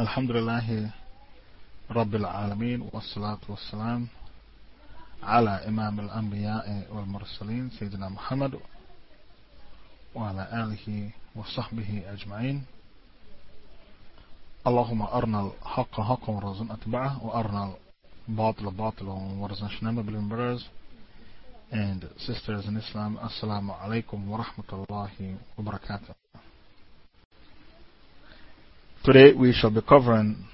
الحمد لله رب العالمين والصلاة والسلام على إمام الأنبياء والمرسلين سيدنا محمد وعلى آله وصحبه أجمعين اللهم أرنا الحق حقا ورزقنا اتباعه وأرنا الباطل باطلا ورزقنا اجتنابه بالبرز and sisters in Islam alaikum wa rahmatullahi wa barakatuh. Today we shall be covering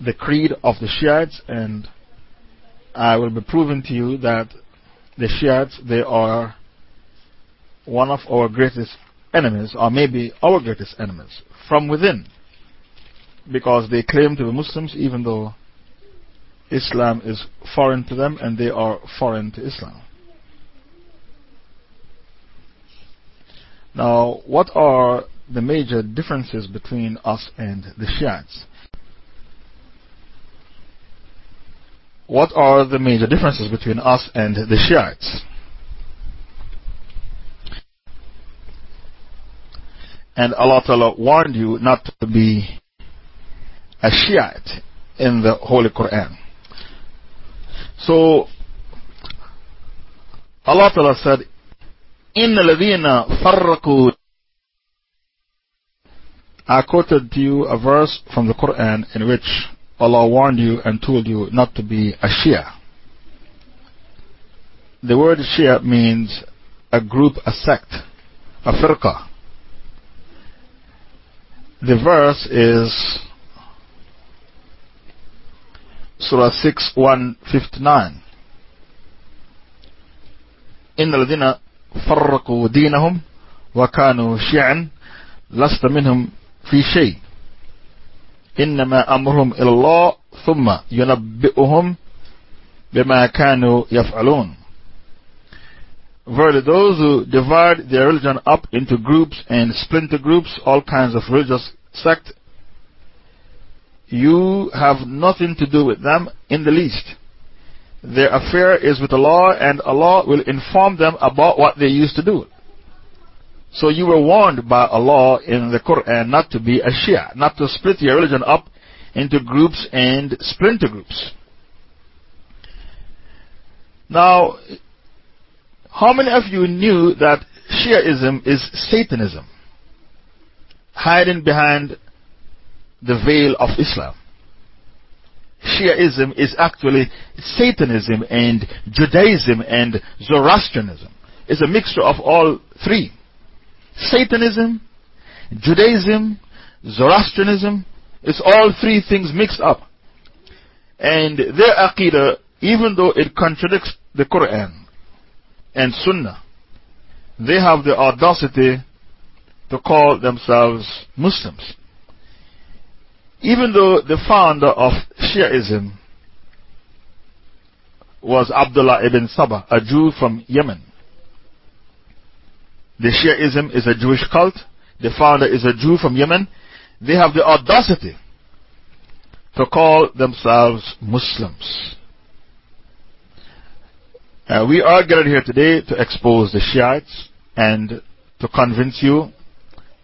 the creed of the Shiites and I will be proving to you that the Shiites, they are one of our greatest enemies, or maybe our greatest enemies, from within. Because they claim to be Muslims even though Islam is foreign to them and they are foreign to Islam. Now, what are the major differences between us and the Shiites. What are the major differences between us and the Shiites? And Allah Ta'ala warned you not to be a Shiite in the Holy Quran. So, Allah Ta'ala said, إن الذين فرقوا I quoted to you a verse from the Quran in which Allah warned you and told you not to be a Shia. The word Shia means a group, a sect, a firqa. The verse is Surah 6, 159. إن الذين فرقوا دينهم وكانوا شيعا لست منهم في شيء إنما أمرهم إلى الله ثم ينبئهم بما كانوا يفعلون Verily those who divide their religion up into groups and splinter groups, all kinds of religious sect, you have nothing to do with them in the least. Their affair is with Allah and Allah will inform them about what they used to do. So you were warned by Allah in the Quran not to be a Shia, not to split your religion up into groups and splinter groups. Now, how many of you knew that Shiaism is Satanism, hiding behind the veil of Islam? Shiaism is actually Satanism and Judaism and Zoroastrianism. It's a mixture of all three. Satanism, Judaism, Zoroastrianism, it's all three things mixed up. And their Aqidah, even though it contradicts the Quran and Sunnah, they have the audacity to call themselves Muslims. Even though the founder of Shiaism was Abdullah ibn Saba, a Jew from Yemen. The Shiaism is a Jewish cult. The founder is a Jew from Yemen. They have the audacity to call themselves Muslims. Uh, we are gathered here today to expose the Shiites and to convince you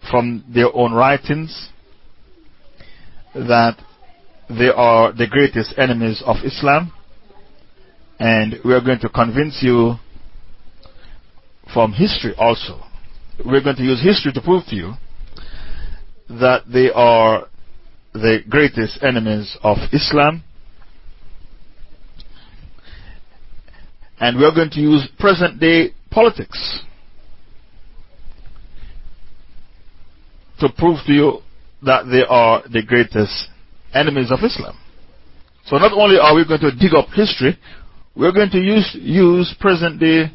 from their own writings that they are the greatest enemies of Islam. And we are going to convince you from history also. We're going to use history to prove to you that they are the greatest enemies of Islam. And we're going to use present day politics to prove to you that they are the greatest enemies of Islam. So not only are we going to dig up history, we're going to use, use present day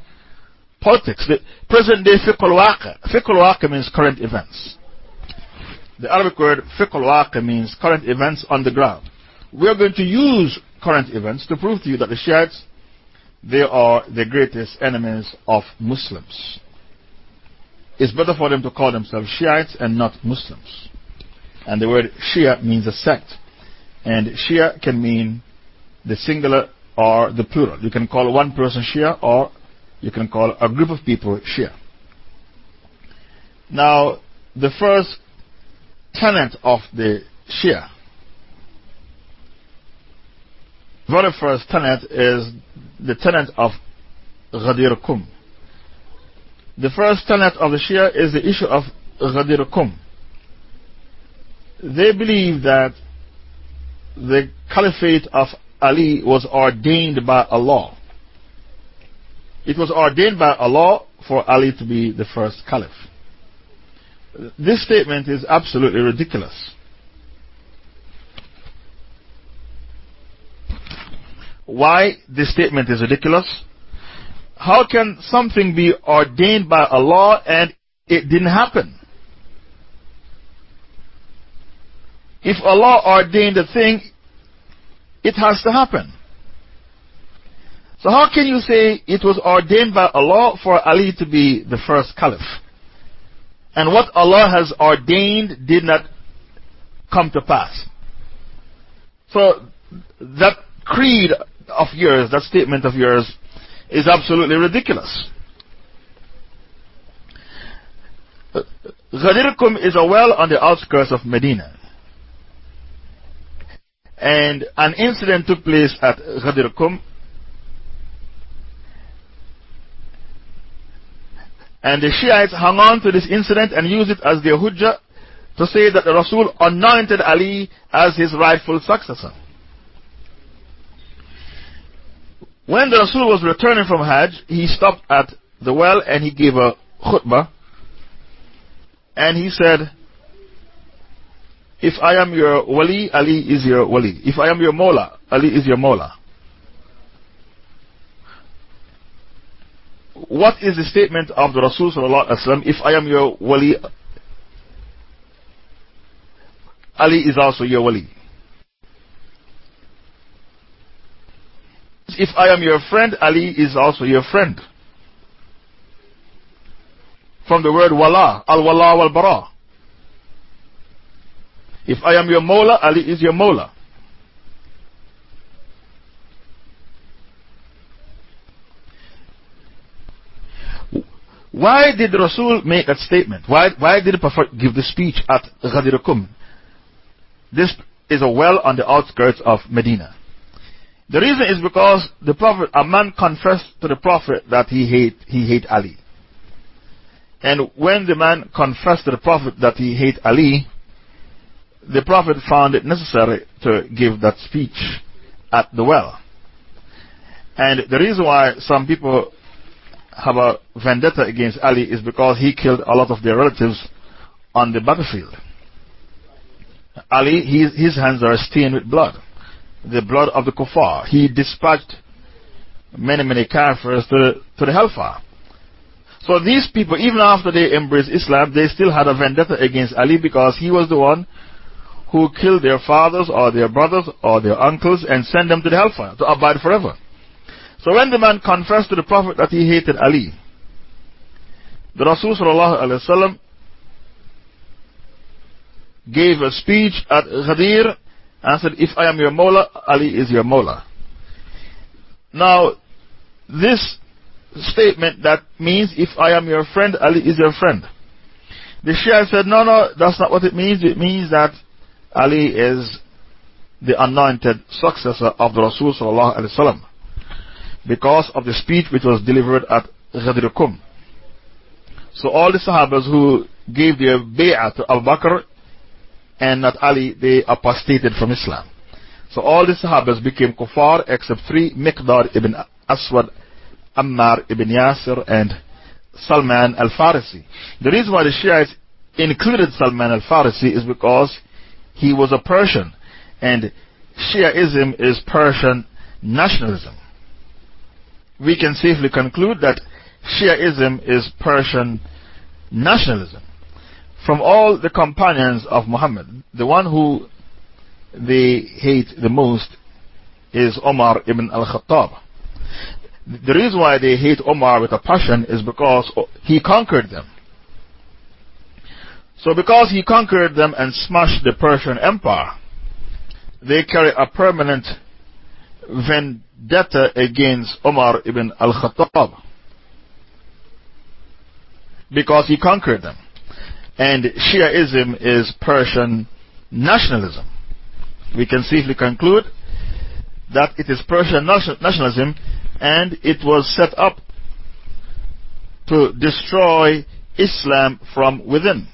politics. The present day fiqh al-waqa. Al means current events. The Arabic word fiqh al means current events on the ground. We are going to use current events to prove to you that the Shiites, they are the greatest enemies of Muslims. It's better for them to call themselves Shiites and not Muslims. And the word Shia means a sect. And Shia can mean the singular or the plural. You can call one person Shia or you can call a group of people Shia. Now, the first tenet of the Shia. Very first tenet is the tenet of Ghadir Khumm. The first tenet of the Shia is the issue of Ghadir Khumm. They believe that the caliphate of Ali was ordained by Allah. It was ordained by Allah for Ali to be the first caliph. This statement is absolutely ridiculous. Why this statement is ridiculous? How can something be ordained by Allah and it didn't happen? If Allah ordained a thing, it has to happen. So, how can you say it was ordained by Allah for Ali to be the first caliph? And what Allah has ordained did not come to pass. So, that creed of yours, that statement of yours, is absolutely ridiculous. Ghadir Khumm is a well on the outskirts of Medina. And an incident took place at Ghadir And the Shiites hung on to this incident and used it as their hujjah to say that the Rasul anointed Ali as his rightful successor. When the Rasul was returning from Hajj, he stopped at the well and he gave a khutbah. And he said, if I am your wali, Ali is your wali. If I am your mola, Ali is your mola. What is the statement of the Rasul If I am your wali, Ali is also your wali. If I am your friend, Ali is also your friend. From the word wala, al wala wal bara. If I am your mola, Ali is your mola. Why did Rasul make that statement? Why, why did the Prophet give the speech at Ghadir Khumm? This is a well on the outskirts of Medina. The reason is because the Prophet, a man confessed to the Prophet that he hate, he hate Ali. And when the man confessed to the Prophet that he hate Ali, the Prophet found it necessary to give that speech at the well. And the reason why some people have a vendetta against Ali is because he killed a lot of their relatives on the battlefield. Ali, his, his hands are stained with blood, the blood of the kuffar. He dispatched many, many kafirs to, to the hellfire. So these people, even after they embraced Islam, they still had a vendetta against Ali because he was the one who killed their fathers or their brothers or their uncles and sent them to the hellfire to abide forever. So when the man confessed to the Prophet that he hated Ali, the Rasul gave a speech at Ghadir and said, If I am your Mola, Ali is your Mola. Now, this statement that means if I am your friend, Ali is your friend. The Shia said, No, no, that's not what it means. It means that Ali is the anointed successor of the Rasul because of the speech which was delivered at Ghadir So all the Sahabas who gave their bay'ah to Abu Bakr and not Ali, they apostated from Islam. So all the Sahabas became kuffar except three Miqdad ibn Aswad, Ammar ibn Yasir, and Salman al Farisi. The reason why the Shiites included Salman al Farisi is because he was a Persian. And Shiaism is Persian nationalism. We can safely conclude that Shiaism is Persian nationalism. From all the companions of Muhammad, the one who they hate the most is Omar ibn al Khattab. The reason why they hate Omar with a passion is because he conquered them. So, because he conquered them and smashed the Persian Empire, they carry a permanent vendetta against Omar ibn al Khattab. Because he conquered them. And Shiaism is Persian nationalism. We can safely conclude that it is Persian nationalism and it was set up to destroy Islam from within.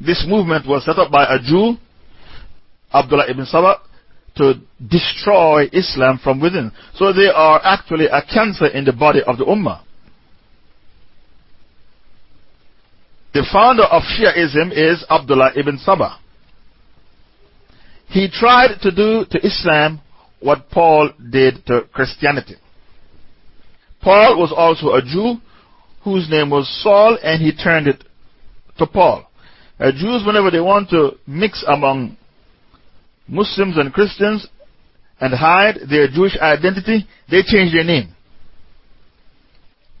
This movement was set up by a Jew, Abdullah ibn Saba, to destroy Islam from within. So they are actually a cancer in the body of the Ummah. The founder of Shiaism is Abdullah ibn Saba. He tried to do to Islam what Paul did to Christianity. Paul was also a Jew whose name was Saul, and he turned it to Paul. Uh, Jews, whenever they want to mix among Muslims and Christians and hide their Jewish identity, they change their name.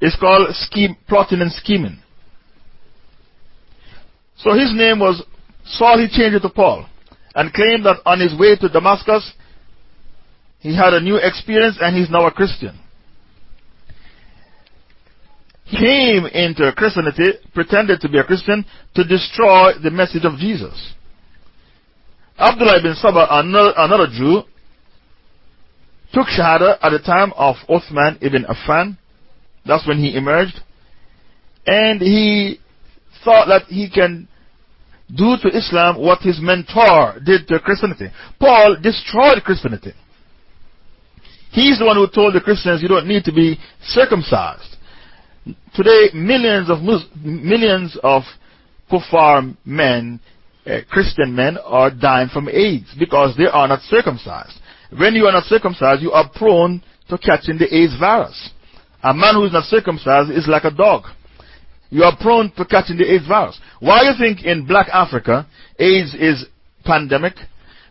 It's called scheme, plotting and scheming. So his name was Saul, he changed it to Paul and claimed that on his way to Damascus, he had a new experience and he's now a Christian. He came into Christianity, pretended to be a Christian, to destroy the message of Jesus. Abdullah ibn Saba, another, Jew, took Shahada at the time of Uthman ibn Affan. That's when he emerged. And he thought that he can do to Islam what his mentor did to Christianity. Paul destroyed Christianity. He's the one who told the Christians you don't need to be circumcised. Today, millions of, millions of kuffar men, Uh, Christian men, are dying from AIDS because they are not circumcised. When you are not circumcised, you are prone to catching the AIDS virus. A man who is not circumcised is like a dog. You are prone to catching the AIDS virus. Why do you think in black Africa AIDS is pandemic?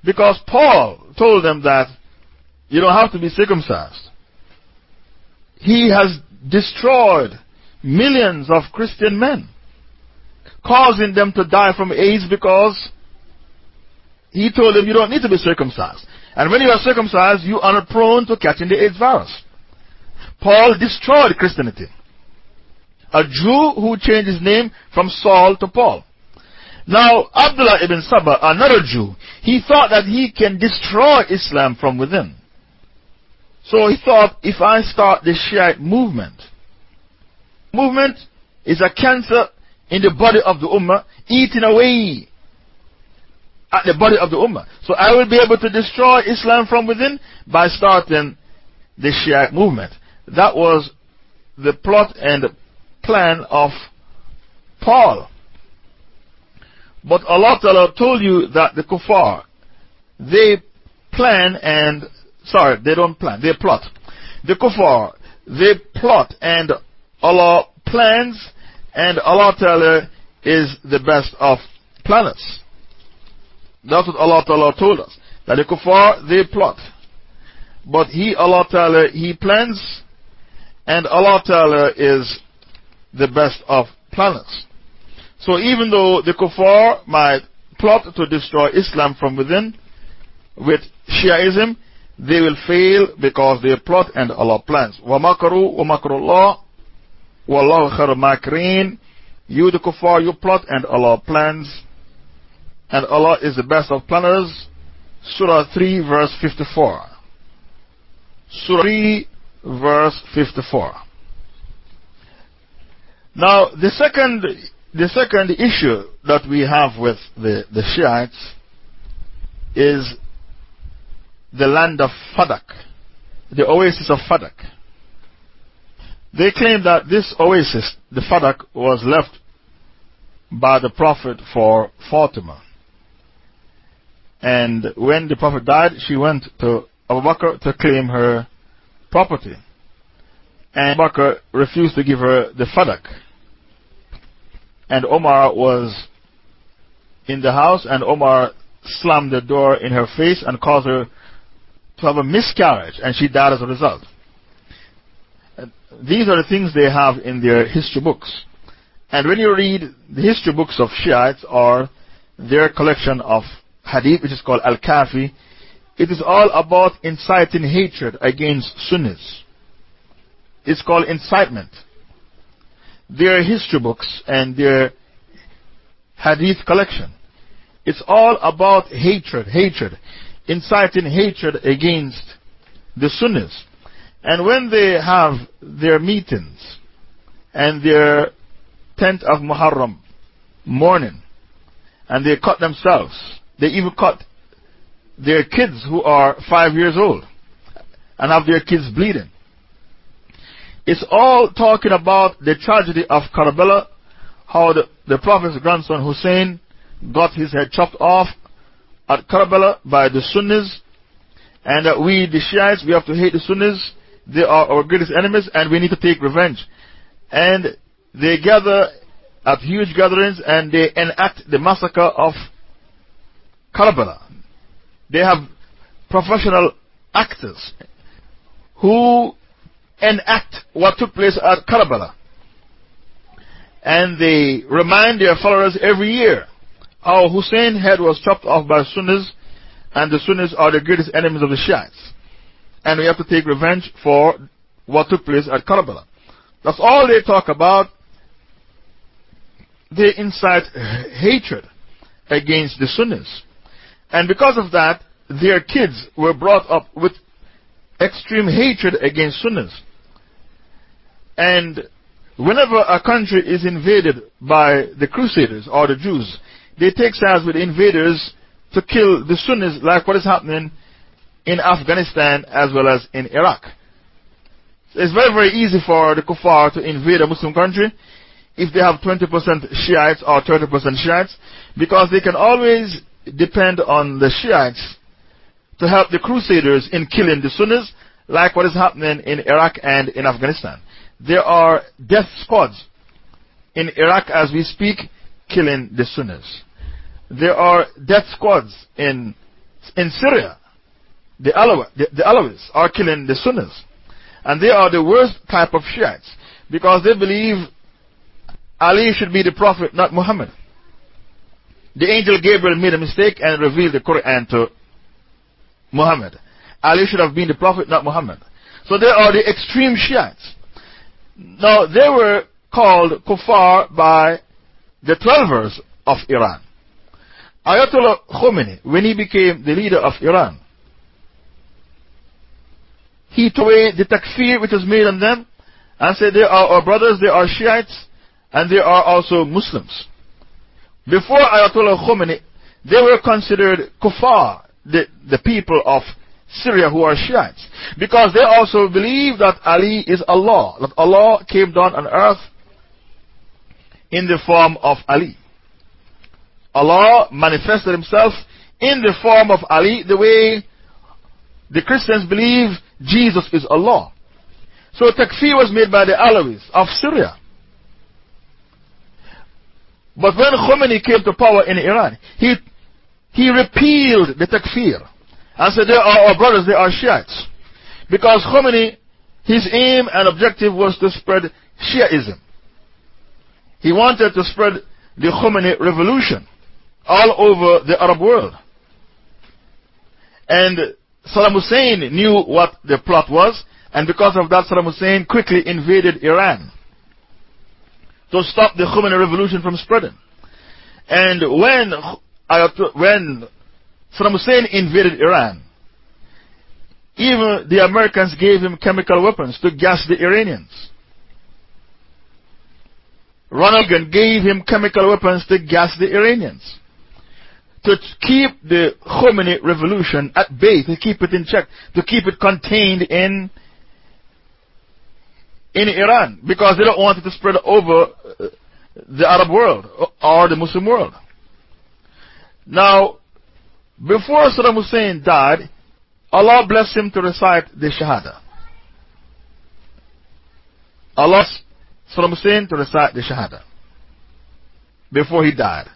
Because Paul told them that you don't have to be circumcised. He has destroyed millions of Christian men, causing them to die from AIDS because he told them you don't need to be circumcised. And when you are circumcised, you are prone to catching the AIDS virus. Paul destroyed Christianity. A Jew who changed his name from Saul to Paul. Now, Abdullah ibn Saba, another Jew, he thought that he can destroy Islam from within. So he thought, if I start the Shiite movement, movement is a cancer in the body of the Ummah, eating away at the body of the Ummah. So I will be able to destroy Islam from within by starting the Shiite movement. That was the plot and plan of Paul. But Allah Ta'ala told you that the kuffar, they plan and Sorry, they don't plan, they plot. The kuffar, they plot and Allah plans and Allah Ta'ala is the best of planners. That's what Allah Ta'ala told us. That the kuffar, they plot. But He, Allah Ta'ala, He plans and Allah Ta'ala is the best of planners. So even though the kuffar might plot to destroy Islam from within with Shiaism, they will fail because they plot and Allah plans. وَمَكَرُوا وَمَكَرُ اللَّهِ Wallahu khair makreen. You the kuffar, you plot and Allah plans. And Allah is the best of planners. Surah 3 verse 54. Surah 3 verse 54. Now, the second, the second issue that we have with the, the Shiites is the land of Fadak, the oasis of Fadak. They claim that this oasis, the Fadak, was left by the Prophet for Fatima. And when the Prophet died, she went to Abu Bakr to claim her property. And Abu Bakr refused to give her the Fadak. And Omar was in the house, and Omar slammed the door in her face and caused her to have a miscarriage, and she died as a result. These are the things they have in their history books. And when you read the history books of Shiites or their collection of hadith, which is called Al Kafi, it is all about inciting hatred against Sunnis. It's called incitement. their history books and their hadith collection. It's all about hatred, hatred, inciting hatred against the Sunnis. And when they have their meetings and their 10th of Muharram morning, and they cut themselves, they even cut their kids who are five years old and have their kids bleeding. It's all talking about the tragedy of Karbala, how the, the Prophet's grandson Hussein got his head chopped off at Karbala by the Sunnis, and that we, the Shiites, we have to hate the Sunnis. They are our greatest enemies, and we need to take revenge. And they gather at huge gatherings and they enact the massacre of Karbala. They have professional actors who enact what took place at Karbala. And they remind their followers every year how Hussein's head was chopped off by Sunnis, and the Sunnis are the greatest enemies of the Shiites. And we have to take revenge for what took place at Karbala. That's all they talk about. They incite hatred against the Sunnis. And because of that, their kids were brought up with extreme hatred against Sunnis. And whenever a country is invaded by the Crusaders or the Jews, they take sides with the invaders to kill the Sunnis, like what is happening in Afghanistan as well as in Iraq. It's very, very easy for the kuffar to invade a Muslim country if they have 20% Shiites or 30% Shiites, because they can always depend on the Shiites to help the Crusaders in killing the Sunnis, like what is happening in Iraq and in Afghanistan. There are death squads in Iraq as we speak, killing the Sunnis. There are death squads in, in Syria. The, the, the Alawis are killing the Sunnis. And they are the worst type of Shiites because they believe Ali should be the Prophet, not Muhammad. The angel Gabriel made a mistake and revealed the Quran to Muhammad. Ali should have been the Prophet, not Muhammad. So they are the extreme Shiites. Now, they were called kuffar by the Twelvers of Iran. Ayatollah Khomeini, when he became the leader of Iran, he took away the takfir which was made on them and said, They are our brothers, they are Shiites, and they are also Muslims. Before Ayatollah Khomeini, they were considered kuffar, the, the people of Syria who are Shiites. Because they also believe that Ali is Allah, that Allah came down on earth in the form of Ali. Allah manifested Himself in the form of Ali the way the Christians believe Jesus is Allah. So takfir was made by the Alawis of Syria. But when Khomeini came to power in Iran, he, he repealed the takfir and said, They are our brothers, they are Shiites. Because Khomeini, his aim and objective was to spread Shiaism. He wanted to spread the Khomeini revolution all over the Arab world. And Saddam Hussein knew what the plot was, and because of that, Saddam Hussein quickly invaded Iran to stop the Khomeini revolution from spreading. And when, when Saddam Hussein invaded Iran, even the Americans gave him chemical weapons to gas the Iranians. Ronald Reagan gave him chemical weapons to gas the Iranians. To keep the Khomeini revolution at bay, to keep it in check, to keep it contained in, in Iran, because they don't want it to spread over uh, the Arab world or the Muslim world. Now, before Saddam Hussein died, Allah blessed him to recite the Shahada. Allah blessed Saddam Hussein to recite the Shahada before he died.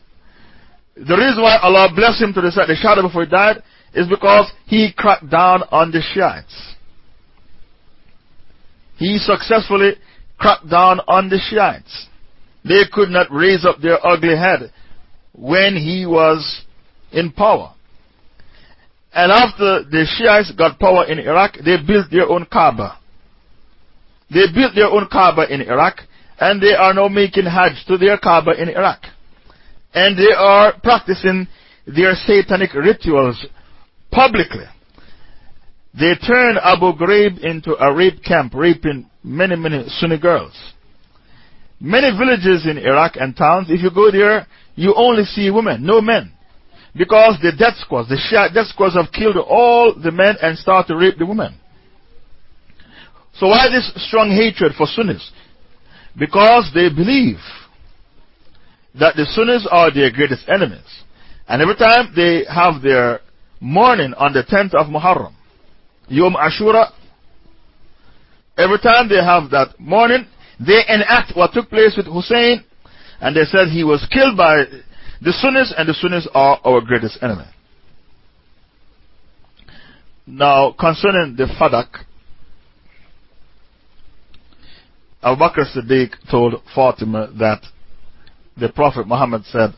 The reason why Allah blessed him to recite the Shahada before he died is because he cracked down on the Shiites. He successfully cracked down on the Shiites. They could not raise up their ugly head when he was in power. And after the Shiites got power in Iraq, they built their own Kaaba. They built their own Kaaba in Iraq, and they are now making Hajj to their Kaaba in Iraq. And they are practicing their satanic rituals publicly. They turned Abu Ghraib into a rape camp, raping many, many Sunni girls. Many villages in Iraq and towns, if you go there, you only see women, no men. Because the death squads, the Shia death squads have killed all the men and start to rape the women. So why this strong hatred for Sunnis? Because they believe that the Sunnis are their greatest enemies. And every time they have their mourning on the 10th of Muharram, Yom Ashura, every time they have that mourning, they enact what took place with Hussein, and they said he was killed by the Sunnis, and the Sunnis are our greatest enemy. Now, concerning the Fadak, Abu Bakr Siddiq told Fatima that the Prophet Muhammad said,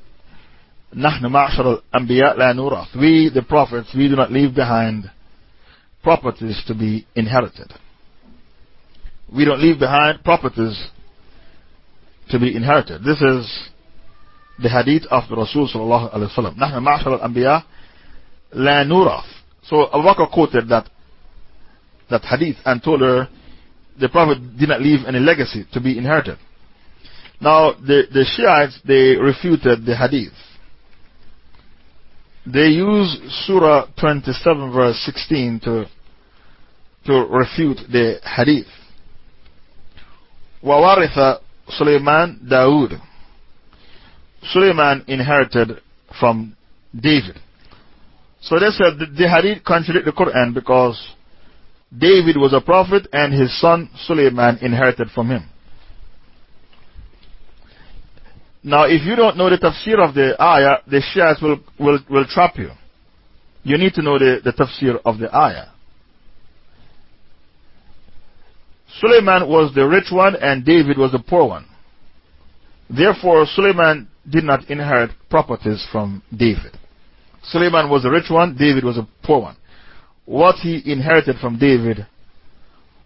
نحن معشر الأنبياء لا نورث. We, the prophets, we do not leave behind properties to be inherited. We don't leave behind properties to be inherited. This is the hadith of the Rasul sallallahu alayhi wa sallam. نحن معشر الأنبياء لا نورث. So Abu Bakr quoted that, that hadith and told her the Prophet did not leave any legacy to be inherited. Now, the, the Shiites, they refuted the hadith. They use Surah 27, verse 16 to, to refute the hadith. وَوَارِثَ Sulaiman Dawood. Sulaiman inherited from David. So they said that the hadith contradict the Quran because David was a prophet and his son Sulaiman inherited from him. Now, if you don't know the tafsir of the ayah, the Shias will, will, will trap you. You need to know the, the tafsir of the ayah. Suleiman was the rich one and David was the poor one. Therefore, Suleiman did not inherit properties from David. Suleiman was the rich one, David was a poor one. What he inherited from David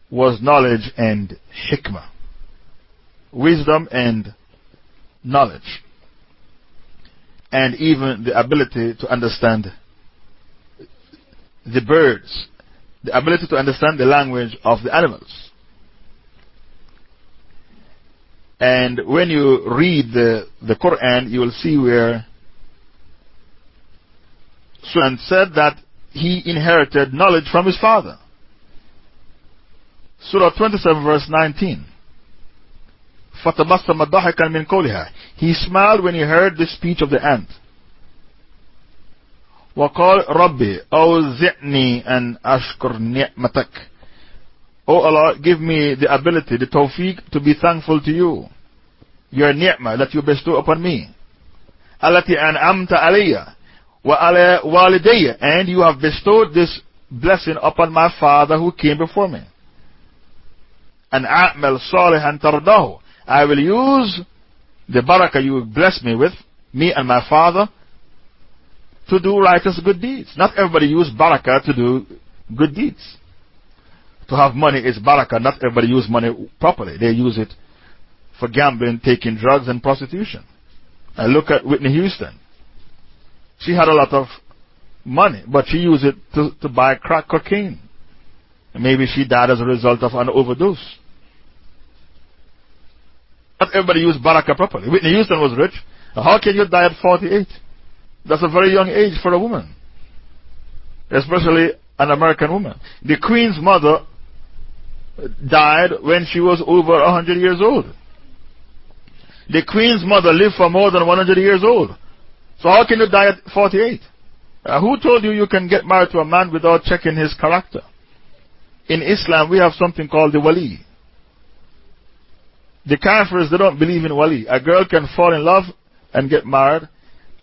was knowledge and hikmah, wisdom and knowledge, and even the ability to understand the birds, the ability to understand the language of the animals. And when you read the, the Quran, you will see where Suleiman said that he inherited knowledge from his father. Surah 27, verse 19. فَتَبَسَّمَ ضَحِكًا مِنْ قَوْلِهَا He smiled when he heard the speech of the ant. وقال ربي أوزعني أن أشكر نعمتك Oh Allah, give me the ability, the tawfiq to be thankful to you. Your ni'mah that you bestow upon me. التي أنعمت علي وعلى والدي And you have bestowed this blessing upon my father who came before me. أن أعمل صالحا ترضاه I will use the barakah you bless me with, me and my father, to do righteous good deeds. Not everybody use barakah to do good deeds. To have money is barakah. Not everybody use money properly. They use it for gambling, taking drugs, and prostitution. I look at Whitney Houston. She had a lot of money, but she used it to, to buy crack cocaine. And maybe she died as a result of an overdose. Not everybody used Baraka properly. Whitney Houston was rich. How can you die at 48? That's a very young age for a woman, especially an American woman. The Queen's mother died when she was over 100 years old. The Queen's mother lived for more than 100 years old. So, how can you die at 48? Uh, who told you you can get married to a man without checking his character? In Islam, we have something called the wali. The Kafirs, they don't believe in wali. A girl can fall in love and get married,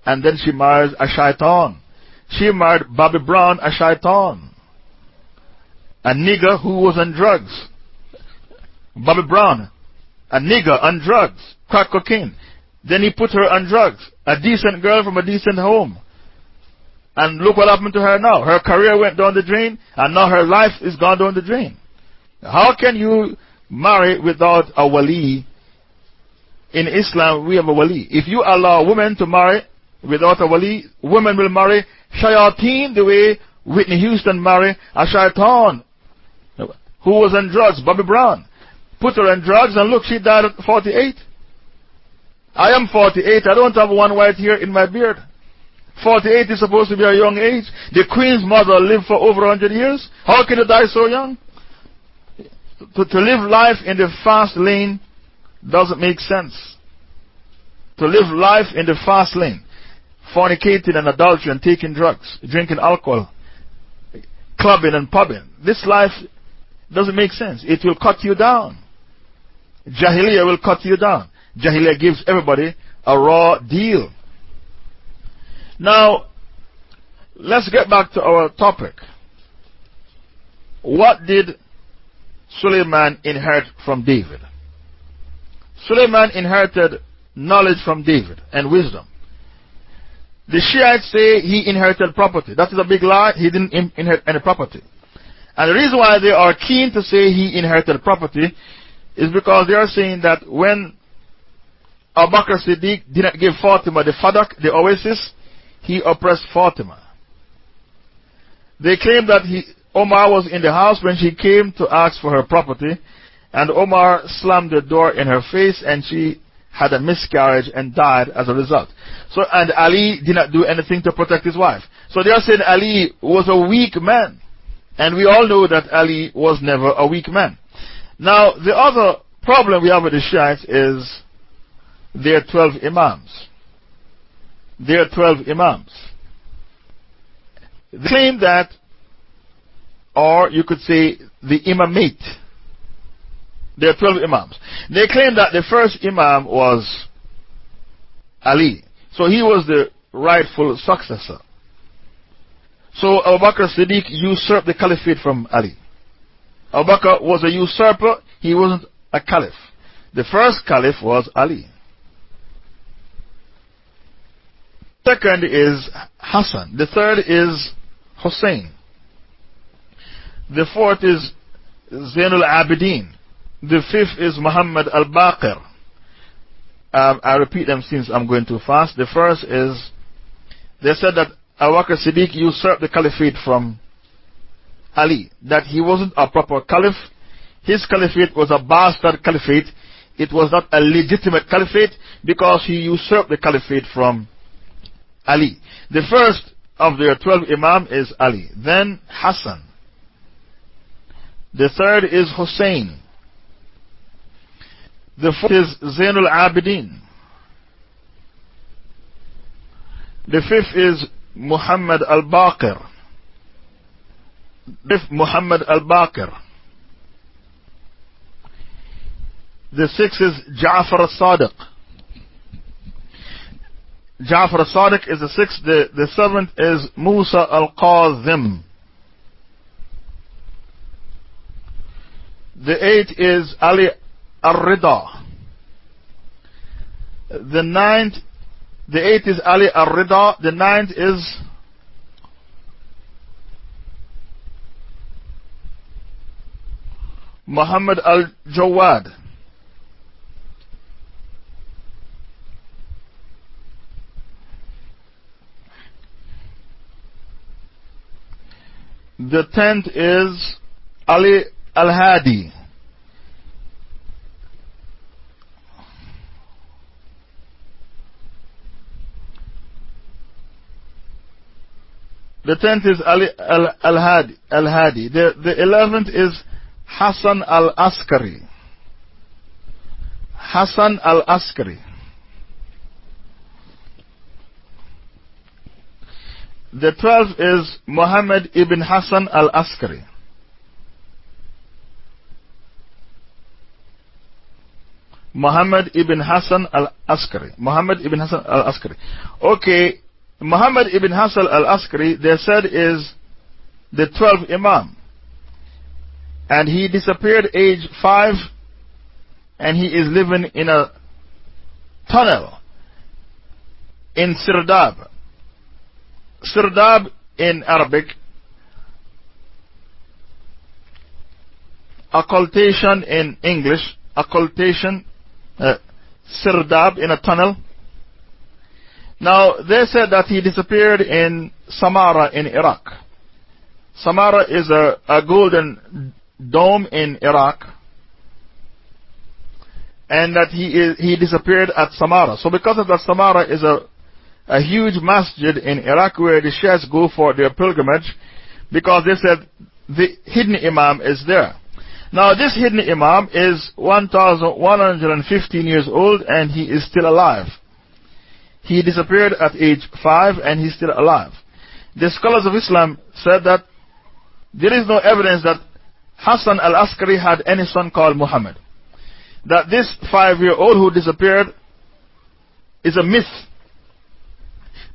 and then she marries a shaitan. She married Bobby Brown, a shaitan. A nigger who was on drugs. Bobby Brown, a nigger on drugs, crack cocaine. Then he put her on drugs. A decent girl from a decent home. And look what happened to her now. Her career went down the drain, and now her life is gone down the drain. How can you marry without a wali in Islam, we have a wali. If you allow women to marry without a wali, women will marry shayateen the way Whitney Houston married a shaitan who was on drugs, Bobby Brown. Put her on drugs and look, she died at 48. I am 48. I don't have one white hair in my beard. 48 is supposed to be a young age. The Queen's mother lived for over 100 years. How can you die so young? To, to live life in the fast lane doesn't make sense. To live life in the fast lane, fornicating and adultery and taking drugs, drinking alcohol, clubbing and pubbing. This life doesn't make sense. It will cut you down. Jahiliyyah will cut you down. Jahiliyyah gives everybody a raw deal. Now, let's get back to our topic. What did Suleiman inherit from David? Suleiman inherited knowledge from David and wisdom. The Shiites say he inherited property. That is a big lie. He didn't inherit any property. And the reason why they are keen to say he inherited property is because they are saying that when Abu Bakr Siddiq did not give Fatima the Fadak, the oasis, he oppressed Fatima. They claim that he, Omar was in the house when she came to ask for her property, and Omar slammed the door in her face, and she had a miscarriage and died as a result. So, and Ali did not do anything to protect his wife. So they are saying Ali was a weak man. And we all know that Ali was never a weak man. Now, the other problem we have with the Shiites is their 12 Imams. Their 12 Imams. They claim that, or you could say the Imamate. There are 12 Imams. They claim that the first Imam was Ali. So he was the rightful successor. So Abu Bakr Siddiq usurped the caliphate from Ali. Abu Bakr was a usurper, he wasn't a caliph. The first caliph was Ali. Second is Hassan. The third is Hussein. The fourth is Zainul Abidin. The fifth is Muhammad al Baqir. Um, I repeat them since I'm going too fast. The first is, they said that Abu Siddiq usurped the caliphate from Ali. That he wasn't a proper caliph. His caliphate was a bastard caliphate. It was not a legitimate caliphate because he usurped the caliphate from Ali. The first of their 12 Imam is Ali. Then Hassan. The third is Hussein. The fourth is Zainul Abidin. The fifth is Muhammad al Baqir. Fifth, Muhammad al Baqir. The sixth is Ja'far al Sadiq. Ja'far al Sadiq is the sixth. The, the seventh is Musa al Qazim. The eighth is Ali Ar-Rida. The ninth, the eighth is Ali Ar-Rida. The ninth is Muhammad Al-Jawad. The tenth is Ali Al-Hadi. The tenth is Ali Al-Hadi. Al -Hadi. The, the eleventh is Hassan Al-Askari. Hassan Al-Askari. The twelfth is Muhammad ibn Hassan Al-Askari. Muhammad ibn Hassan al-Askari. Muhammad ibn Hassan al-Askari. Okay, Muhammad ibn Hassan al Askari, they said, is the 12th Imam. And he disappeared age 5 and he is living in a tunnel in Sirdab. Sirdab in Arabic, occultation in English, occultation, uh, Sirdab in a tunnel. Now, they said that he disappeared in Samarra in Iraq. Samarra is a, a golden dome in Iraq. And that he, is, he disappeared at Samarra. So, because of that, Samarra is a, a huge masjid in Iraq where the Shiites go for their pilgrimage because they said the hidden Imam is there. Now, this hidden Imam is 1,115 years old and he is still alive. He disappeared at age 5 and he's still alive. The scholars of Islam said that there is no evidence that Hassan al Askari had any son called Muhammad. That this five year old who disappeared is a myth.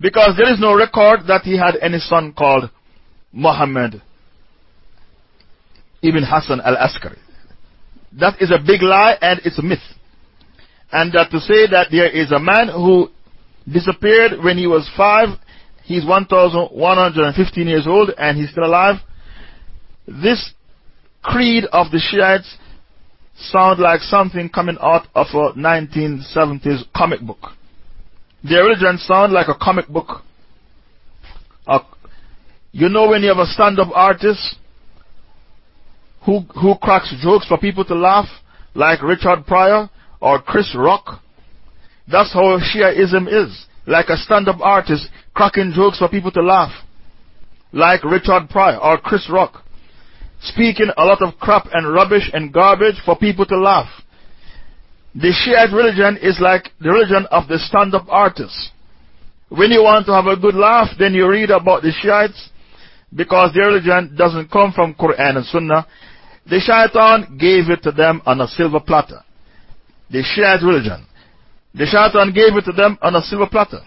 Because there is no record that he had any son called Muhammad Ibn Hassan al Askari. That is a big lie and it's a myth. And that to say that there is a man who disappeared when he was five, he's 1,115 years old and he's still alive. This creed of the Shiites sounds like something coming out of a 1970s comic book. Their religion sound like a comic book. Uh, you know when you have a stand-up artist who, who cracks jokes for people to laugh, like Richard Pryor or Chris Rock? That's how Shiaism is. Like a stand-up artist cracking jokes for people to laugh. Like Richard Pryor or Chris Rock. Speaking a lot of crap and rubbish and garbage for people to laugh. The Shiite religion is like the religion of the stand-up artist. When you want to have a good laugh, then you read about the Shiites because their religion doesn't come from Quran and Sunnah. The shaitan gave it to them on a silver platter. The Shiite religion. The shaitan gave it to them on a silver platter.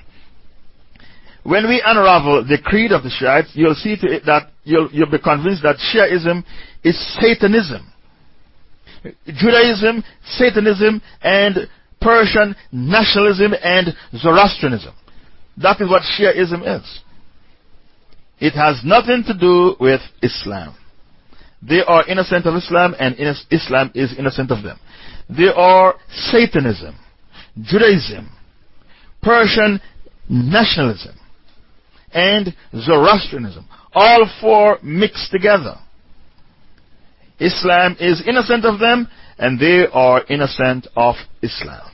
When we unravel the creed of the Shiites, you'll see to it that you'll, you'll be convinced that Shiaism is Satanism. Judaism, Satanism, and Persian nationalism and Zoroastrianism. That is what Shiaism is. It has nothing to do with Islam. They are innocent of Islam, and Islam is innocent of them. They are Satanism, Judaism, Persian nationalism, and Zoroastrianism. All four mixed together. Islam is innocent of them, and they are innocent of Islam.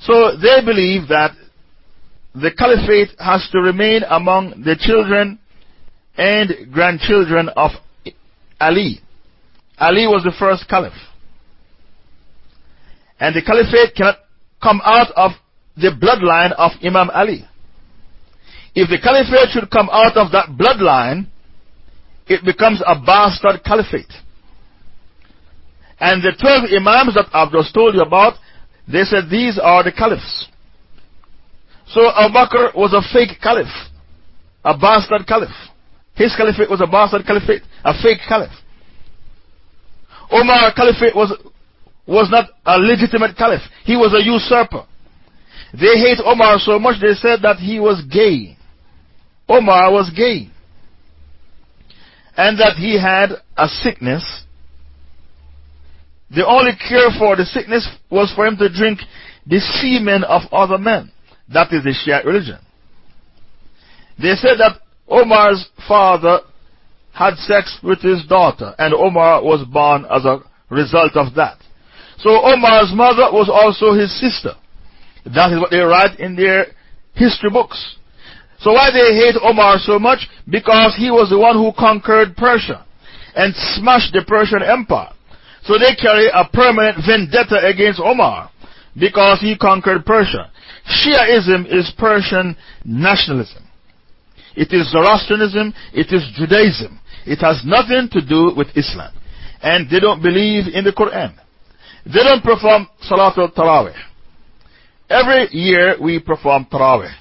So they believe that the caliphate has to remain among the children and grandchildren of Ali. Ali was the first caliph. And the caliphate cannot come out of the bloodline of Imam Ali. If the caliphate should come out of that bloodline, it becomes a bastard caliphate. And the 12 Imams that I've just told you about, they said these are the caliphs. So Abu Bakr was a fake caliph, a bastard caliph. His caliphate was a bastard caliphate, a fake caliph. Omar caliphate was, was not a legitimate caliph, he was a usurper. They hate Omar so much they said that he was gay. Omar was gay and that he had a sickness. The only cure for the sickness was for him to drink the semen of other men. That is the Shiite religion. They said that Omar's father had sex with his daughter, and Omar was born as a result of that. So Omar's mother was also his sister. That is what they write in their history books. So why they hate Omar so much? Because he was the one who conquered Persia and smashed the Persian Empire. So they carry a permanent vendetta against Omar because he conquered Persia. Shiaism is Persian nationalism. It is Zoroastrianism, it is Judaism. It has nothing to do with Islam. And they don't believe in the Quran. They don't perform Salatul Tarawih. Every year we perform Tarawih.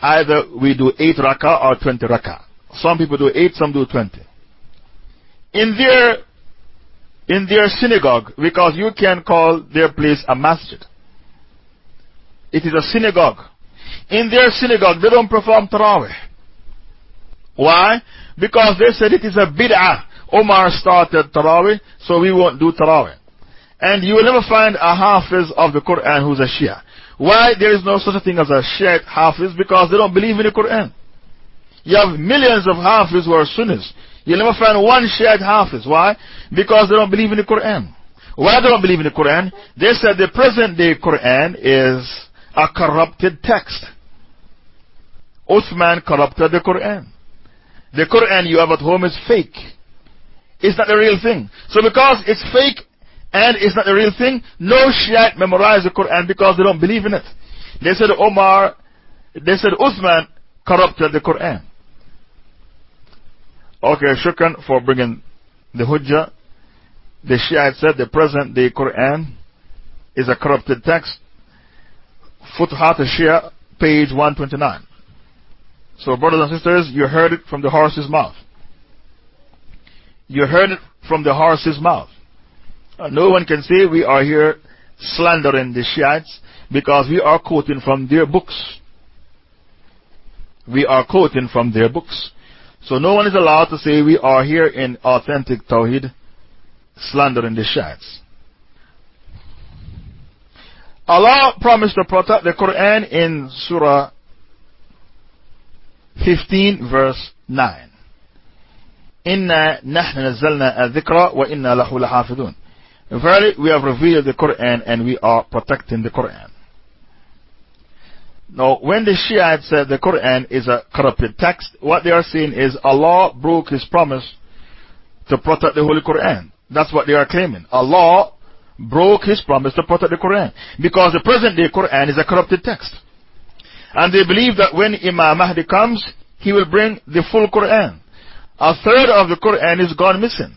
Either we do 8 rakah or 20 rakah. Some people do 8, some do 20. In their, in their synagogue, because you can call their place a masjid. It is a synagogue. In their synagogue, they don't perform Tarawih. Why? Because they said it is a bid'ah. Omar started Tarawih, so we won't do Tarawih. And you will never find a Hafiz of the Quran who's a Shia. Why there is no such a thing as a Shiite Hafiz? Because they don't believe in the Quran. You have millions of Hafiz who are Sunnis. You'll never find one Shiite Hafiz. Why? Because they don't believe in the Quran. Why they don't believe in the Quran? They said the present day Quran is a corrupted text. Uthman corrupted the Quran. The Quran you have at home is fake. It's not the real thing. So because it's fake and it's not the real thing, no Shiite memorize the Quran because they don't believe in it. They said Omar, they said Uthman corrupted the Quran. Okay, shukran for bringing the Hujjah. The Shiite said the present day Quran is a corrupted text. Futuhat al-Shia, page 129. So, brothers and sisters, you heard it from the horse's mouth. You heard it from the horse's mouth. Uh, no one can say we are here slandering the Shiites because we are quoting from their books. We are quoting from their books. So no one is allowed to say we are here in authentic Tawheed slandering the Shiites. Allah promised to protect the Quran in Surah 15 verse 9. إِنَّا نَحْنَ نَزَّلْنَا الذِّكْرَ وَإِنَّا لَهُ لَحَافِظُونَ Verily, we have revealed the Quran and we are protecting the Quran. Now, when the Shiites said the Quran is a corrupted text, what they are saying is Allah broke His promise to protect the Holy Quran. That's what they are claiming. Allah broke His promise to protect the Quran. Because the present day Quran is a corrupted text. And they believe that when Imam Mahdi comes, he will bring the full Quran. A third of the Quran is gone missing.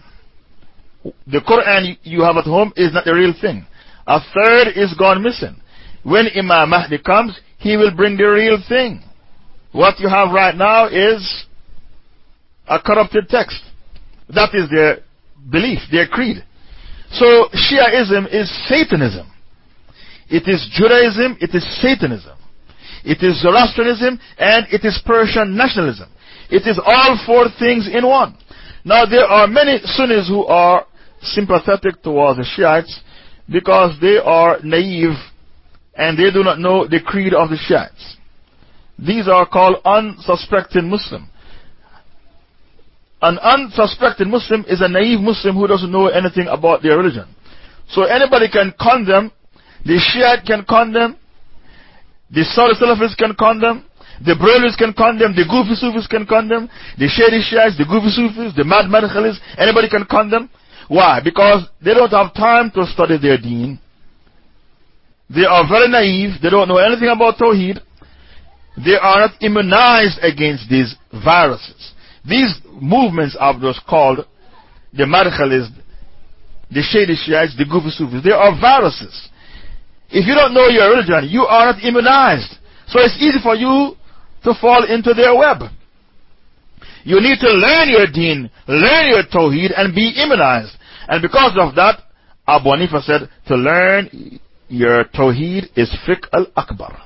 The Quran you have at home is not the real thing. A third is gone missing. When Imam Mahdi comes, he will bring the real thing. What you have right now is a corrupted text. That is their belief, their creed. So Shiaism is Satanism. It is Judaism, it is Satanism. It is Zoroastrianism, and it is Persian nationalism. It is all four things in one. Now, there are many Sunnis who are sympathetic towards the Shiites because they are naive and they do not know the creed of the Shiites. These are called unsuspecting Muslim. An unsuspecting Muslim is a naive Muslim who doesn't know anything about their religion. So anybody can condemn, the Shiite can condemn, the Saudi Salafists can condemn, the Brahmins can condemn, the Goofy Sufis can condemn, the Shady Shiites, the Goofy Sufis, the Mad Madkhalis, anybody can condemn. Why? Because they don't have time to study their deen. They are very naive, they don't know anything about Tawheed. They are not immunized against these viruses. These movements are those called the Madkhalis, the Shady Shiites, the Goofy Sufis. They are viruses. If you don't know your religion, you are not immunized. So it's easy for you to fall into their web. You need to learn your deen, learn your tawheed, and be immunized. And because of that, Abu Hanifa said, to learn your tawheed is fiqh al-akbar.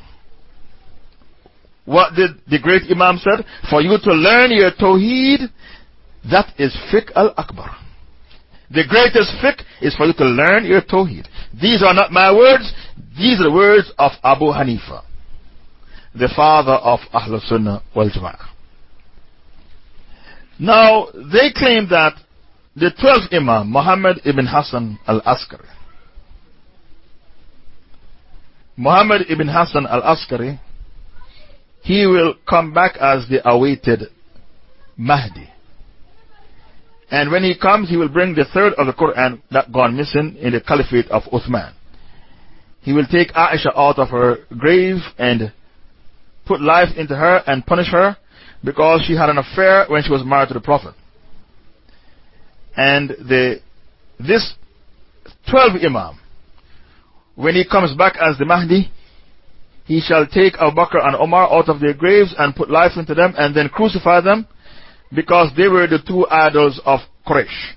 What did the great Imam said? For you to learn your tawheed, that is fiqh al-akbar. The greatest fiqh is for you to learn your tawheed. These are not my words, these are the words of Abu Hanifa the father of Ahlul Sunnah wal Jama'ah. Now, they claim that the 12th Imam, Muhammad ibn Hassan al Askari, Muhammad ibn Hassan al Askari, he will come back as the awaited Mahdi. And when he comes, he will bring the third of the Quran that gone missing in the Caliphate of Uthman. He will take Aisha out of her grave and put life into her and punish her because she had an affair when she was married to the Prophet. And the, this 12 Imam, when he comes back as the Mahdi, he shall take Abu Bakr and Omar out of their graves and put life into them and then crucify them because they were the two idols of Quraysh.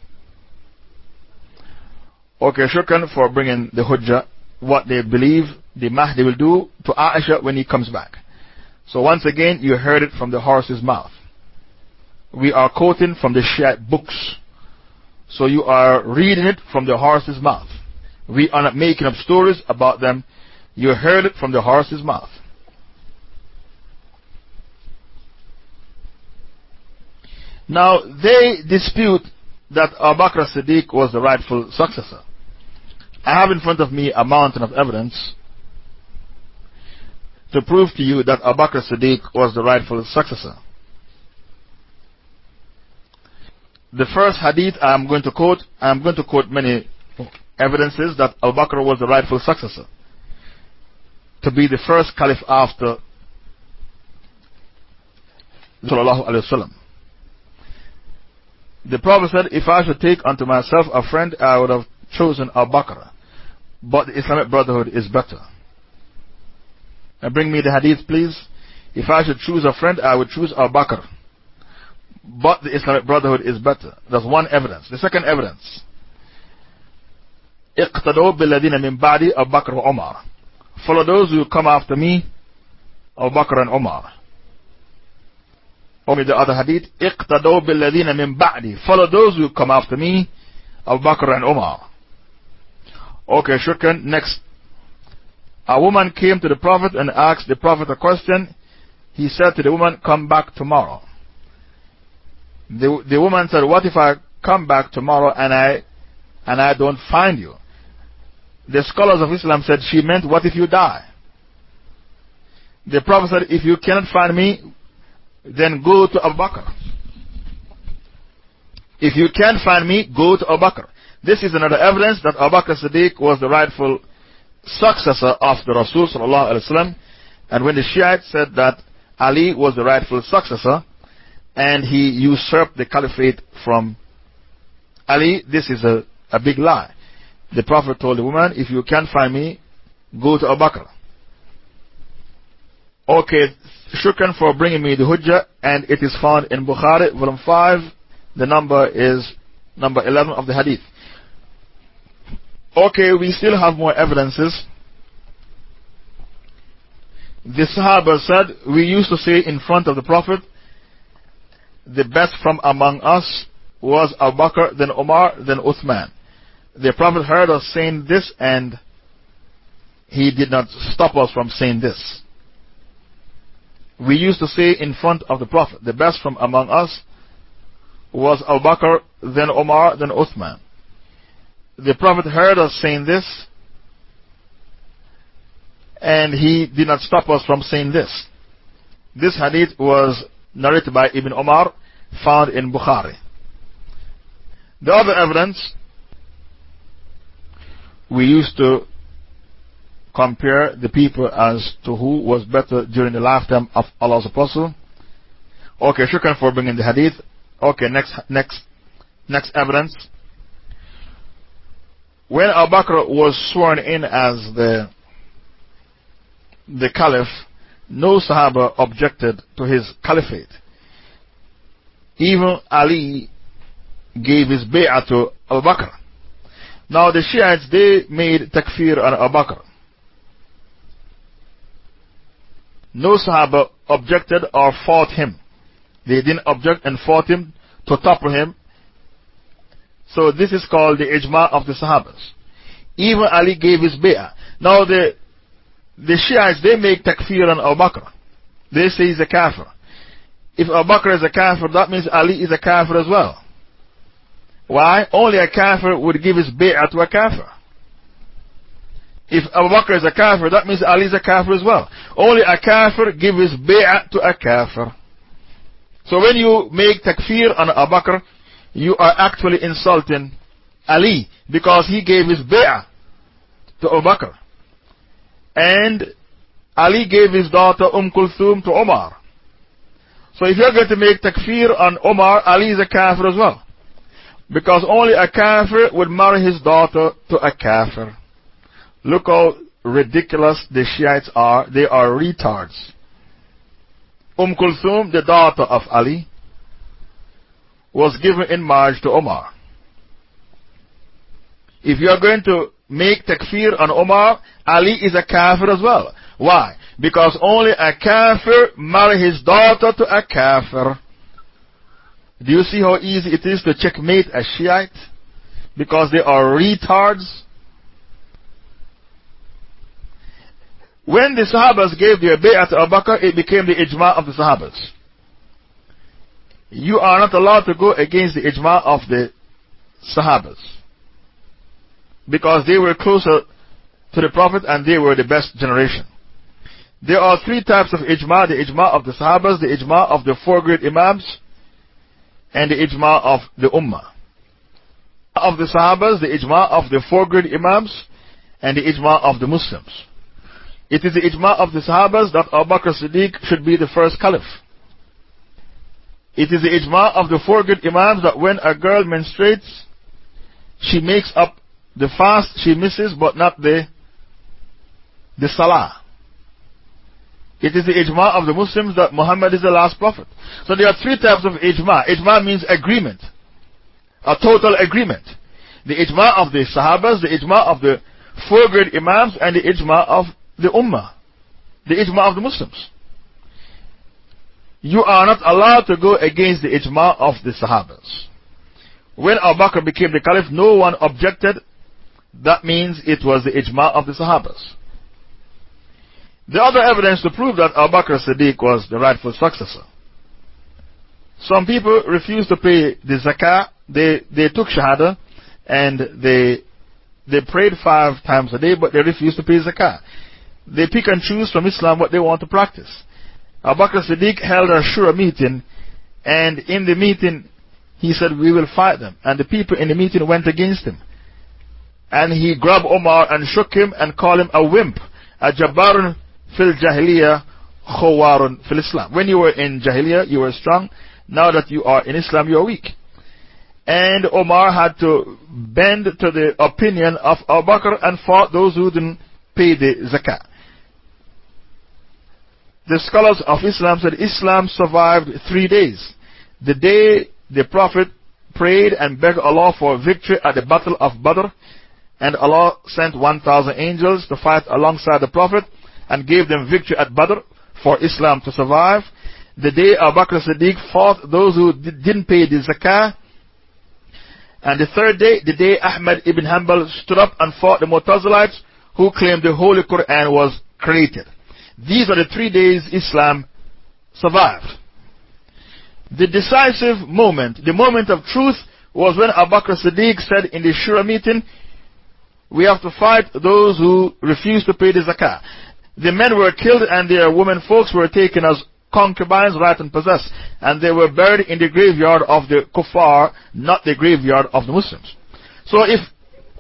Okay, shukran for bringing the Hujjah, what they believe the Mahdi will do to Aisha when he comes back. So once again, you heard it from the horse's mouth. We are quoting from the Shiite books. So you are reading it from the horse's mouth. We are not making up stories about them. You heard it from the horse's mouth. Now, they dispute that Abu Bakr Siddiq was the rightful successor. I have in front of me a mountain of evidence to prove to you that Abu Bakr Siddiq was the rightful successor. The first hadith I am going to quote, I am going to quote many evidences that Abu Bakr was the rightful successor to be the first caliph after Sallallahu Alaihi Wasallam. The Prophet said, If I should take unto myself a friend, I would have chosen Abu Bakr, But the Islamic Brotherhood is better. Now bring me the hadith, please. If I should choose a friend, I would choose Abu Bakr, But the Islamic Brotherhood is better. That's one evidence. The second evidence. اقتدوا بالذين من بعدي أبو بكر وعمر Follow those who come after me, Abu Bakr and Umar. Or the other hadith, اقتدوا بالذين من بعدي. Follow those who come after me, Abu Bakr and Umar. Okay, shukran. Next. A woman came to the Prophet and asked the Prophet a question. He said to the woman, Come back tomorrow. The, the woman said, What if I come back tomorrow and I, and I don't find you? The scholars of Islam said she meant, What if you die? The Prophet said, If you cannot find me, then go to Abu Bakr. If you can't find me, go to Abu Bakr. This is another evidence that Abu Bakr Siddiq was the rightful successor of the Rasul. And when the Shiites said that Ali was the rightful successor and he usurped the caliphate from Ali, this is a, a big lie. The Prophet told the woman, If you can't find me, go to Abu Bakr. Okay, shukran for bringing me the Hujjah, and it is found in Bukhari, volume 5. The number is number 11 of the Hadith. Okay, we still have more evidences. The Sahaba said, We used to say in front of the Prophet, the best from among us was Abu Bakr, then Omar, then Uthman. The Prophet heard us saying this and he did not stop us from saying this. We used to say in front of the Prophet, the best from among us was Abu Bakr, then Omar, then Uthman. The Prophet heard us saying this, and he did not stop us from saying this. This hadith was narrated by Ibn Omar, found in Bukhari. The other evidence, we used to compare the people as to who was better during the lifetime of Allah's Apostle. Okay, shukran for bringing the hadith. Okay, next, next, next evidence. When Abu Bakr was sworn in as the, the caliph, no Sahaba objected to his caliphate. Even Ali gave his bay'ah to Abu Bakr. Now the Shiites, they made takfir on Abu Bakr. No Sahaba objected or fought him. They didn't object and fought him to topple him. So this is called the ijma of the Sahabas. Even Ali gave his bay'ah. Now the, the Shiites, they make takfir on Abu Bakr. They say he's a kafir. If Abu Bakr is a kafir, that means Ali is a kafir as well. Why? Only a kafir would give his bay'ah to a kafir. If Abu Bakr is a kafir, that means Ali is a kafir as well. Only a kafir gives his bay'ah to a kafir. So when you make takfir on Abu Bakr, you are actually insulting Ali because he gave his bay'ah to Abu Bakr. And Ali gave his daughter Umm Kulthum to Omar. So if you're going to make takfir on Omar, Ali is a kafir as well. Because only a kafir would marry his daughter to a kafir. Look how ridiculous the Shiites are. They are retards. Umm Kulthum, the daughter of Ali, was given in marriage to Omar. If you are going to make takfir on Omar, Ali is a kafir as well. Why? Because only a kafir marry his daughter to a kafir. Do you see how easy it is to checkmate a Shiite? Because they are retards. When the Sahabas gave their bay'ah to Abu Bakr, it became the ijma of the Sahabas. You are not allowed to go against the ijma of the Sahabas. Because they were closer to the Prophet and they were the best generation. There are three types of ijma the ijma of the Sahabas, the ijma of the four great Imams, and the ijma of the Ummah. Of the Sahabas, the ijma of the four great Imams, and the ijma of the Muslims. It is the ijma of the Sahabas that Abu Bakr Siddiq should be the first caliph. It is the ijma of the four good Imams that when a girl menstruates, she makes up the fast she misses, but not the, the salah. It is the ijma of the Muslims that Muhammad is the last prophet. So there are three types of ijma. Ijma means agreement, a total agreement. The ijma of the Sahabas, the ijma of the four great Imams, and the ijma of the Ummah, the ijma of the Muslims. You are not allowed to go against the ijma of the Sahabas. When Abu Bakr became the Caliph, no one objected. That means it was the ijma of the Sahabas. The other evidence to prove that Abu Bakr Siddiq was the rightful successor. Some people refused to pay the zakah. They, they took shahada and they, they prayed five times a day, but they refused to pay zakah. They pick and choose from Islam what they want to practice. Abu Bakr Siddiq held a Shura meeting, and in the meeting, he said, We will fight them. And the people in the meeting went against him. And he grabbed Omar and shook him and called him a wimp, a Jabbarun fil Jahiliyyah, Khawarun fil Islam. When you were in Jahiliyyah, you were strong. Now that you are in Islam, you are weak. And Omar had to bend to the opinion of Abu Bakr and fought those who didn't pay the zakat the scholars of Islam said Islam survived three days. The day the Prophet prayed and begged Allah for victory at the Battle of Badr, and Allah sent 1,000 angels to fight alongside the Prophet and gave them victory at Badr for Islam to survive. The day Abu Bakr Siddiq fought those who didn't pay the zakah. And the third day, the day Ahmad ibn Hanbal stood up and fought the Mu'tazilites who claimed the Holy Quran was created. These are the three days Islam survived. The decisive moment, the moment of truth, was when Abu Bakr Siddiq said in the Shura meeting, We have to fight those who refuse to pay the zakah. The men were killed and their women folks were taken as concubines, right and possessed. And they were buried in the graveyard of the kuffar, not the graveyard of the Muslims. So if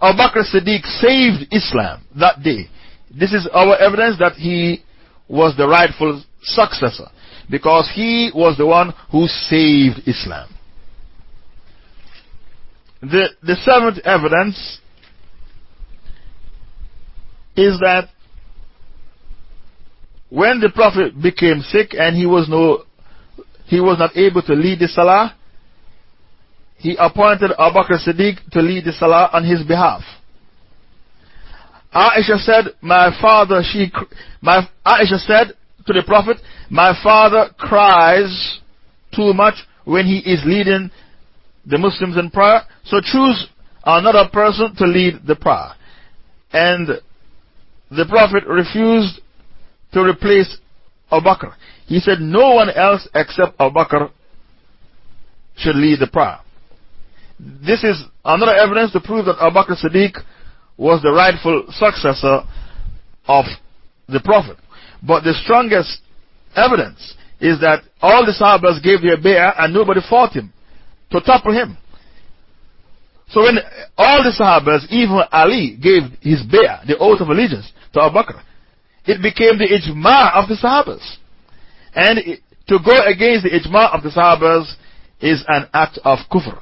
Abu Bakr Siddiq saved Islam that day, this is our evidence that he was the rightful successor because he was the one who saved Islam. The, the seventh evidence is that when the Prophet became sick and he was, no, he was not able to lead the Salah, he appointed Abu Bakr Siddiq to lead the Salah on his behalf. Aisha said, My father, she, my, Aisha said to the Prophet, My father cries too much when he is leading the Muslims in prayer, so choose another person to lead the prayer. And the Prophet refused to replace Abu Bakr. He said, No one else except Abu Bakr should lead the prayer. This is another evidence to prove that Abu Bakr Siddiq was the rightful successor of the Prophet. But the strongest evidence is that all the Sahabas gave their bay'ah and nobody fought him to topple him. So when all the Sahabas, even Ali, gave his bay'ah, the oath of allegiance, to Abu Bakr, it became the ijma of the Sahabas. And to go against the ijma of the Sahabas is an act of kufr.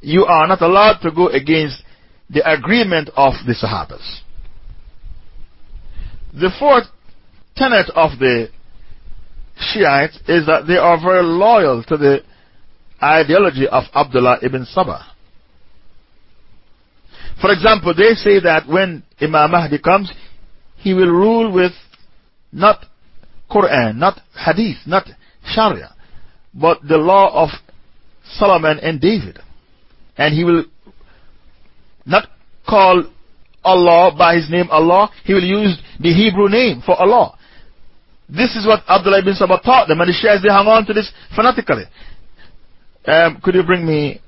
You are not allowed to go against the agreement of the Sahabas. The fourth tenet of the Shiites is that they are very loyal to the ideology of Abdullah ibn Saba. For example, they say that when Imam Mahdi comes, he will rule with not Quran, not Hadith, not Sharia, but the law of Solomon and David. And he will not call Allah by His name Allah. He will use the Hebrew name for Allah. This is what Abdullah ibn Saba taught them, and the Shiites they hung on to this fanatically. Um, could you bring me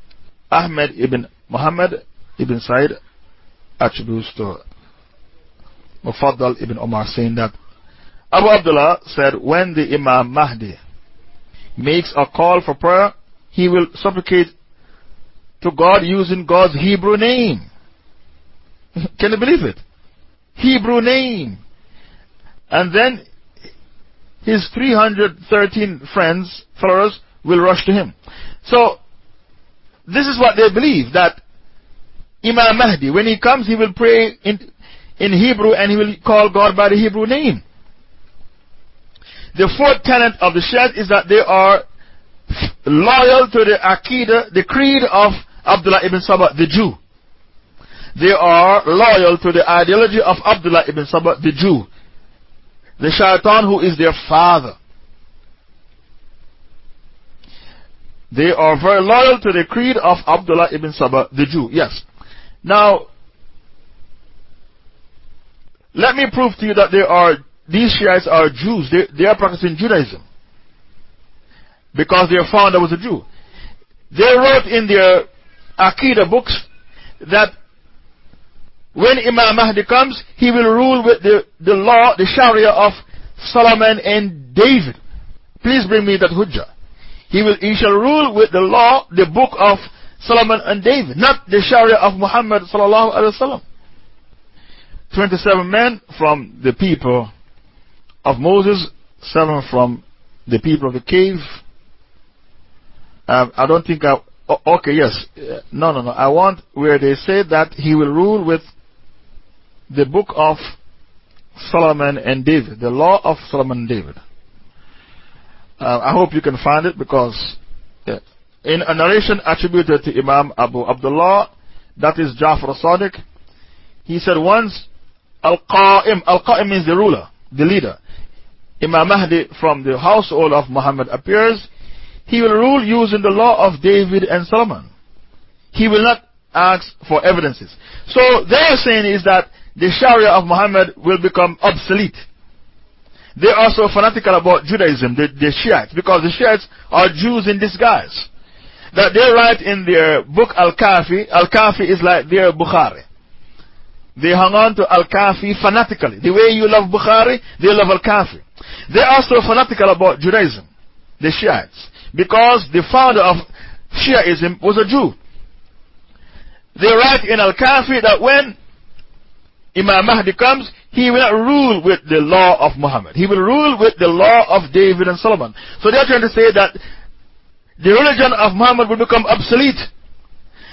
Ahmed ibn Muhammad ibn Said attributes to Mufaddal ibn Omar saying that Abu Abdullah said, when the Imam Mahdi makes a call for prayer, he will supplicate to God using God's Hebrew name. Can you believe it? Hebrew name. And then his 313 friends, followers, will rush to him. So, this is what they believe that Imam Mahdi, when he comes, he will pray in, in Hebrew and he will call God by the Hebrew name. The fourth tenet of the Shiite is that they are loyal to the Aqidah, the creed of Abdullah ibn Saba, the Jew. They are loyal to the ideology of Abdullah ibn Saba, the Jew. The shaitan who is their father. They are very loyal to the creed of Abdullah ibn Saba, the Jew. Yes. Now, let me prove to you that there are, these Shiites are Jews. They, they are practicing Judaism. Because their founder was a Jew. They wrote in their Aqidah books that when Imam Mahdi comes, he will rule with the, the law, the Sharia of Solomon and David. Please bring me that Hujjah. He, will, he shall rule with the law, the book of Solomon and David, not the Sharia of Muhammad sallallahu alaihi wasallam. 27 men from the people of Moses, 7 from the people of the cave. Um, I don't think I. Oh, okay, yes. Uh, no, no, no. I want where they say that he will rule with the book of Solomon and David, the law of Solomon and David. Uh, I hope you can find it because in a narration attributed to Imam Abu Abdullah, that is Jafar Sadiq, he said once, Al-Qa'im, Al-Qa'im means the ruler, the leader. Imam Mahdi from the household of Muhammad appears, he will rule using the law of David and Solomon. He will not ask for evidences. So, they are saying is that the Sharia of Muhammad will become obsolete. They are so fanatical about Judaism, the, the Shiites, because the Shiites are Jews in disguise that they write in their book Al-Kafi, Al-Kafi is like their Bukhari. They hung on to Al-Kafi fanatically. The way you love Bukhari, they love Al-Kafi. They're so fanatical about Judaism, the Shiites, because the founder of Shiaism was a Jew. They write in Al-Kafi that when Imam Mahdi comes, he will not rule with the law of Muhammad. He will rule with the law of David and Solomon. So they're trying to say that the religion of Muhammad will become obsolete.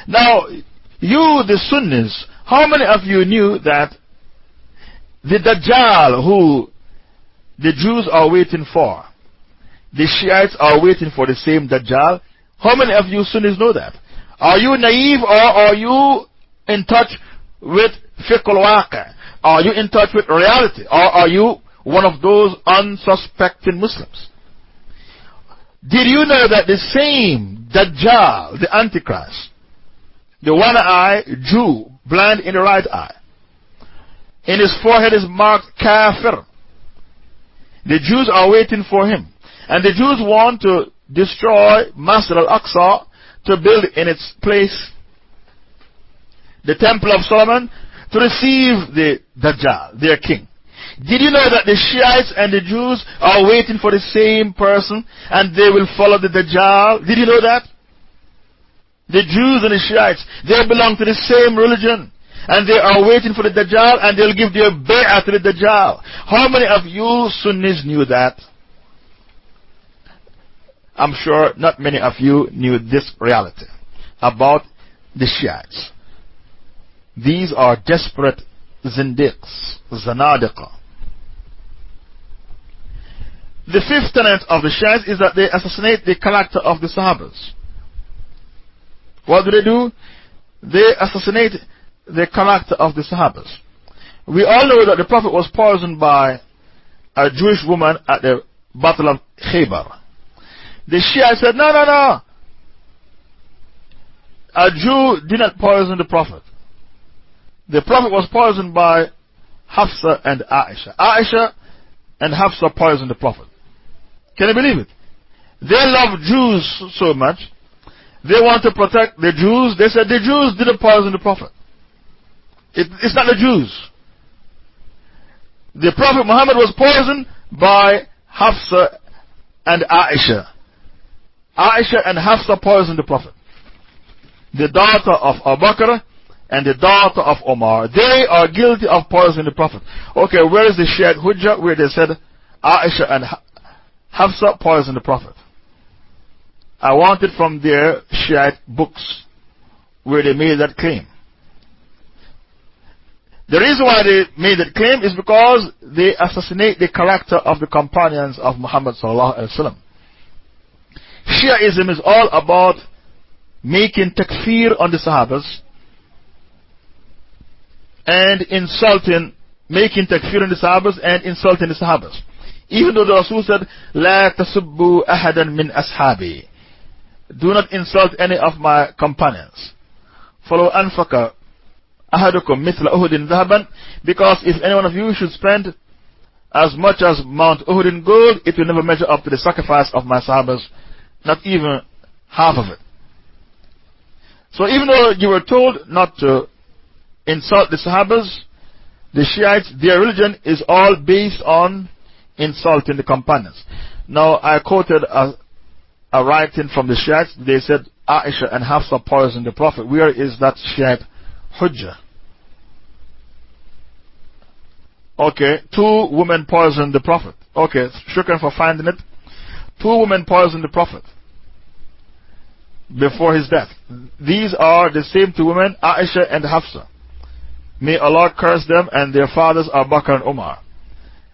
Now, you, the Sunnis, how many of you knew that the Dajjal who the Jews are waiting for, the Shiites are waiting for the same Dajjal? How many of you Sunnis know that? Are you naive or are you in touch with fiqh al Are you in touch with reality? Or are you one of those unsuspecting Muslims? Did you know that the same Dajjal, the Antichrist, the one eye Jew, blind in the right eye, in his forehead is marked Kafir. The Jews are waiting for him. And the Jews want to destroy Masjid al Aqsa to build in its place the Temple of Solomon to receive the Dajjal, their king. Did you know that the Shiites and the Jews are waiting for the same person and they will follow the Dajjal? Did you know that? The Jews and the Shiites, they belong to the same religion. And they are waiting for the Dajjal and they'll give their bay'ah to the Dajjal. How many of you Sunnis knew that? I'm sure not many of you knew this reality about the Shiites. These are desperate zindiqs, zanadiqa. The fifth tenet of the Shiites is that they assassinate the character of the Sahabas. What do they do? They assassinate the character of the Sahabas. We all know that the Prophet was poisoned by a Jewish woman at the Battle of Khaybar. The Shia said, No, no, no. A Jew did not poison the Prophet. The Prophet was poisoned by Hafsa and Aisha. Aisha and Hafsa poisoned the Prophet. Can you believe it? They love Jews so much. They want to protect the Jews. They said the Jews didn't poison the Prophet. It, it's not the Jews. The Prophet Muhammad was poisoned by Hafsa and Aisha. Aisha and Hafsa poisoned the Prophet. The daughter of Abu Bakr and the daughter of Omar. They are guilty of poisoning the Prophet. Okay, where is the Shiite Hujjah where they said Aisha and Hafsa poisoned the Prophet? I want it from their Shiite books where they made that claim. The reason why they made that claim is because they assassinate the character of the companions of Muhammad. Shiaism is all about making takfir on the Sahabas and insulting, making takfir on the Sahabas and insulting the Sahabas. Even though the Rasul said, La tasubbu ahadan min ashabi. Do not insult any of my companions. Follow anfaka ahadukum mithla uhudin dhaban. Because if any one of you should spend as much as Mount Uhud in gold, it will never measure up to the sacrifice of my Sahabas not even half of it. So even though you were told not to insult the Sahabas, the Shiites, their religion is all based on insulting the companions. Now, I quoted a, a writing from the Shiites. They said Aisha and Hafsa poisoned the Prophet. Where is that Shiite Hujjah? Okay, two women poisoned the Prophet. Okay, shukran for finding it. Two women poisoned the Prophet before his death. These are the same two women, Aisha and Hafsa. May Allah curse them and their fathers are Bakr and Umar.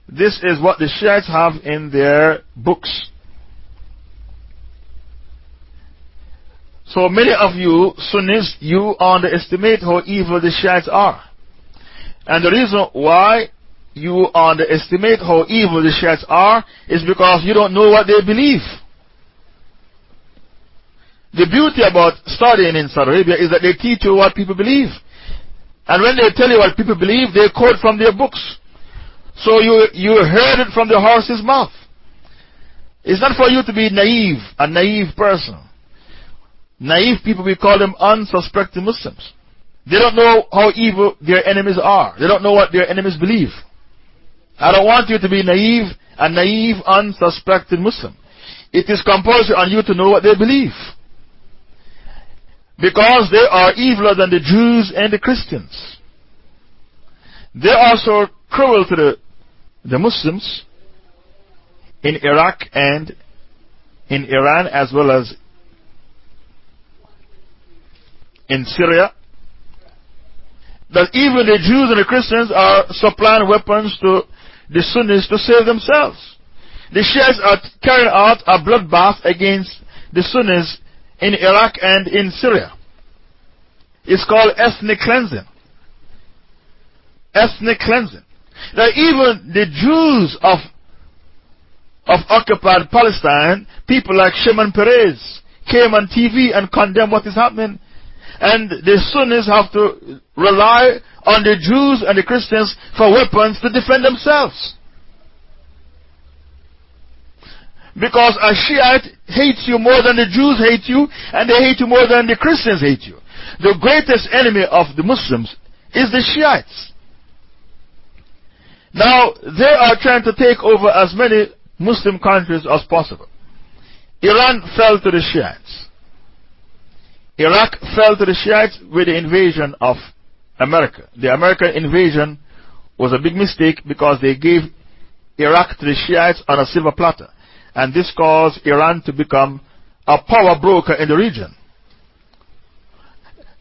This is what the Shiites have in their books. So many of you Sunnis, you underestimate how evil the Shiites are. And the reason why you underestimate how evil the Shiites are is because you don't know what they believe. The beauty about studying in Saudi Arabia is that they teach you what people believe. And when they tell you what people believe, they quote from their books. So you, you heard it from the horse's mouth. It's not for you to be naive, a naive person. Naive people, we call them unsuspecting Muslims. They don't know how evil their enemies are. They don't know what their enemies believe. I don't want you to be naive, a naive, unsuspecting Muslim. It is compulsory on you to know what they believe. Because they are eviler than the Jews and the Christians. They are so cruel to the, the Muslims in Iraq and in Iran as well as in Syria that even the Jews and the Christians are supplying weapons to the Sunnis to save themselves. The Shiites are carrying out a bloodbath against the Sunnis in Iraq and in Syria. It's called ethnic cleansing. Ethnic cleansing. That even the Jews of, of occupied Palestine, people like Shimon Peres, came on TV and condemned what is happening. And the Sunnis have to rely on the Jews and the Christians for weapons to defend themselves. Because a Shiite hates you more than the Jews hate you, and they hate you more than the Christians hate you. The greatest enemy of the Muslims is the Shiites. Now, they are trying to take over as many Muslim countries as possible. Iran fell to the Shiites. Iraq fell to the Shiites with the invasion of America. The American invasion was a big mistake because they gave Iraq to the Shiites on a silver platter. And this caused Iran to become a power broker in the region.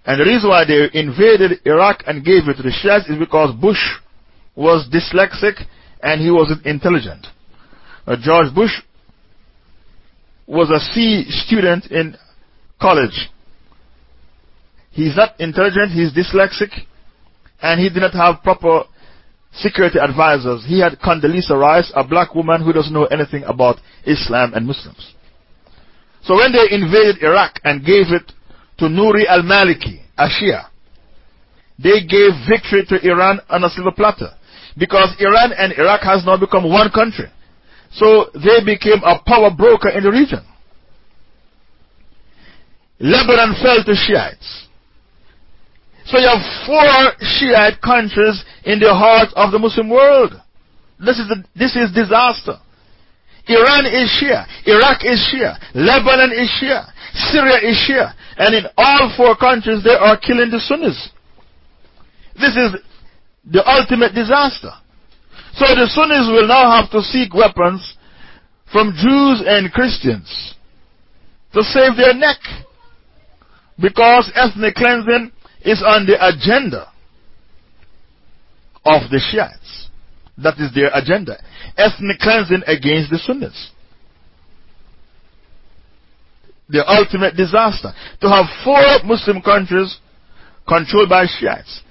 And the reason why they invaded Iraq and gave it to the Shiites is because Bush was dyslexic and he wasn't intelligent. Uh, George Bush was a C student in college. He's not intelligent, he's dyslexic, and he did not have proper security advisors. He had Condoleezza Rice, a black woman who doesn't know anything about Islam and Muslims. So when they invaded Iraq and gave it to Nouri al Maliki, a Shia, they gave victory to Iran on a silver platter. Because Iran and Iraq has now become one country. So they became a power broker in the region. Lebanon fell to Shiites. So you have four Shiite countries in the heart of the Muslim world. This is, this is disaster. Iran is Shia, Iraq is Shia, Lebanon is Shia, Syria is Shia, and in all four countries they are killing the Sunnis. This is the ultimate disaster. So the Sunnis will now have to seek weapons from Jews and Christians to save their neck. Because ethnic cleansing is on the agenda of the Shiites. That is their agenda. Ethnic cleansing against the Sunnis. The ultimate disaster. To have four Muslim countries controlled by Shiites.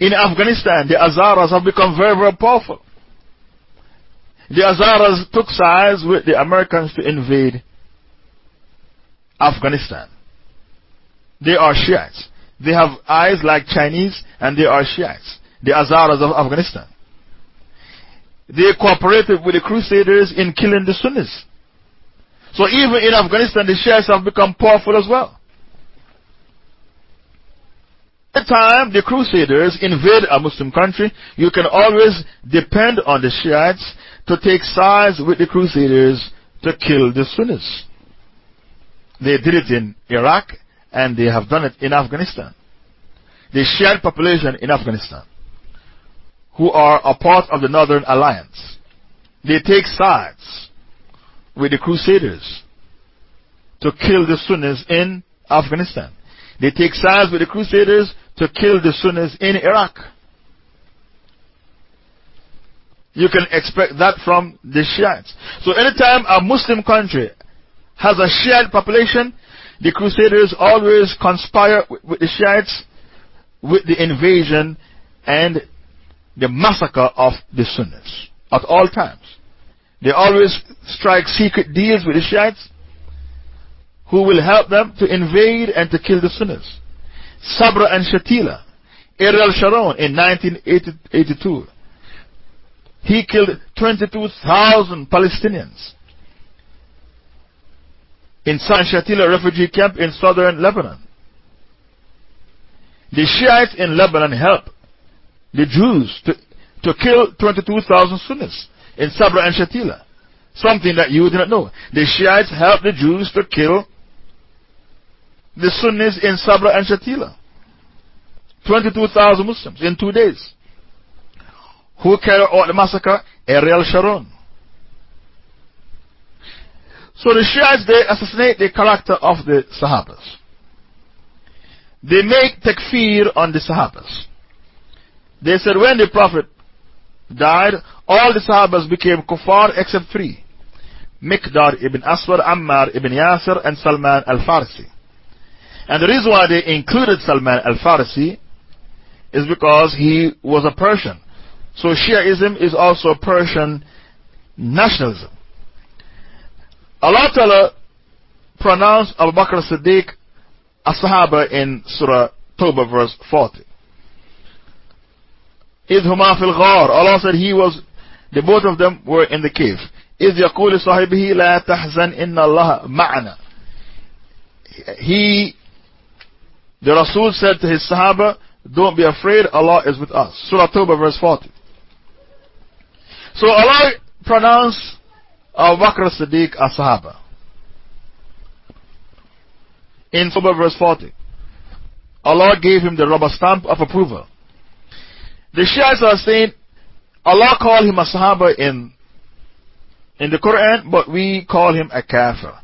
In Afghanistan, the Hazaras have become very, very powerful. The Hazaras took sides with the Americans to invade Afghanistan. They are Shiites. They have eyes like Chinese and they are Shiites. The Azaras of Afghanistan. They cooperated with the Crusaders in killing the Sunnis. So even in Afghanistan, the Shiites have become powerful as well. the time the Crusaders invade a Muslim country, you can always depend on the Shiites to take sides with the Crusaders to kill the Sunnis. They did it in Iraq and they have done it in Afghanistan. The Shiite population in Afghanistan, who are a part of the Northern Alliance, they take sides with the Crusaders to kill the Sunnis in Afghanistan. They take sides with the Crusaders to kill the Sunnis in Iraq. You can expect that from the Shiites. So, anytime a Muslim country has a Shiite population, the Crusaders always conspire with the Shiites with the invasion and the massacre of the Sunnis at all times. They always strike secret deals with the Shiites who will help them to invade and to kill the Sunnis. Sabra and Shatila, Ariel Sharon in 1982. He killed 22,000 Palestinians in San Shatila refugee camp in southern Lebanon. The Shiites in Lebanon helped the Jews to, to kill 22,000 Sunnis in Sabra and Shatila. Something that you did not know. The Shiites helped the Jews to kill the Sunnis in Sabra and Shatila. 22,000 Muslims in two days. Who carried out the massacre? Ariel Sharon. So the Shiites, they assassinate the character of the Sahabas. They make takfir on the Sahabas. They said when the Prophet died, all the Sahabas became kuffar except three. Miqdad ibn Aswad, Ammar ibn Yasir, and Salman al-Farsi. And the reason why they included Salman al-Farsi is because he was a Persian. So Shiaism is also Persian nationalism. Allah Ta'ala pronounced Abu Bakr Siddiq a Sahaba in Surah Tawbah, verse 40. إذ هما في الغار Allah said he was, the both of them were in the cave. إذ يقول صاحبه لا تحزن إن الله معنا. He the Rasul said to his Sahaba, Don't be afraid, Allah is with us. Surah Tawbah, verse 40. So Allah pronounced Abu Bakr Siddiq as Sahaba. In Tawbah, verse 40. Allah gave him the rubber stamp of approval. The Shiites are saying, Allah called him a Sahaba in, in the Quran, but we call him a Kafir.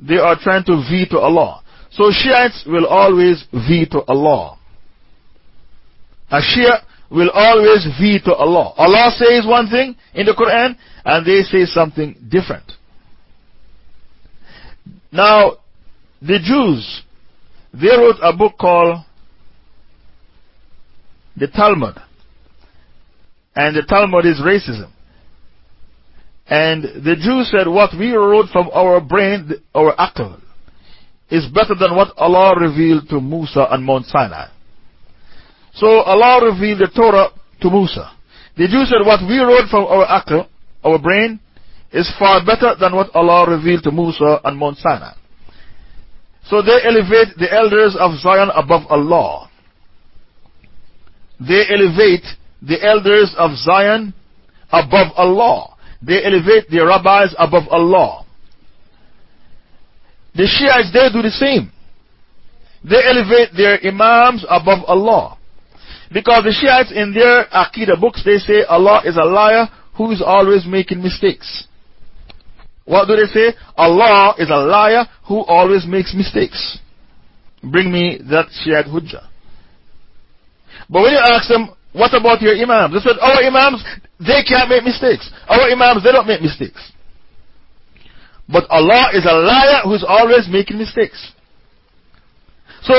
They are trying to veto Allah. So Shiites will always veto Allah. A Shia will always veto Allah. Allah says one thing in the Quran and they say something different. Now, the Jews, they wrote a book called the Talmud. And the Talmud is racism. And the Jews said, What we wrote from our brain, our akal, is better than what Allah revealed to Musa on Mount Sinai. So Allah revealed the Torah to Musa. The Jews said, What we wrote from our akal, our brain, is far better than what Allah revealed to Musa on Mount Sinai. So they elevate the elders of Zion above Allah. They elevate the elders of Zion above Allah. They elevate the rabbis above Allah. The Shiites, they do the same. They elevate their Imams above Allah. Because the Shiites, in their Aqidah books, they say Allah is a liar who is always making mistakes. What do they say? Allah is a liar who always makes mistakes. Bring me that Shiite Hujjah. But when you ask them, what about your Imams? They said, Our Imams, they can't make mistakes. Our Imams, they don't make mistakes. But Allah is a liar who's always making mistakes. So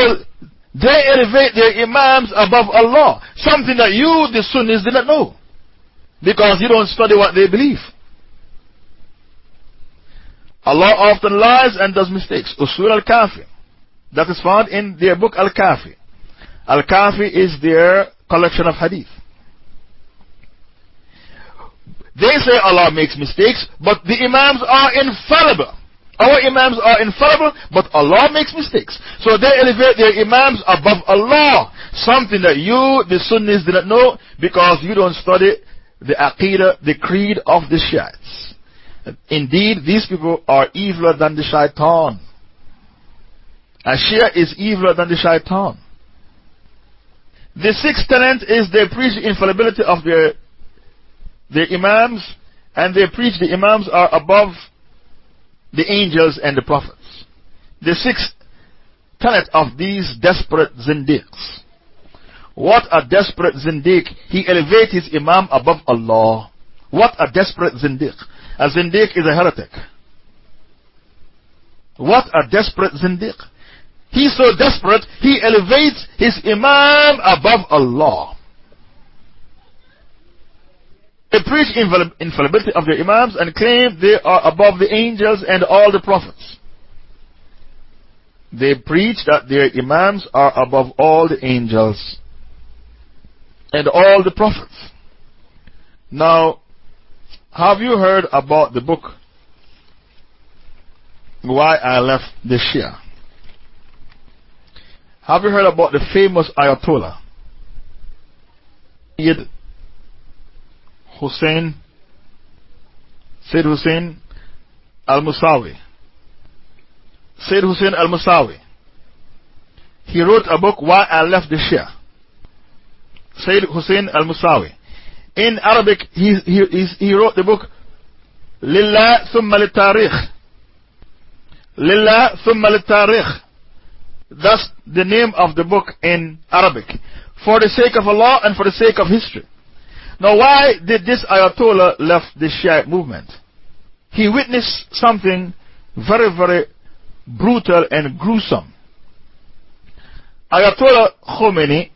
they elevate their Imams above Allah. Something that you, the Sunnis, did not know. Because you don't study what they believe. Allah often lies and does mistakes. Usul al Kafi. That is found in their book Al Kafi. Al Kafi is their collection of hadith. They say Allah makes mistakes, but the Imams are infallible. Our Imams are infallible, but Allah makes mistakes. So they elevate their Imams above Allah. Something that you, the Sunnis, did not know because you don't study the Aqidah, the creed of the Shiites. Indeed, these people are eviler than the shaitan. A Shia is eviler than the shaitan. The sixth tenet is they preach the infallibility of their, their Imams, and they preach the Imams are above the angels and the prophets. The sixth tenet of these desperate zindiqs. What a desperate zindiq. He elevates his Imam above Allah. What a desperate zindiq. A zindiq is a heretic. What a desperate zindiq. He's so desperate, he elevates his Imam above Allah. They preach infallibility of their Imams and claim they are above the angels and all the prophets. They preach that their Imams are above all the angels and all the prophets. Now, have you heard about the book Why I Left the Shia? Have you heard about the famous Ayatollah? Sayyid Hussein, Sayyid Hussein al Musawi. Sayyid Hussein al Musawi. He wrote a book, Why I Left the Shia. Sayyid Hussein al Musawi. In Arabic, he, he, he wrote the book Lillah Thumma Tarikh. Lillah Thumma Tarikh. That's the name of the book in Arabic. For the sake of Allah and for the sake of history. Now, why did this Ayatollah left the Shiite movement? He witnessed something very, very brutal and gruesome. Ayatollah Khomeini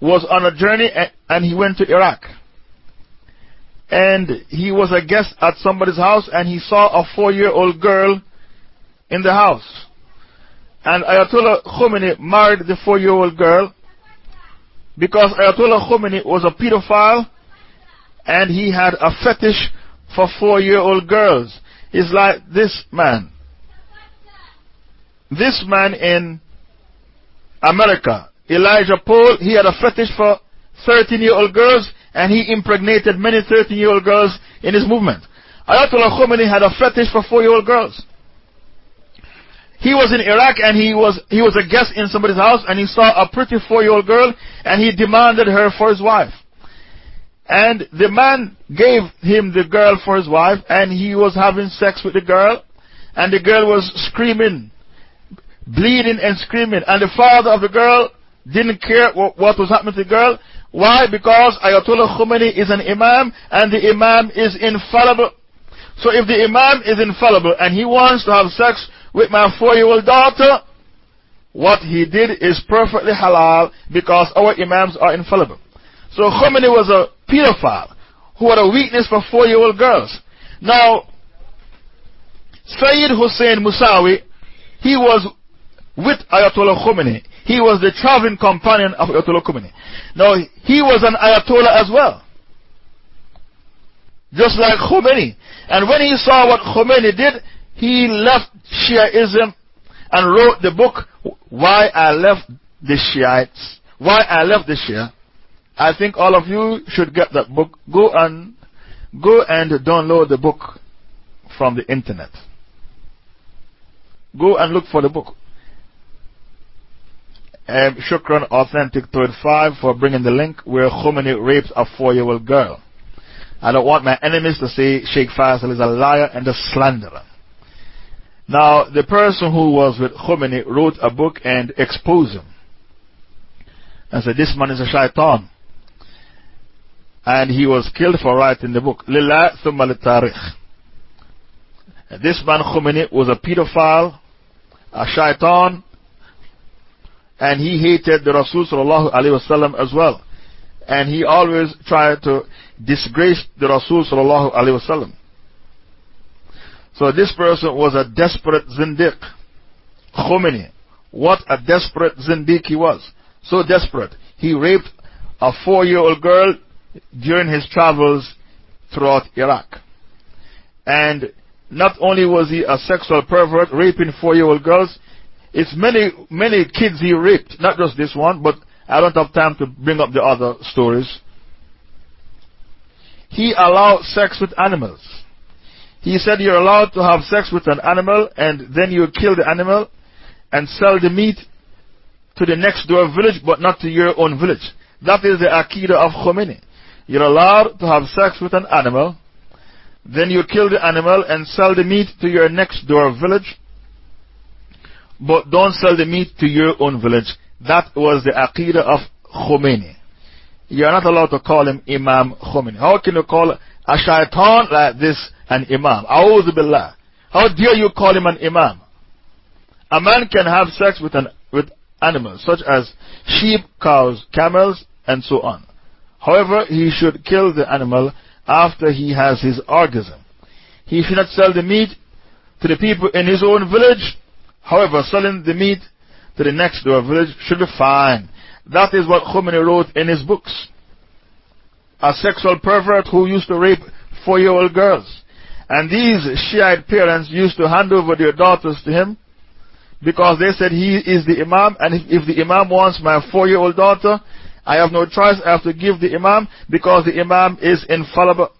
was on a journey and he went to Iraq. And he was a guest at somebody's house and he saw a four year old girl in the house. And Ayatollah Khomeini married the four year old girl because Ayatollah Khomeini was a pedophile and he had a fetish for four year old girls. He's like this man. This man in America Elijah Poole, he had a fetish for 13 year old girls and he impregnated many 13 year old girls in his movement. Ayatollah Khomeini had a fetish for 4 year old girls. He was in Iraq and he was, he was a guest in somebody's house and he saw a pretty 4 year old girl and he demanded her for his wife. And the man gave him the girl for his wife and he was having sex with the girl and the girl was screaming, bleeding and screaming. And the father of the girl didn't care what, was happening to the girl. Why? Because Ayatollah Khomeini is an Imam and the Imam is infallible. So if the Imam is infallible and he wants to have sex with my four year old daughter, what he did is perfectly halal because our Imams are infallible. So Khomeini was a pedophile who had a weakness for four year old girls. Now, Sayyid Hussein Musawi, he was with Ayatollah Khomeini. He was the traveling companion of Ayatollah Khomeini. Now, he was an Ayatollah as well. Just like Khomeini. And when he saw what Khomeini did, he left Shiaism and wrote the book, Why I Left the Shiites. Why I Left the Shia. I think all of you should get that book. Go and, go and download the book from the internet. Go and look for the book. Um, Shukran Authentic 5 for bringing the link where Khomeini raped a four year old girl. I don't want my enemies to say Sheikh Faisal is a liar and a slanderer. Now, the person who was with Khomeini wrote a book and exposed him. And said, This man is a shaitan. And he was killed for writing the book. Lillah thumma. This man Khomeini was a pedophile, a shaitan, and he hated the Rasul sallallahu as well. And he always tried to disgrace the Rasul sallallahu. So this person was a desperate zindiq. Khomeini. What a desperate zindiq he was. So desperate. He raped a four year old girl during his travels throughout Iraq. And not only was he a sexual pervert raping four year old girls, it's many, many kids he raped. Not just this one, but I don't have time to bring up the other stories. He allowed sex with animals. He said you're allowed to have sex with an animal and then you kill the animal and sell the meat to the next door village but not to your own village. That is the Aqidah of Khomeini. You're allowed to have sex with an animal, then you kill the animal and sell the meat to your next door village, but don't sell the meat to your own village. That was the Aqidah of Khomeini. You're not allowed to call him Imam Khomeini. How can you call a shaitan like this an imam. A'udhu billah. How dare you call him an imam? A man can have sex with, an, with animals such as sheep, cows, camels, and so on. However, he should kill the animal after he has his orgasm. He should not sell the meat to the people in his own village. However, selling the meat to the next door village should be fine. That is what Khomeini wrote in his books. A sexual pervert who used to rape four year old girls. And these Shiite parents used to hand over their daughters to him because they said he is the Imam, and if, the Imam wants my four year old daughter, I have no choice, I have to give the Imam because the Imam is infallible.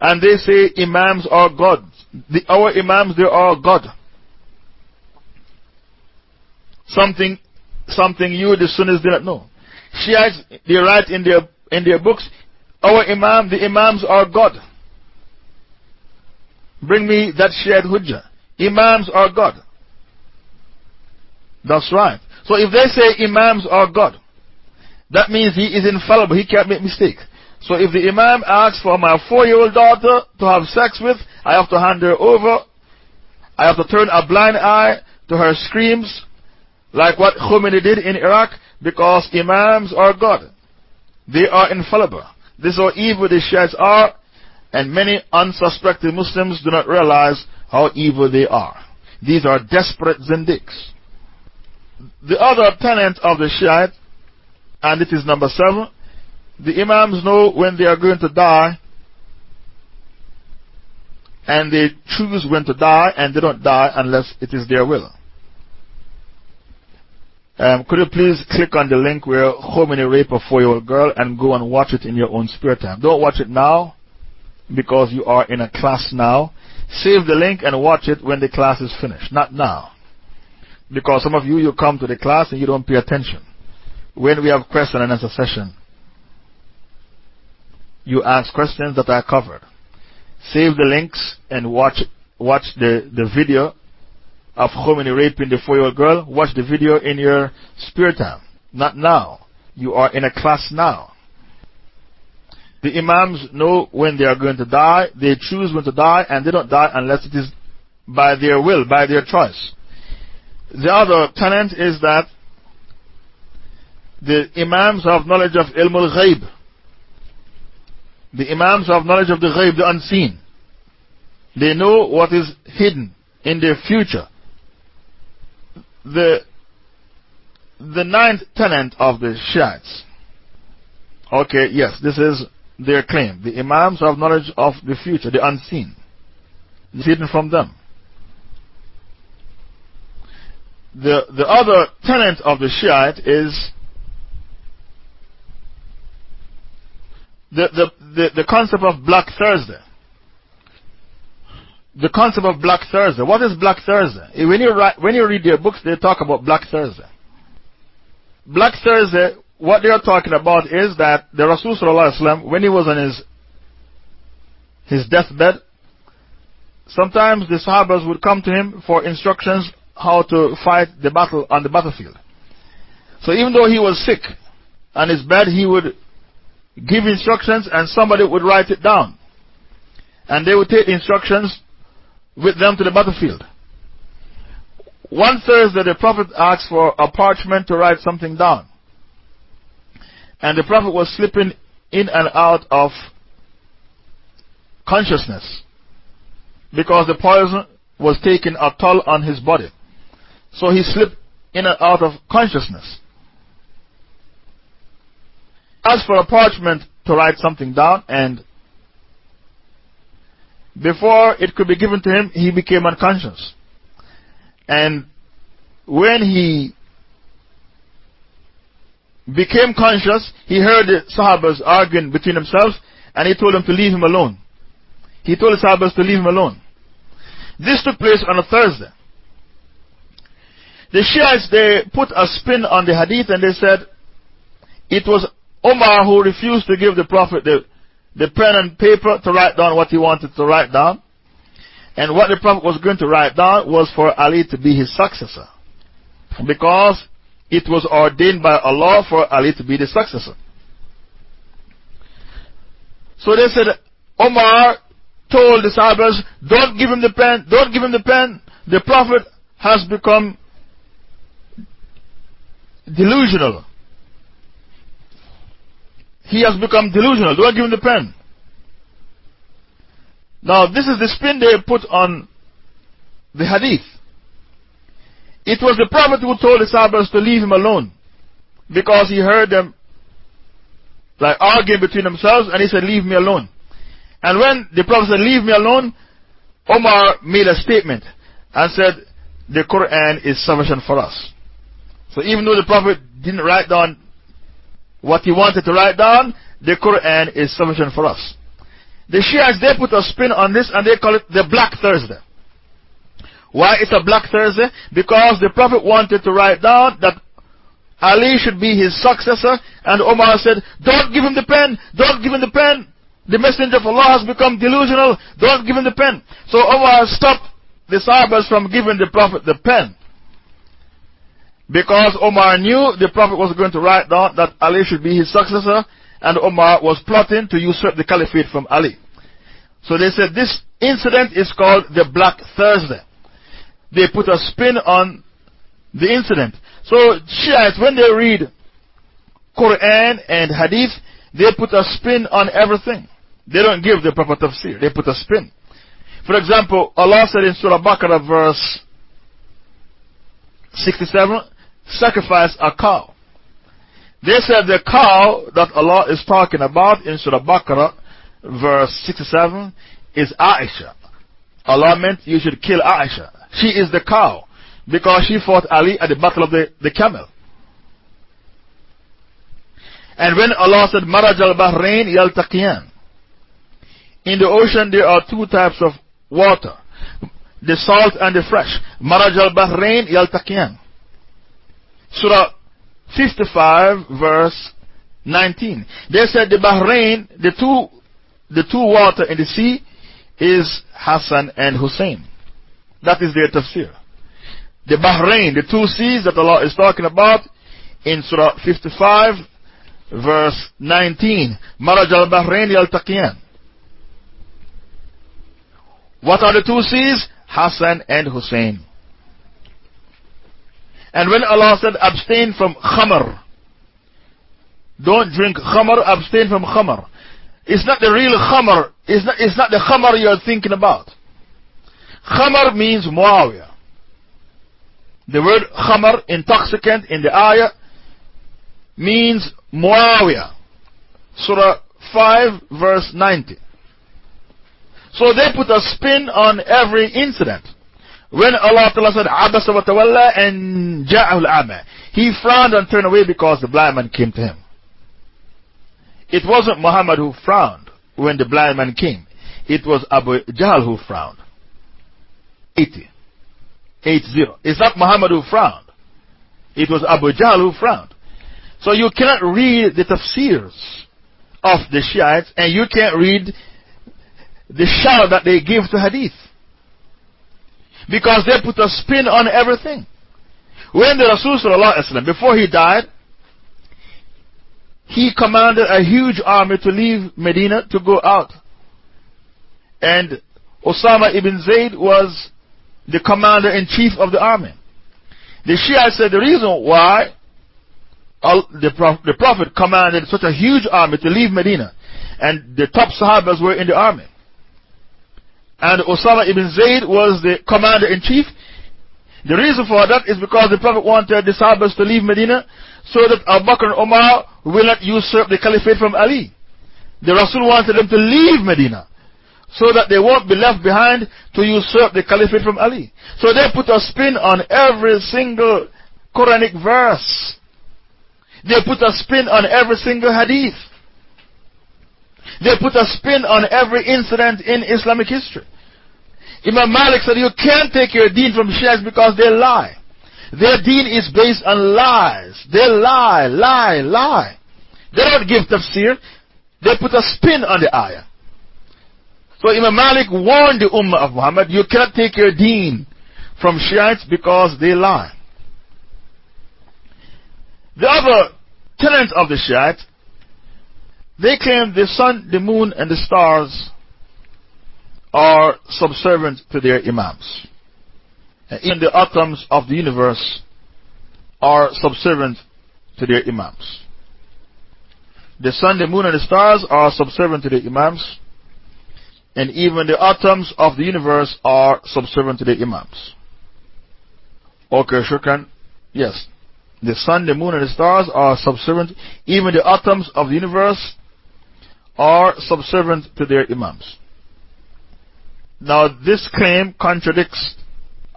And they say Imams are God. The, our Imams, they are God. Something, something you, the Sunnis, do not know. Shiites, they write in their, in their books, our Imam, the Imams are God. Bring me that shared hujjah. Imams are God. That's right. So if they say Imams are God, that means he is infallible. He can't make mistakes. So if the Imam asks for my four year old daughter to have sex with, I have to hand her over. I have to turn a blind eye to her screams, like what Khomeini did in Iraq, because Imams are God. They are infallible. This is how evil the Shiites are. And many unsuspecting Muslims do not realize how evil they are. These are desperate zindiqs. The other tenet of the Shiite, and it is number seven, the Imams know when they are going to die, and they choose when to die, and they don't die unless it is their will. Um, could you please click on the link where Khomeini raped a four year old girl and go and watch it in your own spare time? Don't watch it now because you are in a class now. Save the link and watch it when the class is finished, not now. Because some of you, you come to the class and you don't pay attention. When we have question and answer session, you ask questions that are covered. Save the links and watch, watch the, the video of Khomeini raping the four year old girl. Watch the video in your spare time, not now. You are in a class now. The Imams know when they are going to die, they choose when to die, and they don't die unless it is by their will, by their choice. The other tenet is that the Imams have knowledge of Ilm al Ghaib. The Imams have knowledge of the Ghaib, the unseen. They know what is hidden in their future. The the ninth tenant of the Shiites. Okay, yes, this is their claim. The Imams have knowledge of the future, the unseen. It's hidden from them. The, the other tenet of the Shiite is the, the, the, the concept of Black Thursday. The concept of Black Thursday. What is Black Thursday? When you, write, when you read their books, they talk about Black Thursday. Black Thursday, what they are talking about is that the Rasul, when he was on his, his deathbed, sometimes the Sahabas would come to him for instructions how to fight the battle on the battlefield. So even though he was sick on his bed, he would give instructions and somebody would write it down. And they would take instructions with them to the battlefield. One Thursday, the Prophet asked for a parchment to write something down. And the Prophet was slipping in and out of consciousness because the poison was taking a toll on his body. So he slipped in and out of consciousness. Asked for a parchment to write something down, and before it could be given to him, he became unconscious. And when he became conscious, he heard the Sahabas arguing between themselves and he told them to leave him alone. He told the Sahabas to leave him alone. This took place on a Thursday. The Shiites, they put a spin on the hadith and they said it was Omar who refused to give the Prophet the, the pen and paper to write down what he wanted to write down. And what the Prophet was going to write down was for Ali to be his successor. Because it was ordained by Allah for Ali to be the successor. So they said, Omar told the Sahabas, don't give him the pen, don't give him the pen. The Prophet has become delusional. He has become delusional. Do I give him the pen. Now, this is the spin they put on the hadith. It was the Prophet who told the Sahabas to leave him alone because he heard them like arguing between themselves and he said, Leave me alone. And when the Prophet said, Leave me alone, Omar made a statement and said, The Quran is sufficient for us. So even though the Prophet didn't write down what he wanted to write down, the Quran is sufficient for us. The Shias, they put a spin on this and they call it the Black Thursday. Why it's a Black Thursday? Because the Prophet wanted to write down that Ali should be his successor, and Omar said, Don't give him the pen, don't give him the pen. The Messenger of Allah has become delusional, don't give him the pen. So Omar stopped the Sahabas from giving the Prophet the pen. Because Omar knew the Prophet was going to write down that Ali should be his successor, and Omar was plotting to usurp the caliphate from Ali. So they said this incident is called the Black Thursday. They put a spin on the incident. So Shiites, when they read Quran and Hadith, they put a spin on everything. They don't give the proper tafsir, they put a spin. For example, Allah said in Surah Baqarah, verse 67, sacrifice a cow. They said the cow that Allah is talking about in Surah Baqarah, verse 67, is Aisha. Allah meant you should kill Aisha. She is the cow because she fought Ali at the battle of the, the camel. And when Allah said, Maraj al Bahrain yaltaqiyan, in the ocean there are two types of water the salt and the fresh. Maraj al Bahrain yaltaqiyan. Surah 55, verse 19. They said the Bahrain, the two, the two water in the sea, is Hassan and Hussein. That is their tafsir. The Bahrain, the two seas that Allah is talking about in Surah 55, verse 19. Maraj al Bahrain yaltaqiyan. What are the two seas? Hassan and Hussein. And when Allah said, abstain from khamr, don't drink khamr, abstain from khamr. It's not the real khamr, it's not, it's not the khamr you're thinking about. Khamr means Muawiyah. The word khamar, intoxicant, in the ayah means Muawiyah. Surah 5, verse 90. So they put a spin on every incident. When Allah Ta'ala said, Abasa wa tawalla and ja'ahul ama. He frowned and turned away because the blind man came to him. It wasn't Muhammad who frowned when the blind man came. It was Abu Jahl who frowned. 80. 80. It's not Muhammad who frowned. It was Abu Jahl who frowned. So you cannot read the tafsirs of the Shiites and you can't read the shout that they give to hadith. Because they put a spin on everything. When the Rasul before he died, he commanded a huge army to leave Medina to go out. And Osama ibn Zayd was the commander in chief of the army. The Shia said the reason why the, the Prophet commanded such a huge army to leave Medina, and the top Sahabas were in the army. And Osama ibn Zayd was the commander in chief. The reason for that is because the Prophet wanted the Sahabas to leave Medina so that Abu Bakr and Omar will not usurp the caliphate from Ali. The Rasul wanted them to leave Medina so that they won't be left behind to usurp the caliphate from Ali. So they put a spin on every single Quranic verse. They put a spin on every single hadith. They put a spin on every incident in Islamic history. Imam Malik said, You can't take your deen from Shiites because they lie. Their deen is based on lies. They lie, lie, lie. They don't give tafsir. They put a spin on the ayah. So Imam Malik warned the Ummah of Muhammad, you cannot take your deen from Shiites because they lie. The other tenets of the Shiites, they claim the sun, the moon, and the stars are subservient to their Imams. And even the atoms of the universe are subservient to their Imams. The sun, the moon, and the stars are subservient to their Imams and even the atoms of the universe are subservient to the Imams. Okay, Shukran. Yes. The sun, the moon, and the stars are subservient. Even the atoms of the universe are subservient to their Imams. Now, this claim contradicts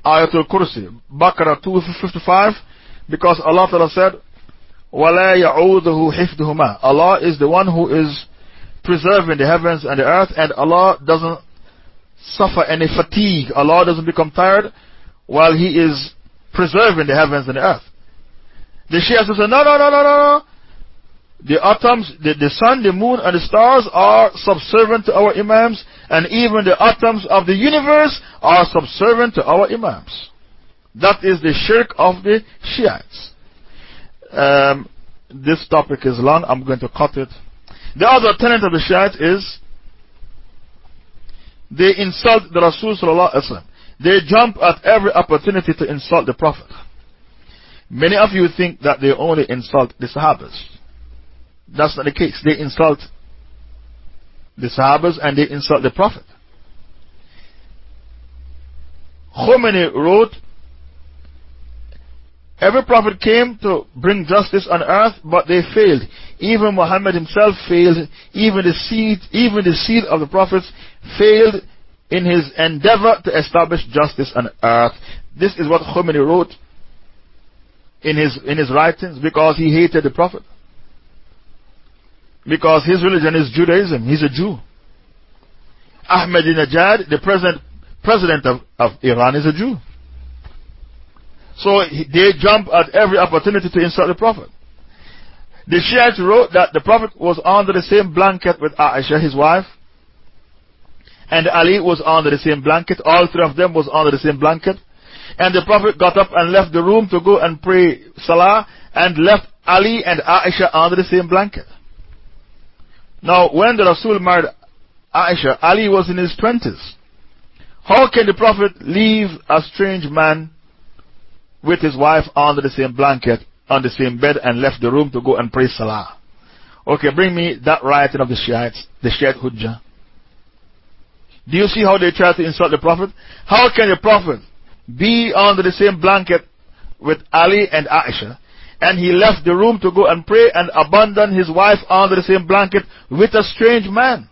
Ayatul Kursi, Baqarah 255, because Allah Ta'ala said, وَلَا يَعُودُهُ حِفْدُهُمَا Allah is the one who is preserving the heavens and the earth, and Allah doesn't suffer any fatigue. Allah doesn't become tired while He is preserving the heavens and the earth. The Shia says, no, no, no, no, no. The atoms, the, the sun, the moon, and the stars are subservient to our Imams, and even the atoms of the universe are subservient to our Imams. That is the shirk of the Shiites. Um, this topic is long, I'm going to cut it. The other tenet of the Shiites is they insult the Rasul. They jump at every opportunity to insult the Prophet. Many of you think that they only insult the Sahabas. That's not the case. They insult the Sahabas and they insult the Prophet. Khomeini wrote Every prophet came to bring justice on earth, but they failed. Even Muhammad himself failed. Even the seed, even the seed of the prophets failed in his endeavor to establish justice on earth. This is what Khomeini wrote in his, in his writings because he hated the prophet. Because his religion is Judaism. He's a Jew. Ahmadinejad, the present president of, of Iran, is a Jew. So they jump at every opportunity to insult the Prophet. The Shiites wrote that the Prophet was under the same blanket with Aisha, his wife, and Ali was under the same blanket. All three of them was under the same blanket. And the Prophet got up and left the room to go and pray Salah and left Ali and Aisha under the same blanket. Now, when the Rasul married Aisha, Ali was in his twenties. How can the Prophet leave a strange man with his wife under the same blanket, on the same bed, and left the room to go and pray Salah. Okay, bring me that writing of the Shiites, the Shiite Hujjah. Do you see how they try to insult the Prophet? How can the Prophet be under the same blanket with Ali and Aisha, and he left the room to go and pray and abandoned his wife under the same blanket with a strange man.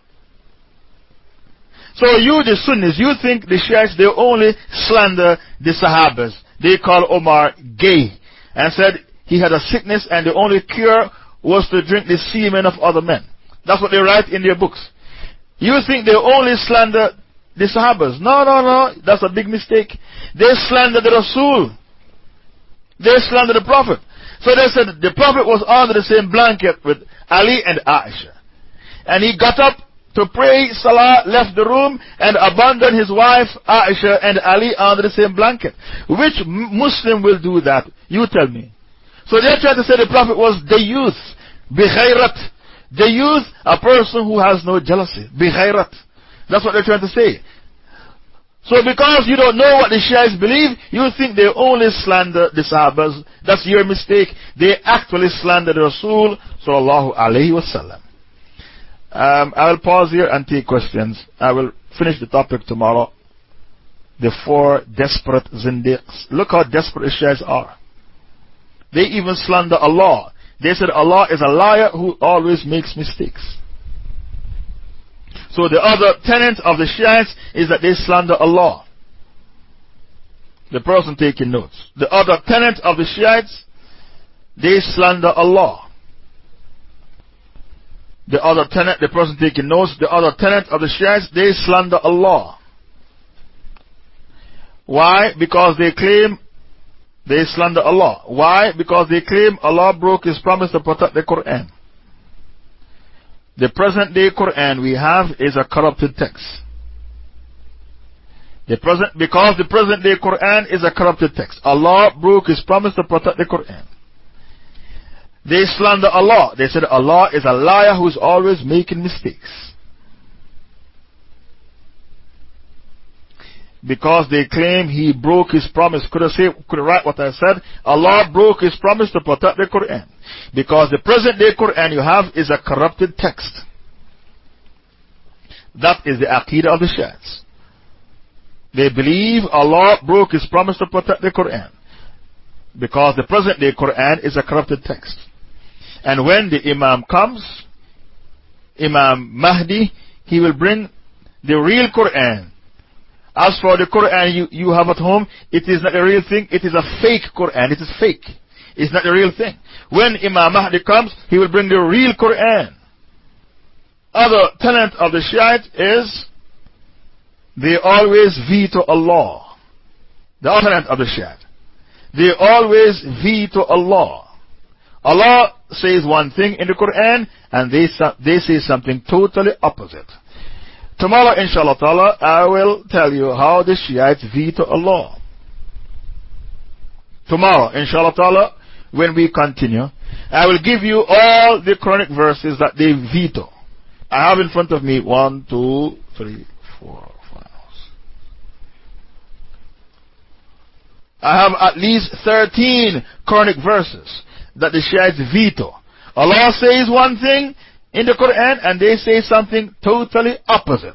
So you, the Sunnis, you think the Shiites, they only slander the Sahabas. They call Omar gay and said he had a sickness and the only cure was to drink the semen of other men. That's what they write in their books. You think they only slander the Sahabas. No, no, no. That's a big mistake. They slander the Rasul. They slander the Prophet. So they said the Prophet was under the same blanket with Ali and Aisha. And he got up to pray Salah, left the room, and abandoned his wife Aisha and Ali under the same blanket. Which Muslim will do that? You tell me. So they try to say the Prophet was dayyuth, bighayrat. Dayyuth, a person who has no jealousy, bighayrat. That's what they're trying to say. So because you don't know what the Shiites believe, you think they only slander the Sahabas. That's your mistake. They actually slander the Rasul sallallahu alayhi wasallam. Um, I will pause here and take questions. I will finish the topic tomorrow. The four desperate zindiqs. Look how desperate the Shiites are. They even slander Allah. They said Allah is a liar who always makes mistakes. So the other tenet of the Shiites is that they slander Allah. The person taking notes. The other tenet of the Shiites, they slander Allah. The other tenet, the person taking notes, the other tenet of the Shiites, they slander Allah. Why? Because they claim they slander Allah. Why? Because they claim Allah broke His promise to protect the Quran. The present day Quran we have is a corrupted text. The present, because the present day Quran is a corrupted text. Allah broke His promise to protect the Quran. They slander Allah. They said Allah is a liar who is always making mistakes. Because they claim he broke his promise. Could I say, could I write what I said? Allah broke his promise to protect the Quran. Because the present day Quran you have is a corrupted text. That is the Aqidah of the Shiites. They believe Allah broke his promise to protect the Quran. Because the present day Quran is a corrupted text. And when the Imam comes, Imam Mahdi, he will bring the real Quran as for the Quran you, you have at home, it is not a real thing, it is a fake Quran. It is fake. It's not a real thing. When Imam Mahdi comes, he will bring the real Quran. Other tenet of the Shiite is they always veto Allah. The other tenet of the Shiite. They always veto Allah. Allah says one thing in the Quran and they, they say something totally opposite. Tomorrow, inshallah I will tell you how the Shiites veto Allah. Tomorrow, inshallah when we continue, I will give you all the Quranic verses that they veto. I have in front of me one, two, three, four, five. I have at least 13 Quranic verses that the Shiites veto. Allah says one thing, in the Quran and they say something totally opposite.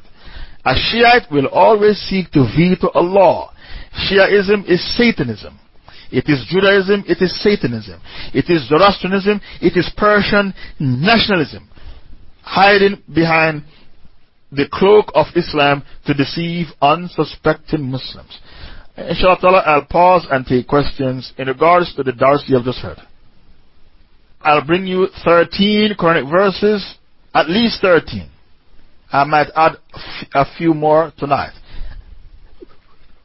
A Shiite will always seek to veto Allah. Shiaism is Satanism. It is Judaism, it is Satanism. It is Zoroastrianism, it is Persian nationalism. Hiding behind the cloak of Islam to deceive unsuspecting Muslims. Inshallah, I'll pause and take questions in regards to the Dars you have just heard. I'll bring you 13 Quranic verses, at least 13. I might add a few more tonight.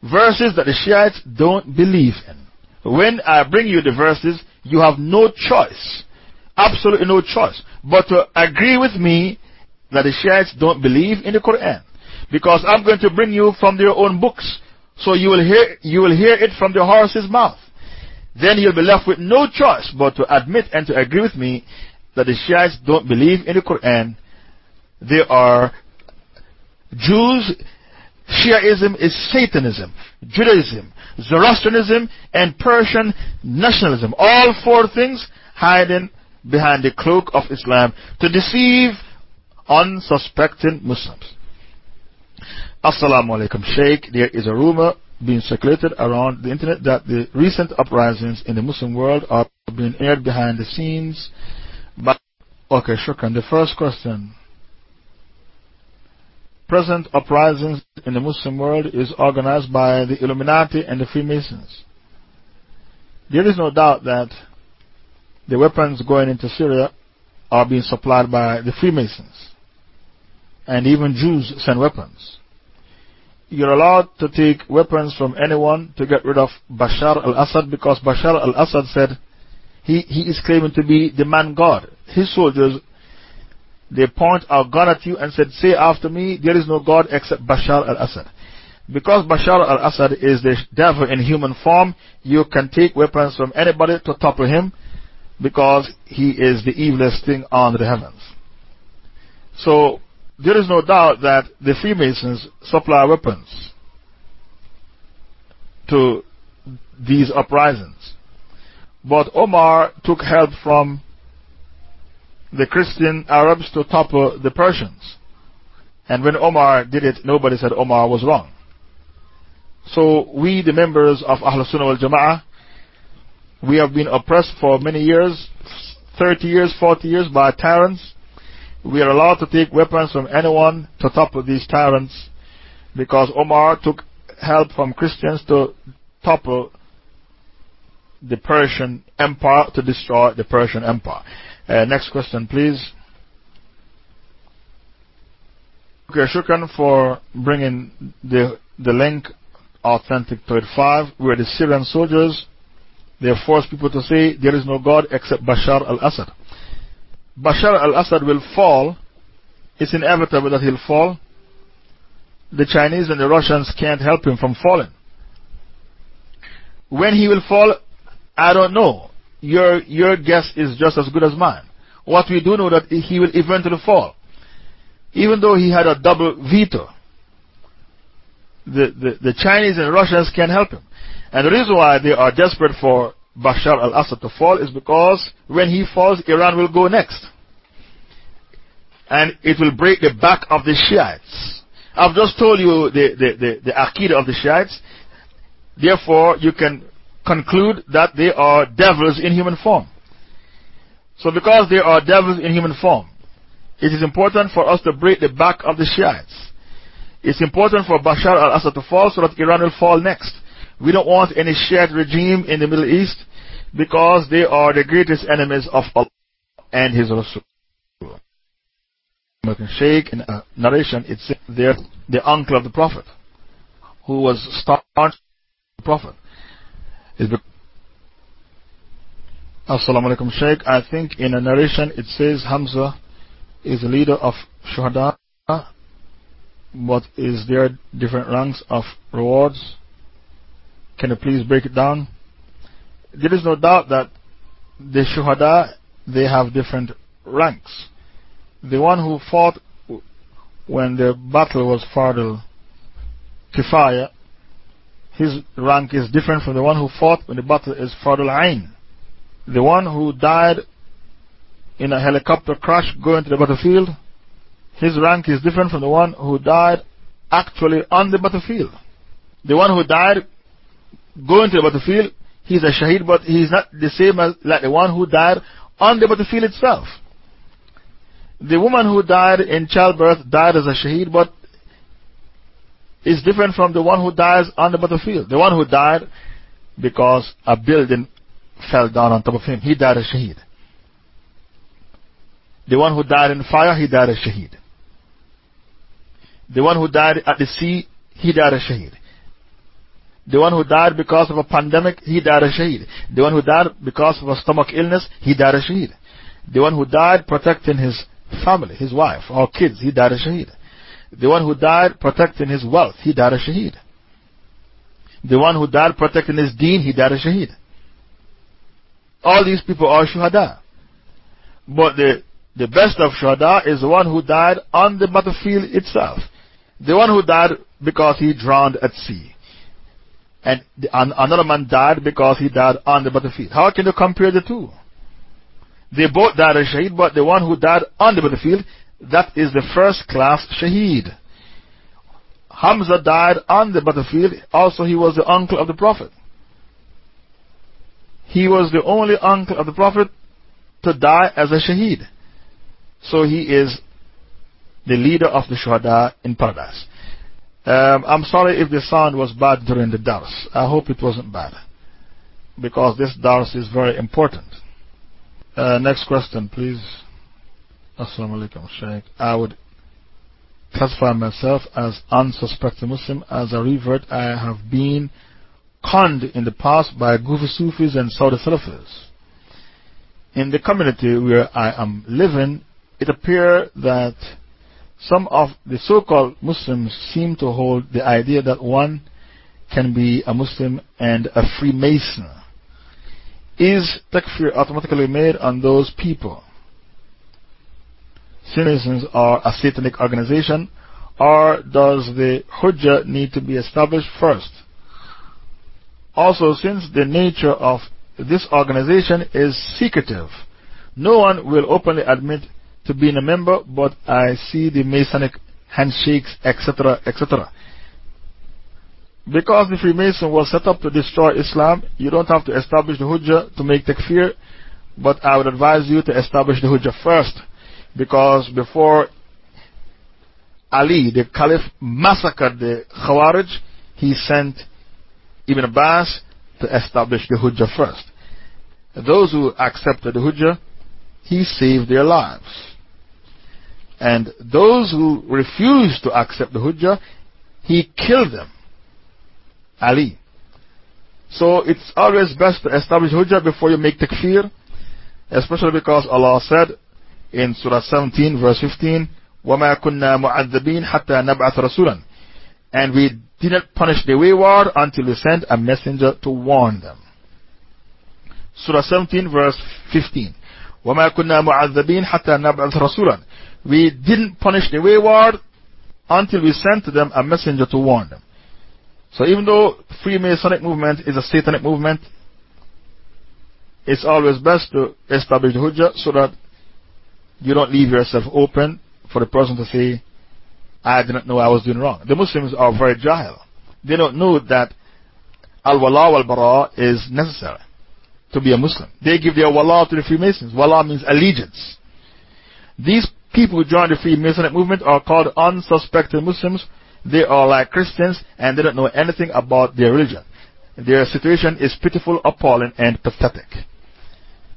Verses that the Shiites don't believe in. When I bring you the verses, you have no choice. Absolutely no choice. But to agree with me that the Shiites don't believe in the Quran. Because I'm going to bring you from their own books. So you will hear, you will hear it from the horse's mouth then you'll be left with no choice but to admit and to agree with me that the Shiites don't believe in the Quran. They are Jews. Shiaism is Satanism, Judaism, Zoroastrianism, and Persian nationalism. All four things hiding behind the cloak of Islam to deceive unsuspecting Muslims. Assalamu alaikum, Sheikh. There is a rumor being circulated around the internet that the recent uprisings in the Muslim world are being aired behind the scenes. But, okay, shukran. The first question. Present uprisings in the Muslim world is organized by the Illuminati and the Freemasons. There is no doubt that the weapons going into Syria are being supplied by the Freemasons. And even Jews send weapons. You're allowed to take weapons from anyone to get rid of Bashar al Assad because Bashar al Assad said he, he is claiming to be the man God. His soldiers, they point a gun at you and said, Say after me, there is no God except Bashar al Assad. Because Bashar al Assad is the devil in human form, you can take weapons from anybody to topple him because he is the evilest thing on the heavens. So, there is no doubt that the Freemasons supply weapons to these uprisings. But Omar took help from the Christian Arabs to topple the Persians. And when Omar did it, nobody said Omar was wrong. So, we, the members of Ahl Sunnah wal Jama'ah, we have been oppressed for many years 30 years, 40 years by tyrants. We are allowed to take weapons from anyone to topple these tyrants because Omar took help from Christians to topple the Persian Empire, to destroy the Persian Empire. Uh, next question, please. Okay, shukran for bringing the, the link Authentic Tawhid 5, where the Syrian soldiers they forced people to say there is no God except Bashar al Assad. Bashar al Assad will fall. It's inevitable that he'll fall. The Chinese and the Russians can't help him from falling. When he will fall, I don't know. Your, your guess is just as good as mine. What we do know that he will eventually fall. Even though he had a double veto, the, the, the Chinese and Russians can't help him. And the reason why they are desperate for Bashar al Assad to fall is because when he falls, Iran will go next. And it will break the back of the Shiites. I've just told you the, the, the, the Aqidah of the Shiites. Therefore, you can conclude that they are devils in human form. So, because they are devils in human form, it is important for us to break the back of the Shiites. It's important for Bashar al Assad to fall so that Iran will fall next. We don't want any Shiite regime in the Middle East because they are the greatest enemies of Allah and His Rasul. American Sheikh in a narration, it says they're the uncle of the Prophet who was staunch the Prophet. Assalamu alaikum Sheikh. I think in a narration it says Hamza is the leader of Shuhada, but is there different ranks of rewards? Can you please break it down? There is no doubt that the Shuhada, they have different ranks. The one who fought when the battle was Fardul Kifaya, his rank is different from the one who fought when the battle is Fardul Ain. The one who died in a helicopter crash going to the battlefield, his rank is different from the one who died actually on the battlefield. The one who died going to the battlefield, he's a shaheed, but he's not the same as like the one who died on the battlefield itself. The woman who died in childbirth died as a shaheed, but is different from the one who dies on the battlefield. The one who died because a building fell down on top of him, he died as shaheed. The one who died in fire, he died as shaheed. The one who died at the sea, he died as shaheed. The one who died because of a pandemic, he died a shaheed. The one who died because of a stomach illness, he died a shaheed. The one who died protecting his family, his wife, or kids, he died a shaheed. The one who died protecting his wealth, he died a shaheed. The one who died protecting his deen, he died a shaheed. All these people are shuhada. But the, the best of shuhada is the one who died on the battlefield itself. The one who died because he drowned at sea and another man died because he died on the battlefield. How can you compare the two? They both died as shaheed, but the one who died on the battlefield, that is the first class shaheed. Hamza died on the battlefield. Also, he was the uncle of the Prophet. He was the only uncle of the Prophet to die as a shaheed. So he is the leader of the shuhada in paradise. Um, I'm sorry if the sound was bad during the dars. I hope it wasn't bad. Because this dars is very important. Uh, next question, please. Assalamu alaikum, Shaykh. I would classify myself as unsuspecting Muslim. As a revert, I have been conned in the past by Goofy Sufis and Saudi Salafis. In the community where I am living, it appears that some of the so called Muslims seem to hold the idea that one can be a Muslim and a Freemason. Is takfir automatically made on those people? Freemasons are a satanic organization, or does the Hujjah need to be established first? Also, since the nature of this organization is secretive, no one will openly admit to being a member, but I see the Masonic handshakes, etc., etc. Because the Freemason was set up to destroy Islam, you don't have to establish the Hujjah to make takfir, but I would advise you to establish the Hujjah first. Because before Ali, the Caliph, massacred the Khawarij, he sent Ibn Abbas to establish the Hujjah first. Those who accepted the Hujjah, he saved their lives. And those who refused to accept the Hujjah, he killed them. Ali. So it's always best to establish Hujjah before you make takfir, especially because Allah said in Surah 17, verse 15, وَمَا كُنَّا مُعَذَّبِينَ حَتَّى نَبْعَثَ رَسُولًا And we did not punish the wayward until we sent a messenger to warn them. Surah 17, verse 15. وَمَا كُنَّا مُعَذَّبِينَ حَتَّى نَبْعَثَ رَسُولًا we didn't punish the wayward until we sent to them a messenger to warn them. So even though Freemasonic movement is a satanic movement, it's always best to establish the Hujjah so that you don't leave yourself open for the person to say, I didn't know I was doing wrong. The Muslims are very jahil. They don't know that al wala wal bara is necessary to be a Muslim. They give their wala to the Freemasons. Wala means allegiance. These people who join the Freemasonic movement are called unsuspecting Muslims. They are like Christians and they don't know anything about their religion. Their situation is pitiful, appalling, and pathetic.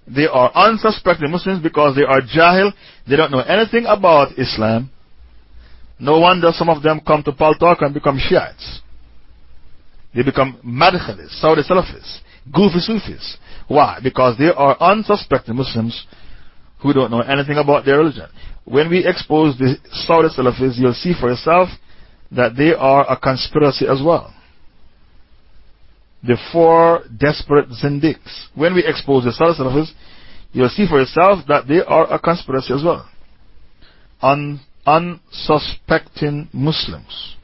They are unsuspecting Muslims because they are jahil. They don't know anything about Islam. No wonder some of them come to Paltalk and become Shiites. They become Madkhalis, Saudi Salafis, Goofy Sufis. Why? Because they are unsuspecting Muslims who don't know anything about their religion. When we expose the Saudi Salafis, you'll see for yourself that they are a conspiracy as well the four desperate zindiqs. When we expose the Saudi Salafis, you'll see for yourself that they are a conspiracy as well. Un unsuspecting Muslims.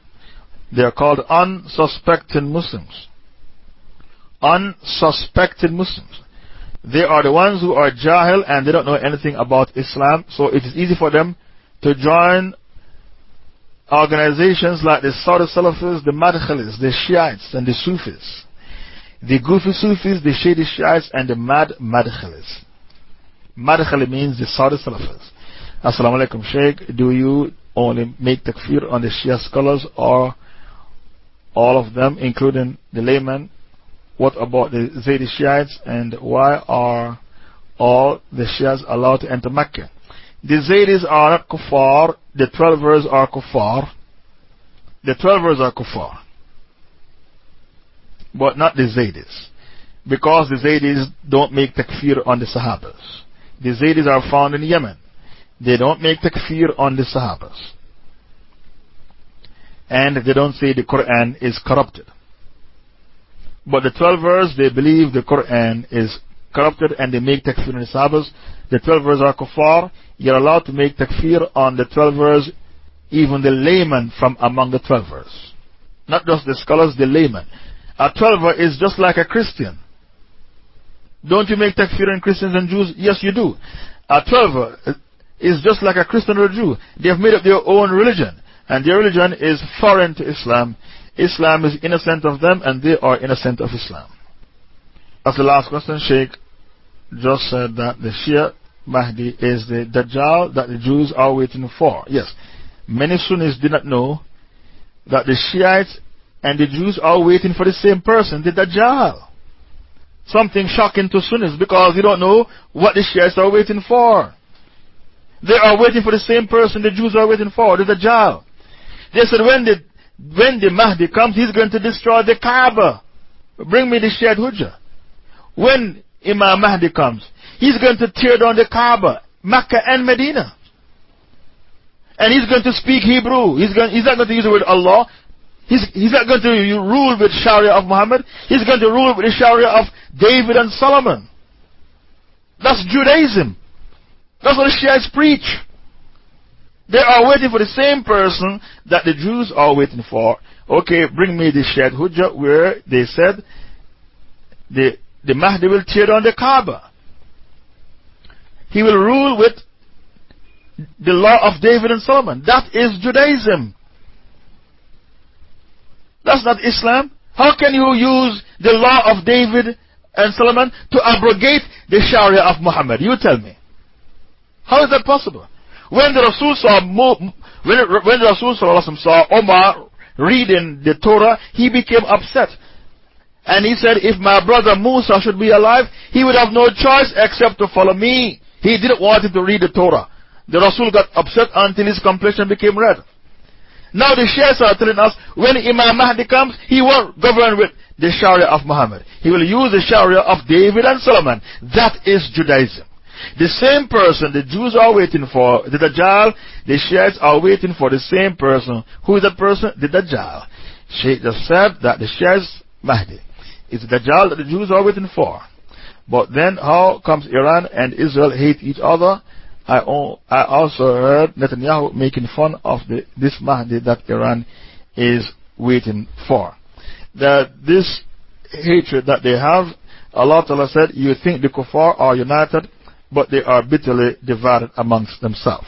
They are called unsuspecting Muslims. Unsuspecting Muslims. They are the ones who are Jahil and they don't know anything about Islam, so it is easy for them to join organizations like the Saudi Salafis, the Madkhalis, the Shiites, and the Sufis the Goofy Sufis, the Shady Shiites, and the Mad Madkhalis. Madkhali means the Saudi Salafis. Assalamu alaikum, Sheikh. Do you only make takfir on the Shia scholars or all of them, including the layman? What about the Zaydi Shiites and why are all the Shias allowed to enter Mecca? The Zaydis are not the Twelvers are kuffar. The Twelvers are kuffar but not the Zaydis. Because the Zaydis don't make takfir on the Sahabas. The Zaydis are found in Yemen. They don't make takfir on the Sahabas. And they don't say the Quran is corrupted. But the Twelvers, they believe the Quran is corrupted and they make takfir on the Sahabas. The Twelvers are kuffar. You're allowed to make takfir on the Twelvers, even the layman from among the Twelvers. Not just the scholars, the layman. A 12 is just like a Christian. Don't you make takfir in Christians and Jews? Yes, you do. A 12 is just like a Christian or a Jew. They have made up their own religion. And their religion is foreign to Islam. Islam is innocent of them, and they are innocent of Islam. As the last question, Sheikh just said that the Shia Mahdi is the Dajjal that the Jews are waiting for. Yes, many Sunnis did not know that the Shiites and the Jews are waiting for the same person, the Dajjal. Something shocking to Sunnis because they don't know what the Shiites are waiting for. They are waiting for the same person the Jews are waiting for, the Dajjal. They said when the, when the Mahdi comes, he's going to destroy the Kaaba. Bring me the Shiite Hujjah. When Imam Mahdi comes, he's going to tear down the Kaaba, Mecca and Medina. And he's going to speak Hebrew. He's, going, he's not going to use the word Allah. He's, he's not going to rule with Sharia of Muhammad. He's going to rule with the Sharia of David and Solomon. That's Judaism. That's what the Shiites preach. They are waiting for the same person that the Jews are waiting for. Okay, bring me the Shiite Hujjah where they said the, the Mahdi will tear down the Kaaba. He will rule with the law of David and Solomon. That is Judaism. That's not Islam. How can you use the law of David and Solomon to abrogate the Sharia of Muhammad? You tell me. How is that possible? When the Rasul saw, when, when the Rasul saw Omar reading the Torah, he became upset. And he said, if my brother Musa should be alive, he would have no choice except to follow me. He didn't want him to read the Torah. The Rasul got upset until his complexion became red. Now the Shiites are telling us when Imam Mahdi comes, he won't govern with the Sharia of Muhammad. He will use the Sharia of David and Solomon. That is Judaism. The same person the Jews are waiting for, the Dajjal, the Shiites are waiting for the same person. Who is that person? The Dajjal. Sheikh just said that the Shiites Mahdi is the Dajjal that the Jews are waiting for. But then how comes Iran and Israel hate each other? I, I also heard Netanyahu making fun of the, this Mahdi that Iran is waiting for. That this hatred that they have, Allah Ta'ala said, You think the kuffar are united, but they are bitterly divided amongst themselves.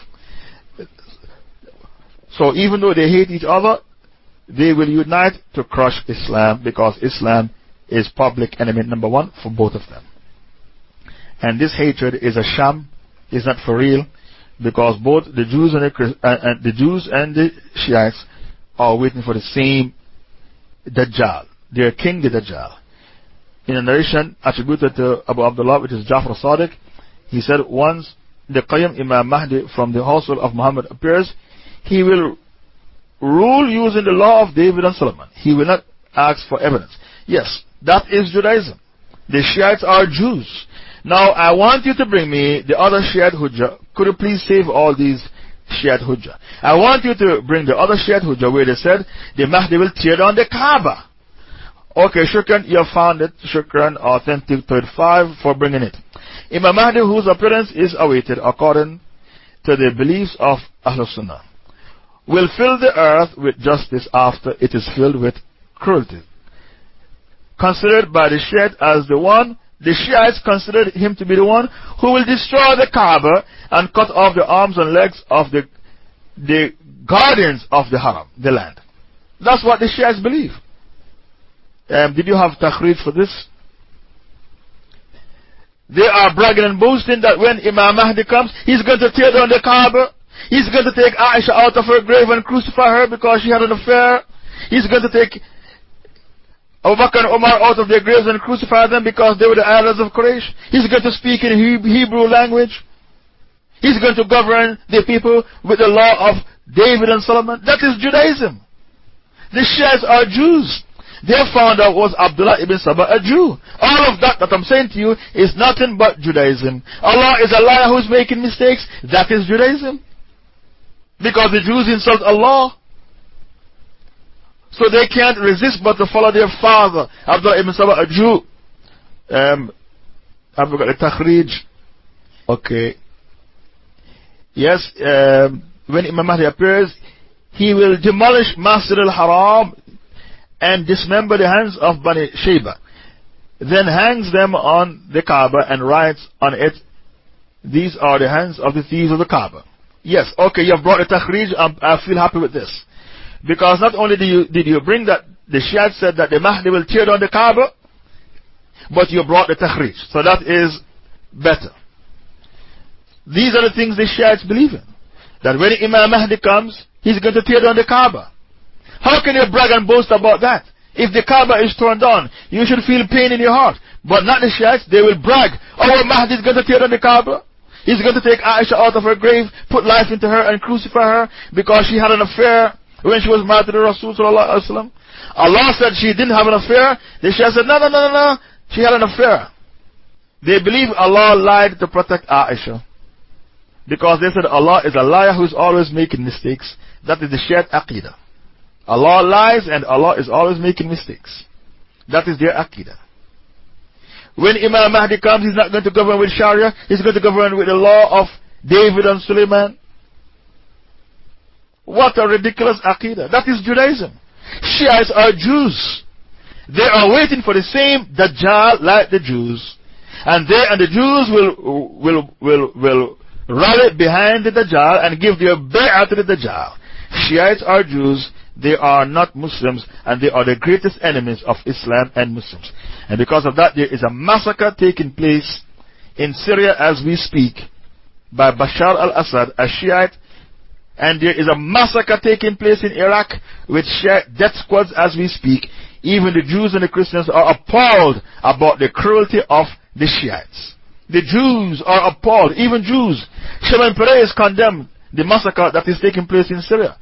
So even though they hate each other, they will unite to crush Islam because Islam is public enemy number one for both of them. And this hatred is a sham is not for real because both the Jews and the, uh, uh, the Jews and the Shiites are waiting for the same Dajjal, their king, the Dajjal. In a narration attributed to Abu Abdullah, which is Jafar Sadiq, he said, Once the Qayyim Imam Mahdi from the household of Muhammad appears, he will rule using the law of David and Solomon. He will not ask for evidence. Yes, that is Judaism. The Shiites are Jews. Now, I want you to bring me the other Shiite Hujjah. Could you please save all these Shiite Hujjah? I want you to bring the other Shiite Hujjah where they said the Mahdi will tear down the Kaaba. Okay, Shukran, you have found it. Shukran, Authentic 35 for bringing it. Imam Mahdi, whose appearance is awaited according to the beliefs of Ahlul Sunnah, will fill the earth with justice after it is filled with cruelty. Considered by the Shiite as the one the Shiites considered him to be the one who will destroy the Kaaba and cut off the arms and legs of the, the guardians of the Haram, the land. That's what the Shiites believe. Um, did you have takhrij for this? They are bragging and boasting that when Imam Mahdi comes, he's going to tear down the Kaaba. He's going to take Aisha out of her grave and crucify her because she had an affair. He's going to take Abu Bakr and Umar out of their graves and crucify them because they were the idols of Quraysh. He's going to speak in Hebrew language. He's going to govern the people with the law of David and Solomon. That is Judaism. The Shiites are Jews. Their founder was Abdullah ibn Saba, a Jew. All of that that I'm saying to you is nothing but Judaism. Allah is a liar who's making mistakes. That is Judaism. Because the Jews insult Allah. So they can't resist but to follow their father, Abdullah ibn Saba, a Jew. Um, I've got the Takhrij. Okay. Yes, um, when Imam Mahdi appears, he will demolish Masjid al Haram and dismember the hands of Bani Shaybah. Then hangs them on the Kaaba and writes on it, These are the hands of the thieves of the Kaaba. Yes, okay, you have brought the Takhrij. I feel happy with this. Because not only did you, did you bring that, the Shiites said that the Mahdi will tear down the Kaaba, but you brought the Takhrij. So that is better. These are the things the Shiites believe in. That when Imam Mahdi comes, he's going to tear down the Kaaba. How can you brag and boast about that? If the Kaaba is torn down, you should feel pain in your heart. But not the Shiites, they will brag. Oh, Mahdi is going to tear down the Kaaba. He's going to take Aisha out of her grave, put life into her, and crucify her because she had an affair when she was married to the Rasul. Allah said she didn't have an affair. The Shia said, no, no, no, no, no. She had an affair. They believe Allah lied to protect Aisha. Because they said Allah is a liar who is always making mistakes. That is the Shiite Aqidah. Allah lies and Allah is always making mistakes. That is their Aqidah. When Imam Mahdi comes, he's not going to govern with Sharia, he's going to govern with the law of David and Suleiman. What a ridiculous Aqidah. That is Judaism. Shiites are Jews. They are waiting for the same Dajjal like the Jews. And they and the Jews will, will, will, will rally behind the Dajjal and give their bay'ah to the Dajjal. Shiites are Jews, they are not Muslims, and they are the greatest enemies of Islam and Muslims. And because of that, there is a massacre taking place in Syria as we speak by Bashar al Assad, a Shiite. And there is a massacre taking place in Iraq with Shiite death squads as we speak. Even the Jews and the Christians are appalled about the cruelty of the Shiites. The Jews are appalled, even Jews. Shimon Peres condemned the massacre that is taking place in Syria.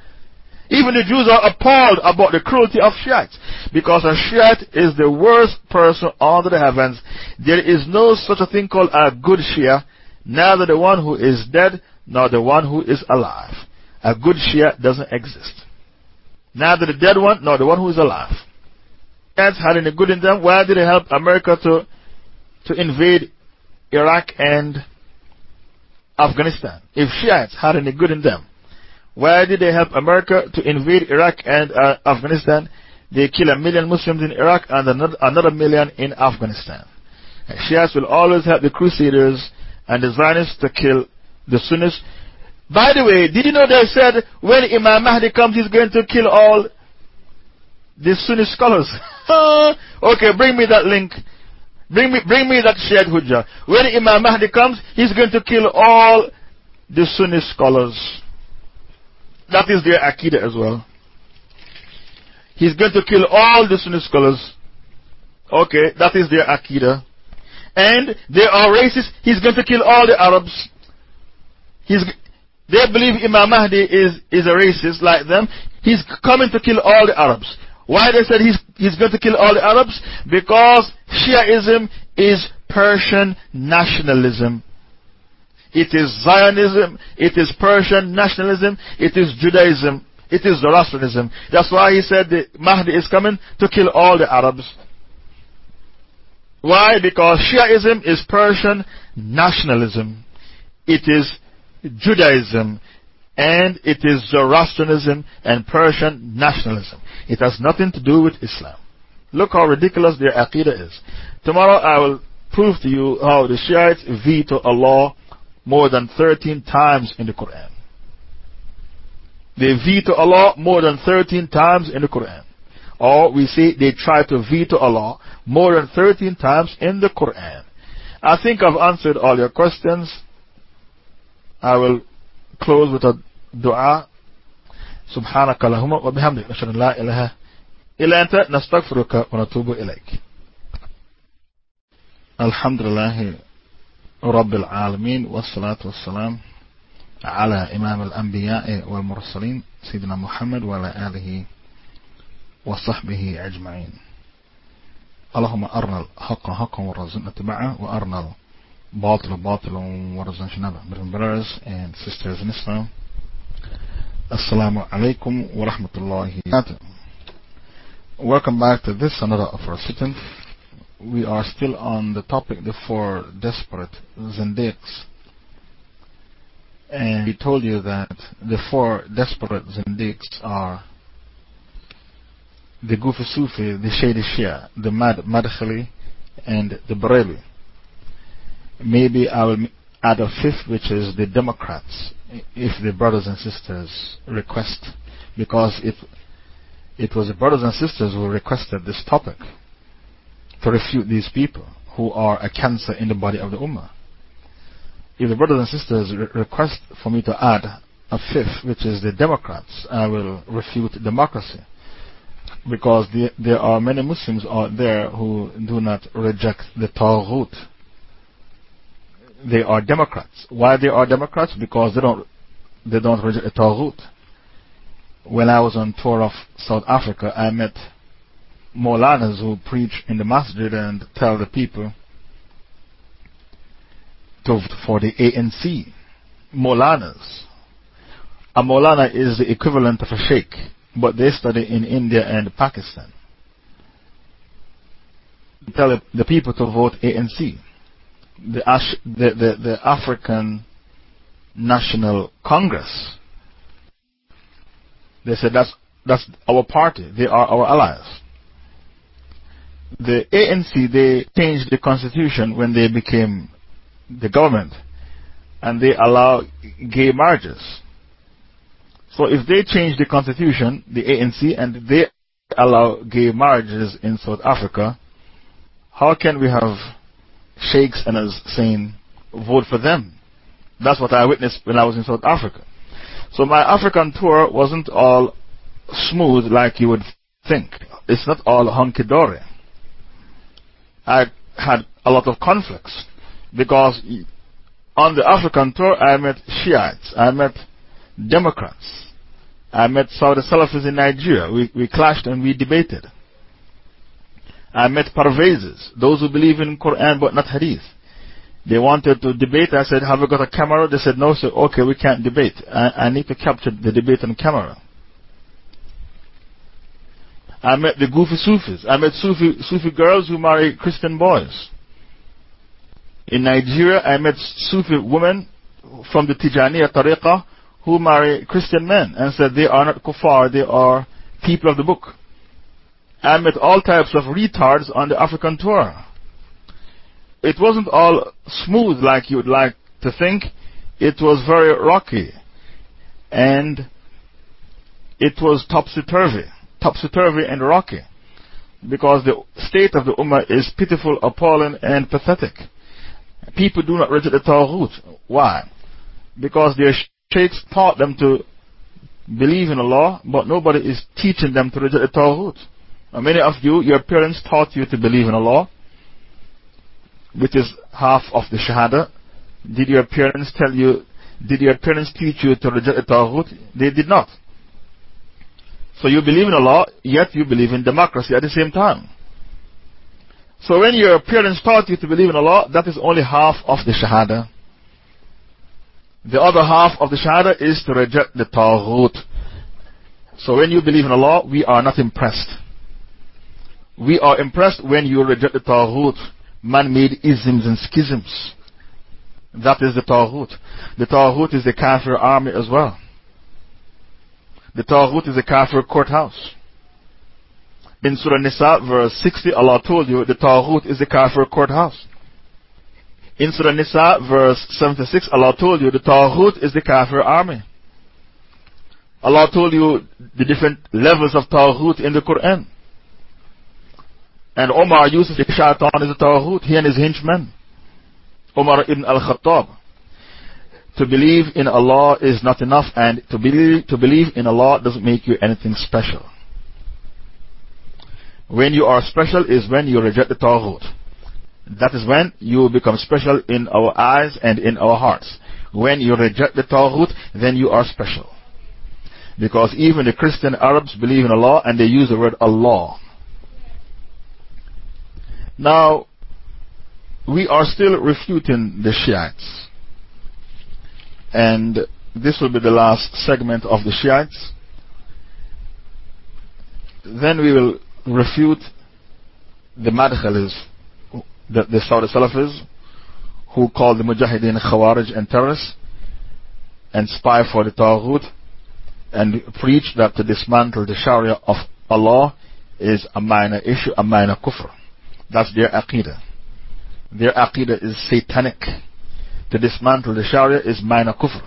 Even the Jews are appalled about the cruelty of Shiites. Because a Shiite is the worst person under the heavens. There is no such a thing called a good Shia, neither the one who is dead nor the one who is alive. A good Shia doesn't exist. Neither the dead one nor the one who is alive. Shiites had any good in them. Why did they help America to, to invade Iraq and Afghanistan? If Shiites had any good in them, why did they help America to invade Iraq and uh, Afghanistan? They kill a million Muslims in Iraq and another, million in Afghanistan. Shias will always help the Crusaders and the Zionists to kill the Sunnis. By the way, did you know they said when Imam Mahdi comes, he's going to kill all the Sunni scholars? okay, bring me that link. Bring me, bring me that shared hujjah. When Imam Mahdi comes, he's going to kill all the Sunni scholars. That is their Aqidah as well. He's going to kill all the Sunni scholars. Okay, that is their Aqidah. And they are racist. He's going to kill all the Arabs. He's, they believe Imam Mahdi is, is a racist like them. He's coming to kill all the Arabs. Why they said he's, he's going to kill all the Arabs? Because Shiaism is Persian nationalism. It is Zionism, it is Persian nationalism, it is Judaism, it is Zoroastrianism. That's why he said the Mahdi is coming to kill all the Arabs. Why? Because Shiaism is Persian nationalism, it is Judaism, and it is Zoroastrianism and Persian nationalism. It has nothing to do with Islam. Look how ridiculous their Aqidah is. Tomorrow I will prove to you how the Shiites veto a law more than 13 times in the Quran. They veto Allah more than 13 times in the Quran. Or we say they try to veto Allah more than 13 times in the Quran. I think I've answered all your questions. I will close with a dua. سبحانك اللهم وبحمدك نشهد ان لا اله الا انت نستغفرك ونتوب اليك الحمد لله رب العالمين والصلاة والسلام على إمام الأنبياء والمرسلين سيدنا محمد وعلى آله وصحبه أجمعين. اللهم أرنا الحق حقا وارزقنا اتباعه وأرنا الباطل باطلا وارزقنا اجتنابه. Brothers and sisters in Islam السلام عليكم ورحمة الله وبركاته. Welcome back to this another of our sittings we are still on the topic the four desperate zindiqs. And we told you that the four desperate zindiqs are the Goofy Sufi, the Shady Shia, the Mad Madkhali, and the Barelvi. Maybe I will add a fifth, which is the Democrats, if the brothers and sisters request, because it, it was the brothers and sisters who requested this topic to refute these people who are a cancer in the body of the Ummah. If the brothers and sisters re request for me to add a fifth, which is the Democrats, I will refute democracy. Because the, there are many Muslims out there who do not reject the Taghut. They are Democrats. Why they are Democrats? Because they don't, they don't reject the Taghut. When I was on tour of South Africa, I met Maulanas who preach in the masjid and tell the people to vote for the ANC. Maulanas. A Maulana is the equivalent of a sheikh, but they study in India and Pakistan. Tell the people to vote ANC. The, the, the, the African National Congress. They said that's, that's our party. They are our allies the ANC, they changed the constitution when they became the government and they allow gay marriages. So if they change the constitution, the ANC, and they allow gay marriages in South Africa, how can we have sheikhs and us saying, vote for them? That's what I witnessed when I was in South Africa. So my African tour wasn't all smooth like you would think. It's not all hunky dory. I had a lot of conflicts because on the African tour I met Shiites, I met Democrats, I met Saudi Salafis in Nigeria. We, we clashed and we debated. I met Parvezes, those who believe in Quran but not Hadith. They wanted to debate. I said, Have you got a camera? They said, No, sir. Okay, we can't debate. I, I need to capture the debate on camera. I met the goofy Sufis. I met Sufi, Sufi girls who marry Christian boys. In Nigeria, I met Sufi women from the Tijaniya Tariqah who marry Christian men and said they are not kuffar, they are people of the book. I met all types of retards on the African tour. It wasn't all smooth like you would like to think. It was very rocky. And it was topsy turvy topsy-turvy and rocky. Because the state of the Ummah is pitiful, appalling, and pathetic. People do not reject the Taghut. Why? Because their sheikhs taught them to believe in Allah, but nobody is teaching them to reject the Taghut. Many of you, your parents taught you to believe in Allah, which is half of the Shahada. Did your parents tell you, did your parents teach you to reject the Taghut? They did not. So you believe in Allah, yet you believe in democracy at the same time. So when your parents taught you to believe in Allah, that is only half of the Shahada. The other half of the Shahada is to reject the Taghut. So when you believe in Allah, we are not impressed. We are impressed when you reject the Taghut, man made isms and schisms. That is the Taghut. The Taghut is the Kafir army as well. The Taghut is a Kafir courthouse. In Surah Nisa, verse 60, Allah told you the Taghut is a Kafir courthouse. In Surah Nisa, verse 76, Allah told you the Taghut is the Kafir army. Allah told you the different levels of Taghut in the Quran. And Omar uses the shaitan as a Taghut, he and his henchmen. Omar ibn al Khattab to believe in Allah is not enough, and to believe, to believe in Allah doesn't make you anything special. When you are special is when you reject the Taghut. That is when you become special in our eyes and in our hearts. When you reject the Taghut, then you are special. Because even the Christian Arabs believe in Allah and they use the word Allah. Now, we are still refuting the Shiites. And this will be the last segment of the Shiites. Then we will refute the Madkhalis, the, the Saudi Salafis, who call the Mujahideen Khawarij and terrorists, and spy for the Taghut, and preach that to dismantle the Sharia of Allah is a minor issue, a minor kufr. That's their aqidah. Their aqidah is satanic to dismantle the Sharia is minor kufr.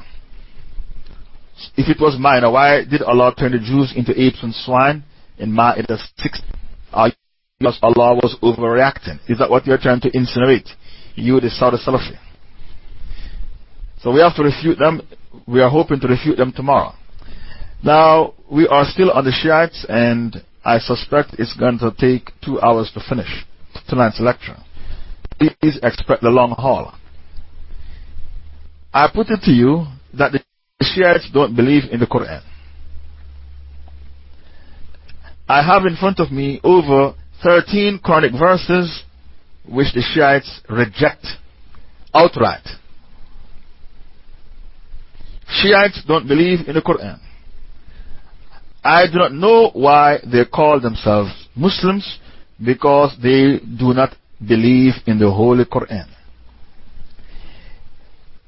If it was minor, why did Allah turn the Jews into apes and swine in Ma'idah 6. Because Allah was overreacting. Is that what you're trying to insinuate? You, the Saudi Salafi. So we have to refute them. We are hoping to refute them tomorrow. Now, we are still on the Shiites, and I suspect it's going to take two hours to finish tonight's lecture. Please expect the long haul. I put it to you that the Shiites don't believe in the Quran. I have in front of me over 13 Quranic verses which the Shiites reject outright. Shiites don't believe in the Quran. I do not know why they call themselves Muslims because they do not believe in the Holy Quran.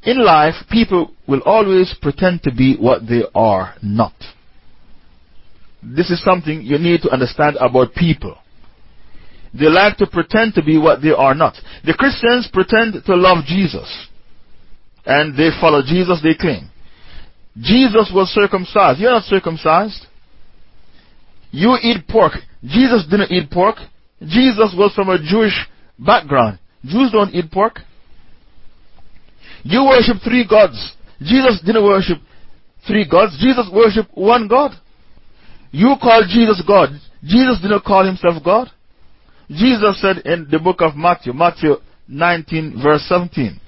In life, people will always pretend to be what they are not. This is something you need to understand about people. They like to pretend to be what they are not. The Christians pretend to love Jesus. And they follow Jesus, they claim. Jesus was circumcised. You're not circumcised. You eat pork. Jesus didn't eat pork. Jesus was from a Jewish background. Jews don't eat pork. You worship three gods. Jesus didn't worship three gods. Jesus worshiped one God. You call Jesus God. Jesus didn't call himself God. Jesus said in the book of Matthew, Matthew 19, verse 17,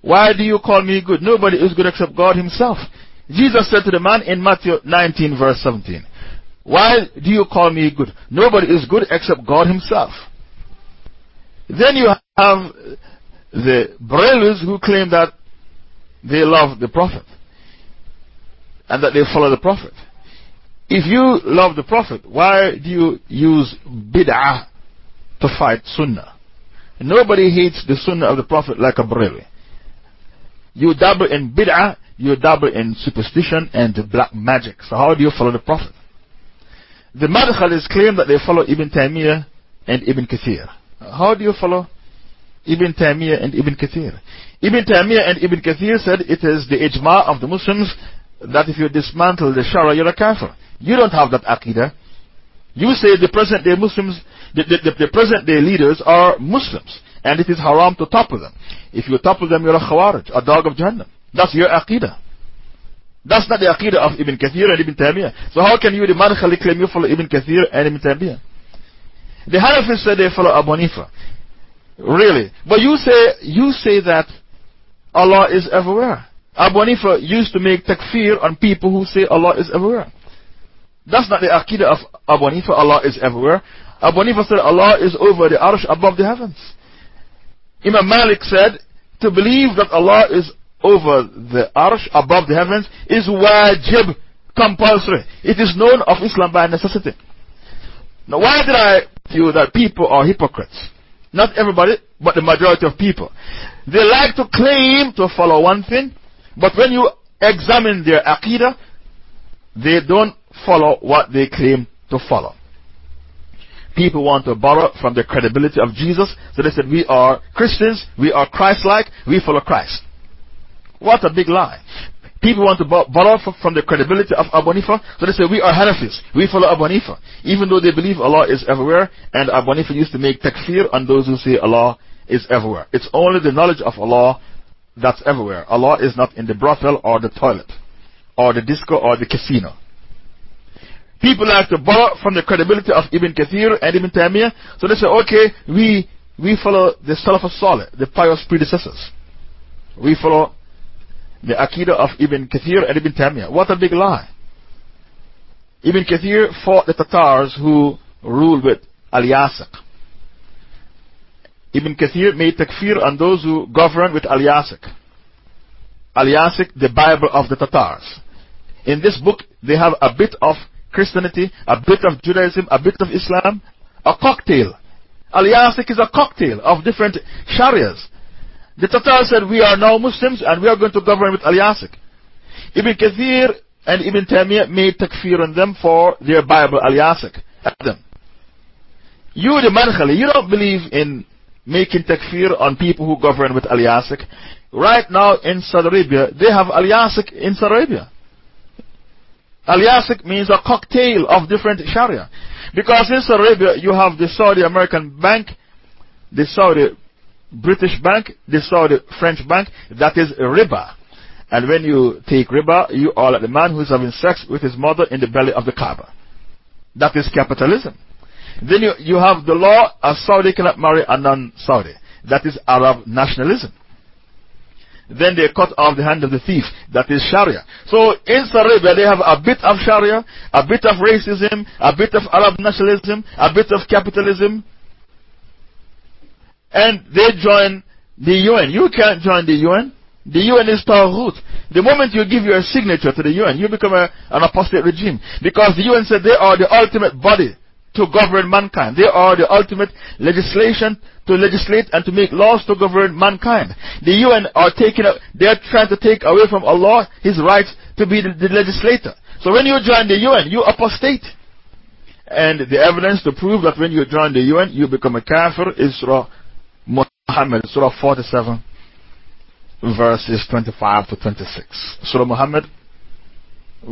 Why do you call me good? Nobody is good except God Himself. Jesus said to the man in Matthew 19, verse 17, Why do you call me good? Nobody is good except God Himself. Then you have the Barelvis who claim that they love the Prophet and that they follow the Prophet. If you love the Prophet, why do you use bid'ah to fight Sunnah? Nobody hates the Sunnah of the Prophet like a Barelvi. You dabble in bid'ah, you dabble in superstition and black magic. So, how do you follow the Prophet? The Madkhalis claim that they follow Ibn Taymiyyah and Ibn Kathir. How do you follow Ibn Taymiyyah and Ibn Kathir? Ibn Taymiyyah and Ibn Kathir said it is the ijma of the Muslims that if you dismantle the Shara, you're a kafir. You don't have that aqidah. You say the present day Muslims, the, the, the, the present day leaders are Muslims, and it is haram to topple them. If you topple them, you're a khawarij, a dog of Jahannam. That's your aqidah. That's not the aqidah of Ibn Kathir and Ibn Taymiyyah. So, how can you, the Madkhali, claim you follow Ibn Kathir and Ibn Taymiyyah? The Hanafis said they follow Abu Hanifa. Really? But you say, you say that Allah is everywhere. Abu Hanifa used to make takfir on people who say Allah is everywhere. That's not the aqidah of Abu Hanifa, Allah is everywhere. Abu Hanifa said Allah is over the arsh above the heavens. Imam Malik said, to believe that Allah is over the arsh above the heavens is wajib, compulsory. It is known of Islam by necessity. Now, why did I tell you that people are hypocrites? Not everybody, but the majority of people. They like to claim to follow one thing, but when you examine their aqidah, they don't follow what they claim to follow. People want to borrow from the credibility of Jesus, so they said, We are Christians, we are Christ like, we follow Christ. What a big lie. People want to borrow from the credibility of Abu Hanifa, so they say, We are Hanafis, we follow Abu Hanifa. Even though they believe Allah is everywhere, and Abu Hanifa used to make takfir on those who say Allah is everywhere. It's only the knowledge of Allah that's everywhere. Allah is not in the brothel or the toilet, or the disco or the casino. People like to borrow from the credibility of Ibn Kathir and Ibn Taymiyyah. So they say, okay, we, we follow the Salaf al-Salih, the pious predecessors. We follow the Aqidah of Ibn Kathir and Ibn Taymiyyah. What a big lie. Ibn Kathir fought the Tatars who ruled with Al-Yasiq. Ibn Kathir made takfir on those who governed with Al-Yasiq. Al-Yasiq, the Bible of the Tatars. In this book, they have a bit of Christianity, a bit of Judaism, a bit of Islam, a cocktail. Al Yasiq is a cocktail of different Sharias. The Tatar said, We are now Muslims and we are going to govern with Al. Ibn Kathir and Ibn Taymiyyah made takfir on them for their Bible, Al. You, the Madkhali, you don't believe in making takfir on people who govern with Al. Right now in Saudi Arabia, they have Al in Saudi Arabia. Al means a cocktail of different Sharia. Because in Saudi Arabia, you have the Saudi American Bank, the Saudi British Bank, they saw the French Bank, that is riba. And when you take riba, you are like the man who is having sex with his mother in the belly of the Kaaba. That is capitalism. Then you, you have the law a Saudi cannot marry a non Saudi. That is Arab nationalism. Then they cut off the hand of the thief. That is Sharia. So in Saudi Arabia, they have a bit of Sharia, a bit of racism, a bit of Arab nationalism, a bit of capitalism. And they join the UN. You can't join the UN. The UN is Taghut. The moment you give your signature to the UN, you become a, an apostate regime. Because the UN said they are the ultimate body to govern mankind. They are the ultimate legislation to legislate and to make laws to govern mankind. The UN are taking, up, they are trying to take away from Allah His right to be the, the legislator. So when you join the UN, you apostate. And the evidence to prove that when you join the UN, you become a kafir is Surah Muhammad, Surah 47, verses 25 to 26. Surah Muhammad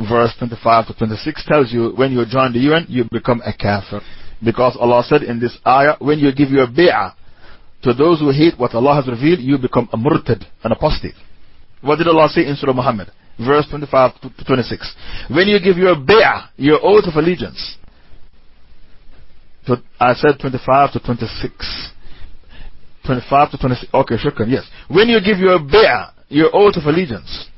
verse 25 to 26 tells you when you join the UN, you become a kafir. Because Allah said in this ayah, when you give your bay'ah to those who hate what Allah has revealed, you become a murtad, an apostate. What did Allah say in Surah Muhammad? Verse 25 to 26. When you give your bay'ah, your oath of allegiance, I said 25 to 26. 25 to 26. Okay, shukran, yes. When you give your bay'ah, your oath of allegiance,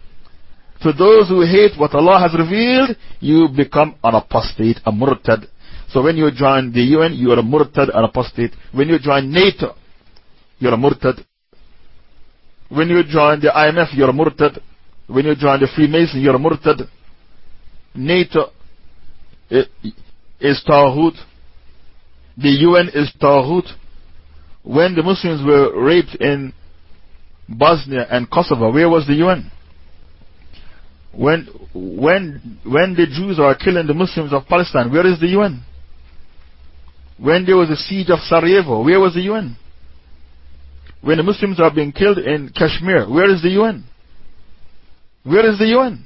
to those who hate what Allah has revealed, you become an apostate, a murtad. So when you join the UN, you are a murtad, an apostate. When you join NATO, you're a murtad. When you join the IMF, you're a murtad. When you join the Freemason, you're a murtad. NATO eh, is Taghut. The UN is Taghut. When the Muslims were raped in Bosnia and Kosovo, where was the UN? When, when, when the Jews are killing the Muslims of Palestine, where is the UN? When there was a siege of Sarajevo, where was the UN? When the Muslims are being killed in Kashmir, where is the UN? Where is the UN?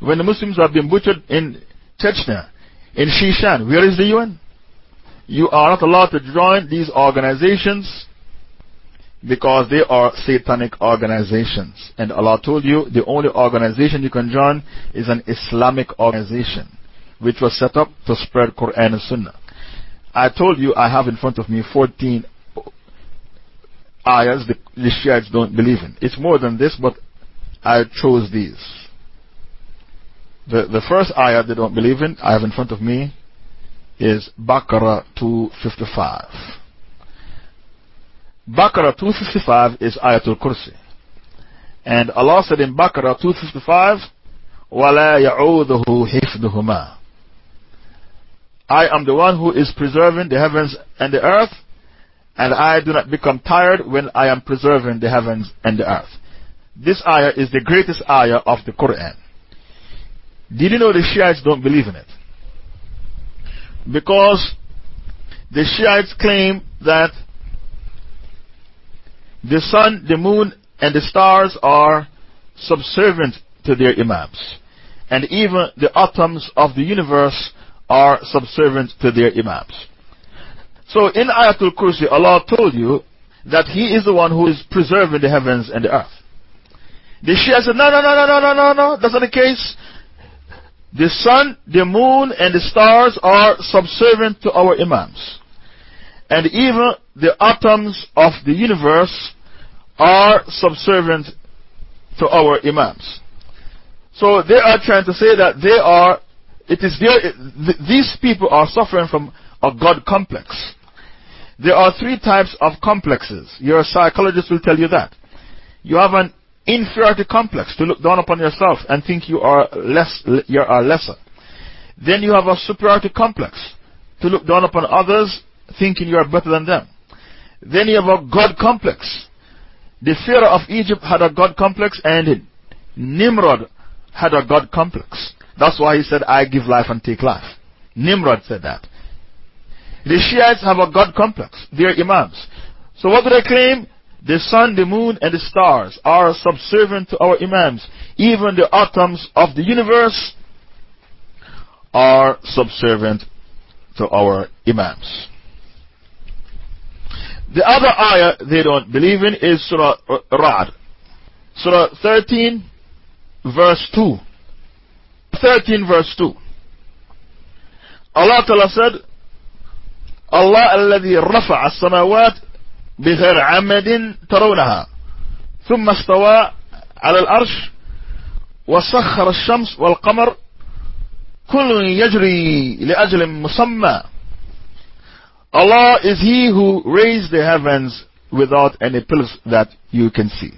When the Muslims are being butchered in Chechnya, in Shishan, where is the UN? You are not allowed to join these organizations because they are satanic organizations. And Allah told you the only organization you can join is an Islamic organization, which was set up to spread Quran and Sunnah. I told you I have in front of me 14 ayahs the, the Shiites don't believe in. It's more than this, but I chose these. The, the first ayah they don't believe in, I have in front of me, is Baqarah 255. Baqarah 255 is Ayatul Kursi. And Allah said in Baqarah 255, وَلَا يَعُوذُهُ حِفْدُهُمَا I am the one who is preserving the heavens and the earth, and I do not become tired when I am preserving the heavens and the earth. This ayah is the greatest ayah of the Quran. Did you know the Shiites don't believe in it? Because the Shiites claim that the sun, the moon, and the stars are subservient to their Imams. And even the atoms of the universe are subservient to their Imams. So in Ayatul Kursi, Allah told you that He is the one who is preserving the heavens and the earth. The Shia said, No, no, no, no, no, no, no, no, that's not the case. The sun, the moon, and the stars are subservient to our Imams. And even the atoms of the universe are subservient to our Imams. So they are trying to say that they are, it is their, these people are suffering from a God complex. There are three types of complexes. Your psychologist will tell you that. You have an inferiority complex to look down upon yourself and think you are, less, you are lesser. Then you have a superiority complex to look down upon others thinking you are better than them. Then you have a God complex. The Pharaoh of Egypt had a God complex and Nimrod had a God complex. That's why he said, I give life and take life. Nimrod said that. The Shiites have a God complex. They're Imams. So what do they claim? The sun, the moon, and the stars are subservient to our Imams. Even the atoms of the universe are subservient to our Imams. The other ayah they don't believe in is Surah Ra'd. Surah 13, verse 2. 13, verse 2. Allah Ta'ala said, Allah الذي رفع السماوات بغير عمد ترونها ثم استوى على الأرش وسخر الشمس والقمر كل يجري لأجل مسمى Allah is He who raised the heavens without any pillars that you can see.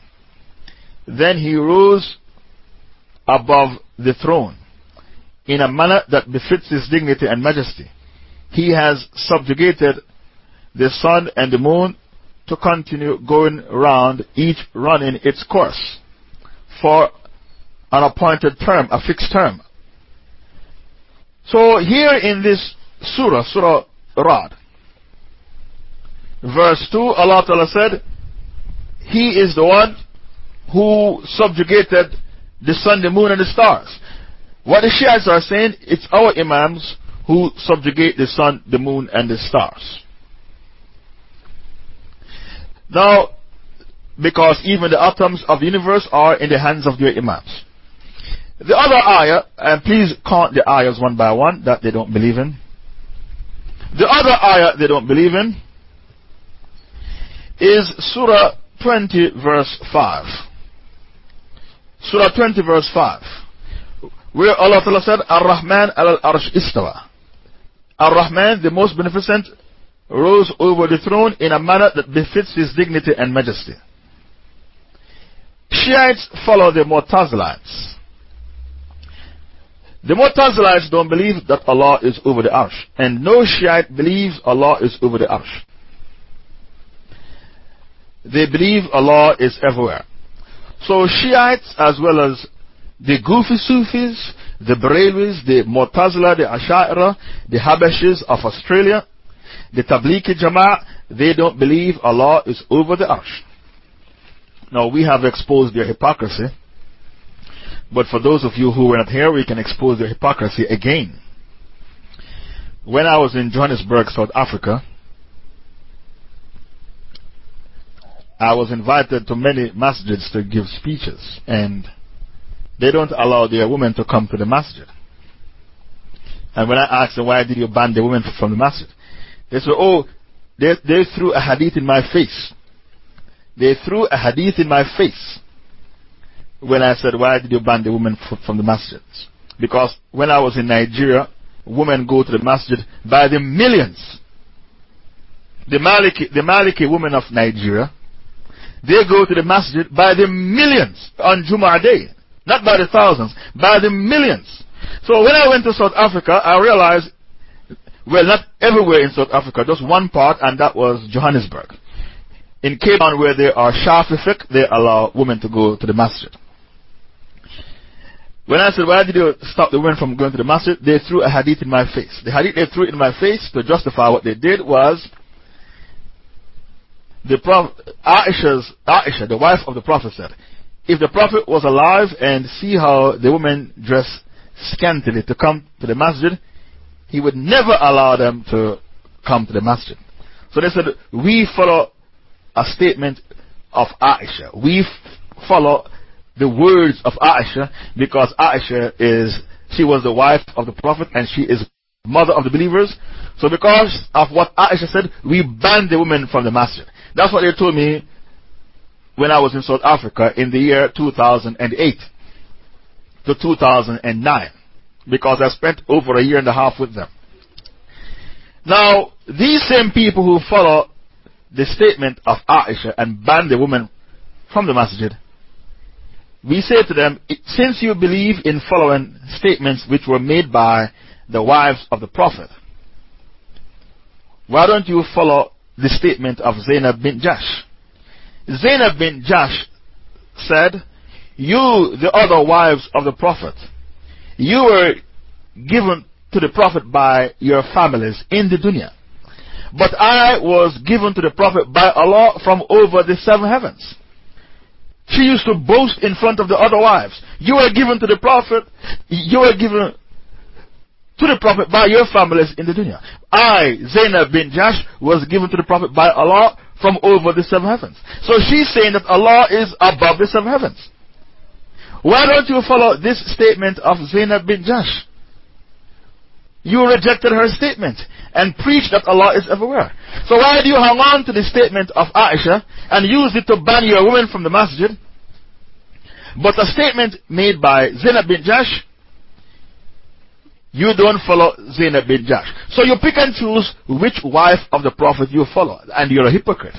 Then He rose above the throne in a manner that befits His dignity and majesty. He has subjugated the sun and the moon to continue going round, each running its course for an appointed term, a fixed term. So, here in this surah, Surah Ra'd, verse 2, Allah Ta'ala said, He is the one who subjugated the sun, the moon, and the stars. What the Shiites are saying, it's our Imams who subjugate the sun, the moon, and the stars. Now, because even the atoms of the universe are in the hands of their Imams. The other ayah, and please count the ayahs one by one that they don't believe in. The other ayah they don't believe in is Surah 20, verse 5. Surah 20, verse 5. Where Allah Ta'ala said, Ar-Rahman al-Arsh istawa. Ar-Rahman, the most beneficent, rose over the throne in a manner that befits his dignity and majesty. Shiites follow the Mu'tazilites. The Mu'tazilites don't believe that Allah is over the Arsh. And no Shiite believes Allah is over the Arsh. They believe Allah is everywhere. So Shiites as well as the Goofy Sufis, the Barelvis, the Mu'tazila, the Asha'ira, the Habashis of Australia, the Tablighi Jama'ah, they don't believe Allah is over the Arsh. Now we have exposed their hypocrisy. But for those of you who were not here, we can expose their hypocrisy again. When I was in Johannesburg, South Africa, I was invited to many masjids to give speeches, and they don't allow their women to come to the masjid. And when I asked them, why did you ban the women from the masjid? They said, oh, they, they threw a hadith in my face. They threw a hadith in my face when I said, why did you ban the women from the masjid? Because when I was in Nigeria, women go to the masjid by the millions. The Maliki, the Maliki women of Nigeria, they go to the masjid by the millions on Jum'ah day. Not by the thousands, by the millions. So when I went to South Africa, I realized, well, not everywhere in South Africa, just one part, and that was Johannesburg. In Cape Town, where there are Shafi fiqh, they allow women to go to the masjid. When I said, why did you stop the women from going to the masjid? They threw a hadith in my face. The hadith they threw in my face to justify what they did was the Prophet, Aisha's, Aisha, the wife of the Prophet, said, if the Prophet was alive and see how the women dress scantily to come to the masjid, he would never allow them to come to the masjid. So they said, we follow a statement of Aisha. We follow the words of Aisha because Aisha is, she was the wife of the Prophet and she is mother of the believers. So because of what Aisha said, we banned the women from the masjid. That's what they told me when I was in South Africa in the year 2008 to 2009 because I spent over a year and a half with them. Now, these same people who follow the statement of Aisha and ban the woman from the masjid, we say to them, since you believe in following statements which were made by the wives of the Prophet, why don't you follow the statement of Zainab bin Jahsh? Zainab bin Jahsh said, You, the other wives of the Prophet, you were given to the Prophet by your families in the dunya. But I was given to the Prophet by Allah from over the seven heavens. She used to boast in front of the other wives. You were given to the Prophet, you were given to the Prophet by your families in the dunya. I, Zainab bin Jahsh, was given to the Prophet by Allah from over the seven heavens. So she's saying that Allah is above the seven heavens. Why don't you follow this statement of Zainab bin Jahsh? You rejected her statement and preached that Allah is everywhere. So why do you hang on to the statement of Aisha and use it to ban your women from the masjid? But a statement made by Zainab bin Jahsh you don't follow Zainab bin Jahsh. So you pick and choose which wife of the Prophet you follow, and you're a hypocrite.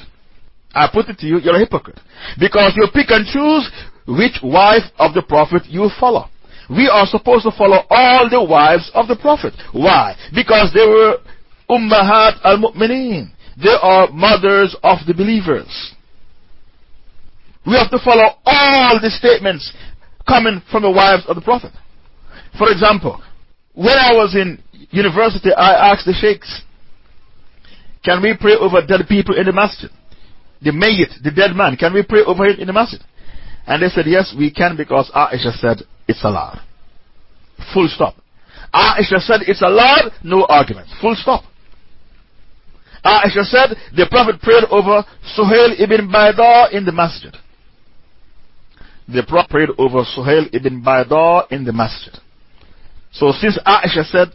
I put it to you, you're a hypocrite. Because you pick and choose which wife of the Prophet you follow. We are supposed to follow all the wives of the Prophet. Why? Because they were Ummahat al Mu'mineen. They are mothers of the believers. We have to follow all the statements coming from the wives of the Prophet. For example, when I was in university, I asked the sheikhs, Can we pray over dead people in the masjid? The mayyit, the dead man, can we pray over him in the masjid? And they said, Yes, we can because Aisha said it's allowed. Full stop. Aisha said it's allowed, no argument. Full stop. Aisha said the Prophet prayed over Suhail ibn Bayda in the masjid. The Prophet prayed over Suhail ibn Bayda in the masjid. So since Aisha said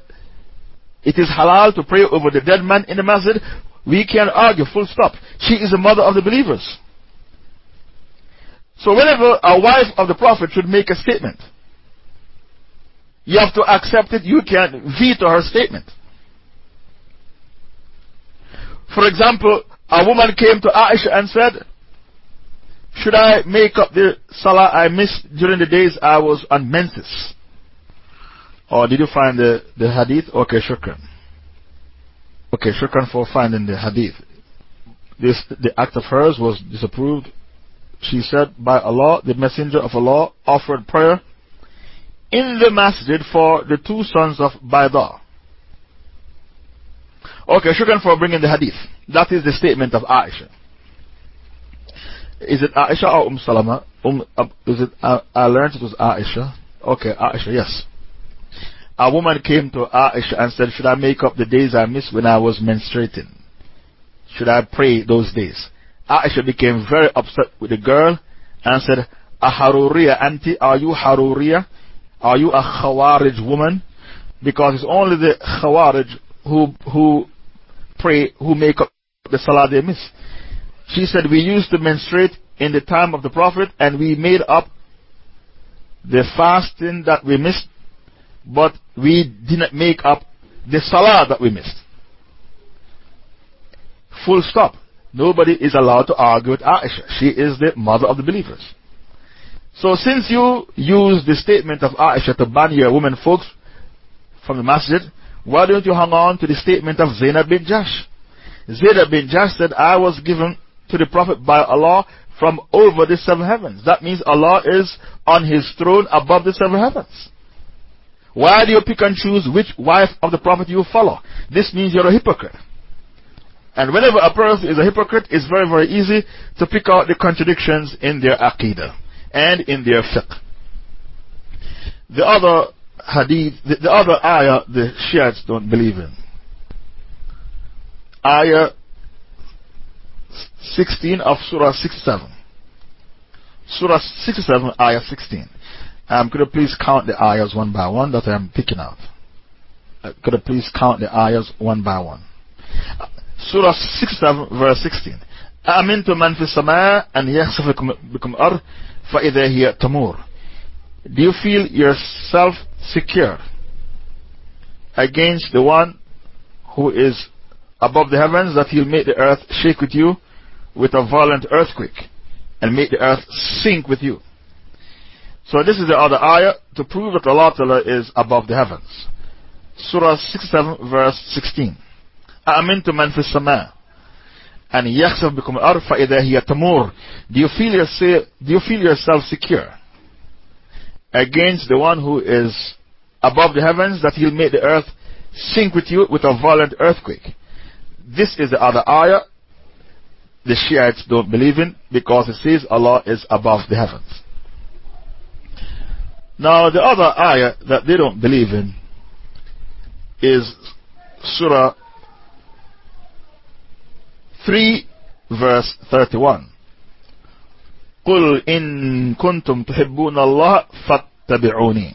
it is halal to pray over the dead man in the masjid, we can argue, full stop. She is the mother of the believers. So whenever a wife of the Prophet should make a statement, you have to accept it. You can't veto her statement. For example, a woman came to Aisha and said, Should I make up the salah I missed during the days I was on menses? Or did you find the, the hadith? Okay, shukran. Okay, shukran for finding the hadith. This, the act of hers was disapproved. She said, By Allah, the Messenger of Allah offered prayer in the masjid for the two sons of Baida. Okay, shukran for bringing the hadith. That is the statement of Aisha. Is it Aisha or Umm Salama? Um, uh, is it, uh, I learned it was Aisha. Okay, Aisha, yes a woman came to Aisha and said, Should I make up the days I missed when I was menstruating? Should I pray those days? Aisha became very upset with the girl and said, A Haruriya, Auntie, are you Haruriya? Are you a Khawarij woman? Because it's only the Khawarij who, who pray, who make up the Salah they miss. She said, We used to menstruate in the time of the Prophet and we made up the fasting that we missed but we didn't make up the salah that we missed. Full stop. Nobody is allowed to argue with Aisha. She is the mother of the believers. So, since you use the statement of Aisha to ban your women folks from the masjid, why don't you hang on to the statement of Zainab bin Jahsh? Zainab bin Jahsh said, I was given to the Prophet by Allah from over the seven heavens. That means Allah is on His throne above the seven heavens. Why do you pick and choose which wife of the Prophet you follow? This means you're a hypocrite. And whenever a person is a hypocrite, it's very, very easy to pick out the contradictions in their aqidah and in their fiqh. The other hadith, the, the other ayah the Shiites don't believe in. Ayah 16 of Surah 67. Surah 67, Ayah 16. Um, could you please count the ayahs one by one that I'm picking out? Uh, could you please count the ayahs one by one? Uh, Surah 67, verse 16. أأمنت من في السماء أن يخسف بكم الأرض فإذا هي تمور Do you feel yourself secure against the one who is above the heavens that he'll make the earth shake with you with a violent earthquake and make the earth sink with you? So this is the other ayah to prove that Allah Ta'ala is above the heavens. Surah 67 verse 16. أأمنت من في السماء أن يخسف بكم الأرض فإذا هي تمور Do you feel yourself, do you feel yourself secure against the one who is above the heavens that he'll make the earth sink with you with a violent earthquake? This is the other ayah the Shiites don't believe in because it says Allah is above the heavens. Now, the other ayah that they don't believe in is Surah 3 verse 31. قل إن كنتم تحبون الله فاتبعوني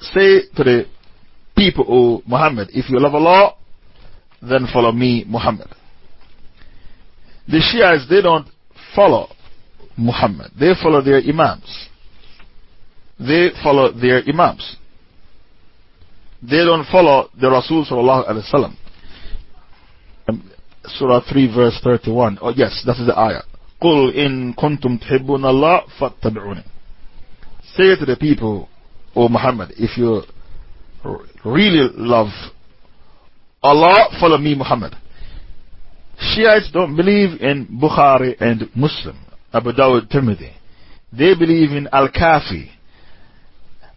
Say to the people, O Muhammad, if you love Allah, then follow me, Muhammad. The Shiites, they don't follow Muhammad. They follow their Imams. They follow their Imams. They don't follow the Rasul Surah 3, verse 31. Oh, yes, that is the ayah. قُلْ إِن كُنْتُمْ تُحِبُّونَ اللَّهِ فَاتَّبِعُونِ Say to the people, O Muhammad, if you really love Allah, follow me, Muhammad. Shiites don't believe in Bukhari and Muslim, Abu Dawud Tirmidhi. They believe in Al Kafi.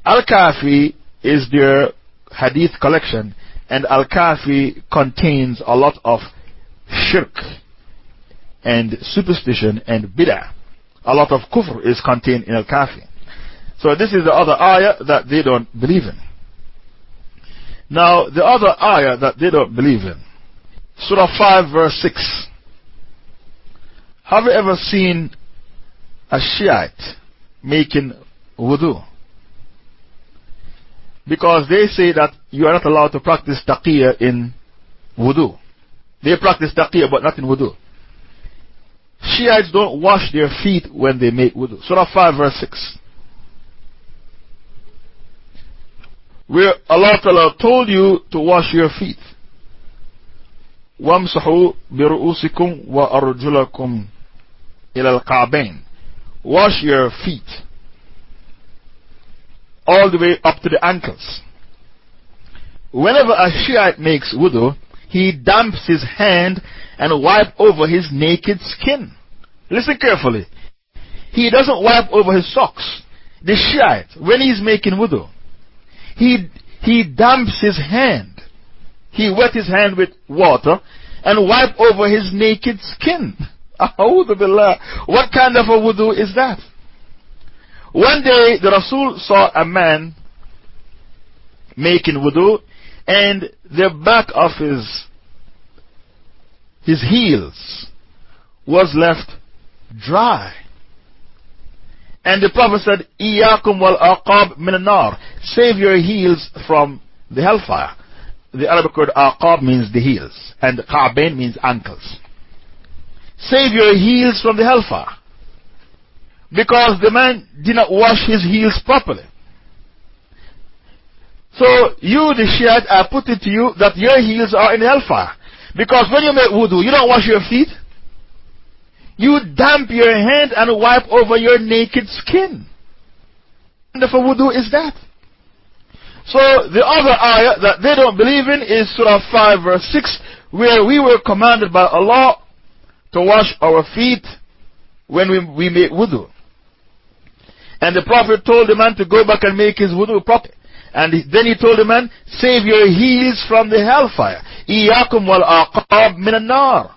Al Kafi is their hadith collection, and Al Kafi contains a lot of shirk and superstition and bid'ah. A lot of kufr is contained in Al-Kafi. So this is the other ayah that they don't believe in. Now, the other ayah that they don't believe in, Surah 5 verse 6. Have you ever seen a Shiite making wudu? Because they say that you are not allowed to practice taqiyya in wudu. They practice taqiyya but not in wudu. Shiites don't wash their feet when they make wudu. Surah 5 verse 6. Where Allah Ta'ala told you to wash your feet. وَامْسَحُوا بِرُؤُوسِكُمْ وَأَرْجُلَكُمْ إِلَى الْقَعْبَيْنِ Wash your feet all the way up to the ankles. Whenever a Shiite makes wudu, he damps his hand and wipe over his naked skin. Listen carefully. He doesn't wipe over his socks. The Shiite, when he's making wudu, he, he damps his hand. He wet his hand with water and wipe over his naked skin. What kind of a wudu is that? One day the Rasul saw a man making wudu and the back of his, his heels was left dry. And the Prophet said, Iyakum wal aqab min nar. Save your heels from the hellfire. The Arabic word aqab means the heels, and qa'bain means ankles. Save your heels from the hellfire. Because the man did not wash his heels properly. So, you, the Shiite, I put it to you that your heels are in hellfire. Because when you make wudu, you don't wash your feet. You damp your hand and wipe over your naked skin. And for wudu is that. So, the other ayah that they don't believe in is Surah 5 verse 6, where we were commanded by Allah to wash our feet when we, we make wudu. And the Prophet told the man to go back and make his wudu properly. And then he told the man, Save your heels from the hellfire. Iyakum wal aqab minan nar.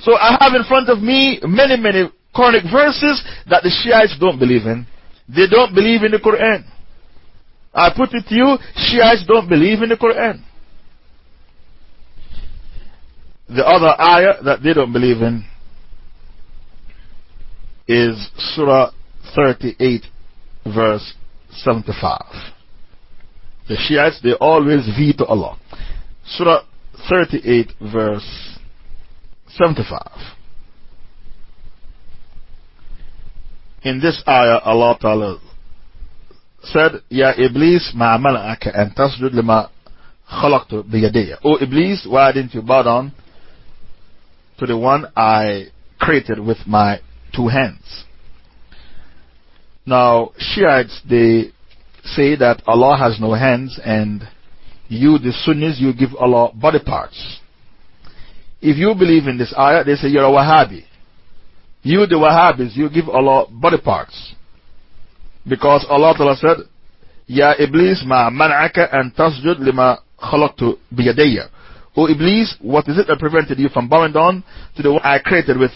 So I have in front of me many, many Quranic verses that the Shiites don't believe in. They don't believe in the Quran. I put it to you, Shiites don't believe in the Quran. The other ayah that they don't believe in is Surah 38, verse 75. The Shiites, they always veto Allah. Surah 38, verse 75. In this ayah, Allah Ta'ala said, Ya Iblis, ma mana'aka an tasjud lima khalaqtu biyadiyya. O Iblis, why didn't you bow down to the one I created with my two hands? Now, Shiites, they say that Allah has no hands, and you, the Sunnis, you give Allah body parts. If you believe in this ayah, they say you're a Wahhabi. You, the Wahhabis, you give Allah body parts. Because Allah Ta'ala said, Ya Iblis ma man'aka an tasjud lima khalaqtu biyadayya. O Iblis, what is it that prevented you from bowing down to the one I created with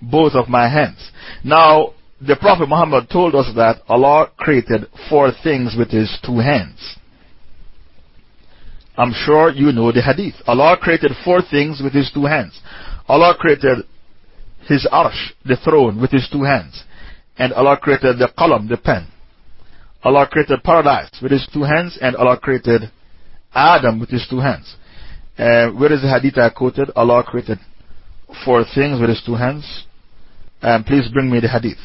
both of my hands? Now, the Prophet Muhammad told us that Allah created four things with His two hands. I'm sure you know the hadith. Allah created four things with His two hands. Allah created His arsh, the throne, with His two hands. And Allah created the qalam, the pen. Allah created paradise with His two hands, and Allah created Adam with His two hands. Uh, where is the hadith I quoted? Allah created four things with His two hands. Um, please bring me the hadith.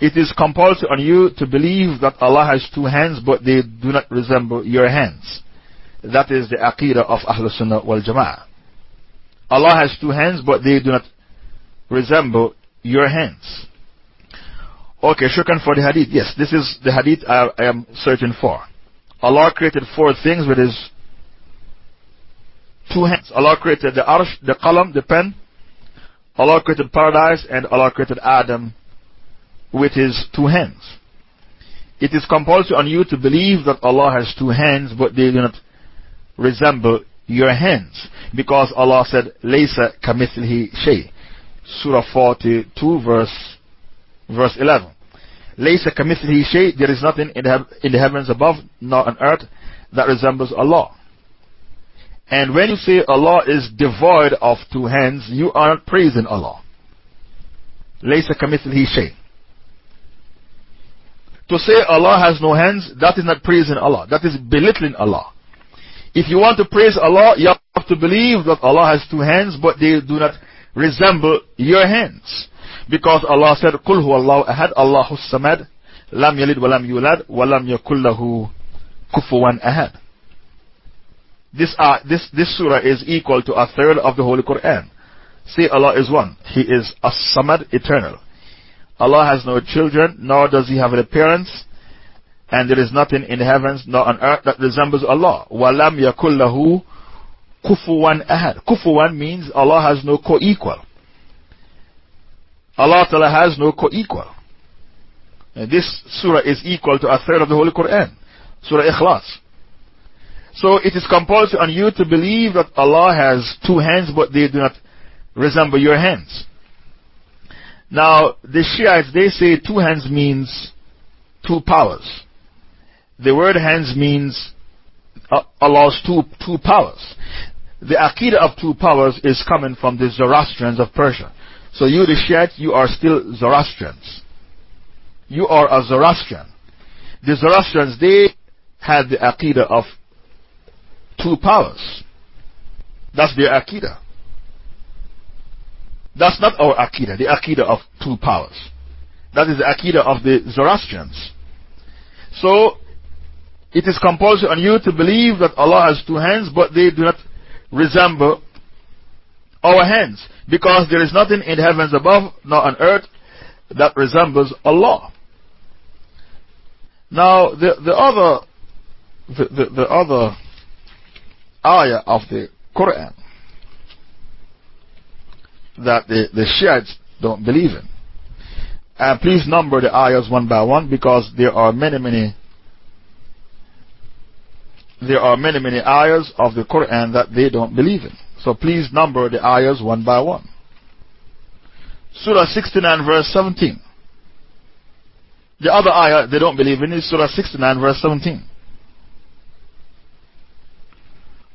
It is compulsory on you to believe that Allah has two hands, but they do not resemble your hands. That is the aqidah of Ahlul Sunnah wal Jama'ah. Allah has two hands, but they do not resemble your hands. Okay, shukran for the hadith. Yes, this is the hadith I, I am searching for. Allah created four things with His two hands. Allah created the arsh, the qalam, the pen. Allah created paradise, and Allah created Adam with his two hands. It is compulsory on you to believe that Allah has two hands, but they do not resemble your hands. Because Allah said, Laysa kamithlihi shay. Surah 42, verse, verse 11. Laysa kamithlihi shay. There is nothing in the, in the heavens above, nor on earth, that resembles Allah. And when you say Allah is devoid of two hands, you are not praising Allah. Laysa kamithlihi shay. To say Allah has no hands, that is not praising Allah. That is belittling Allah. If you want to praise Allah, you have to believe that Allah has two hands, but they do not resemble your hands. Because Allah said, قُلْ هُوَ اللَّهُ أَحَدْ اللَّهُ السَّمَدْ لَمْ يَلِدْ وَلَمْ يُولَدْ وَلَمْ يَكُلْ لَهُ كُفُوًا أَحَدْ this, uh, this, this surah is equal to a third of the Holy Quran. Say Allah is one. He is as-samad, eternal. Allah has no children, nor does He have an appearance, and there is nothing in the heavens nor on earth that resembles Allah. وَلَمْ يَكُلْ لَهُ كُفُوًا أَحَدٍ Kufuwan means Allah has no co-equal. Allah Ta'ala has no co-equal. This surah is equal to a third of the Holy Quran. Surah Ikhlas. So it is compulsory on you to believe that Allah has two hands, but they do not resemble your hands. Now, the Shiites, they say two hands means two powers. The word hands means uh, Allah's two, two powers. The Aqidah of two powers is coming from the Zoroastrians of Persia. So you, the Shiites, you are still Zoroastrians. You are a Zoroastrian. The Zoroastrians, they had the Aqidah of two powers. That's their Aqidah. That's not our Aqidah, the Aqidah of two powers. That is the Aqidah of the Zoroastrians. So, it is compulsory on you to believe that Allah has two hands, but they do not resemble our hands. Because there is nothing in the heavens above, nor on earth, that resembles Allah. Now, the, the other, the, the, the other ayah of the Quran that the, the Shiites don't believe in. And please number the ayahs one by one because there are many, many there are many, many ayahs of the Quran that they don't believe in. So please number the ayahs one by one. Surah 69 verse 17. The other ayah they don't believe in is Surah 69 verse 17.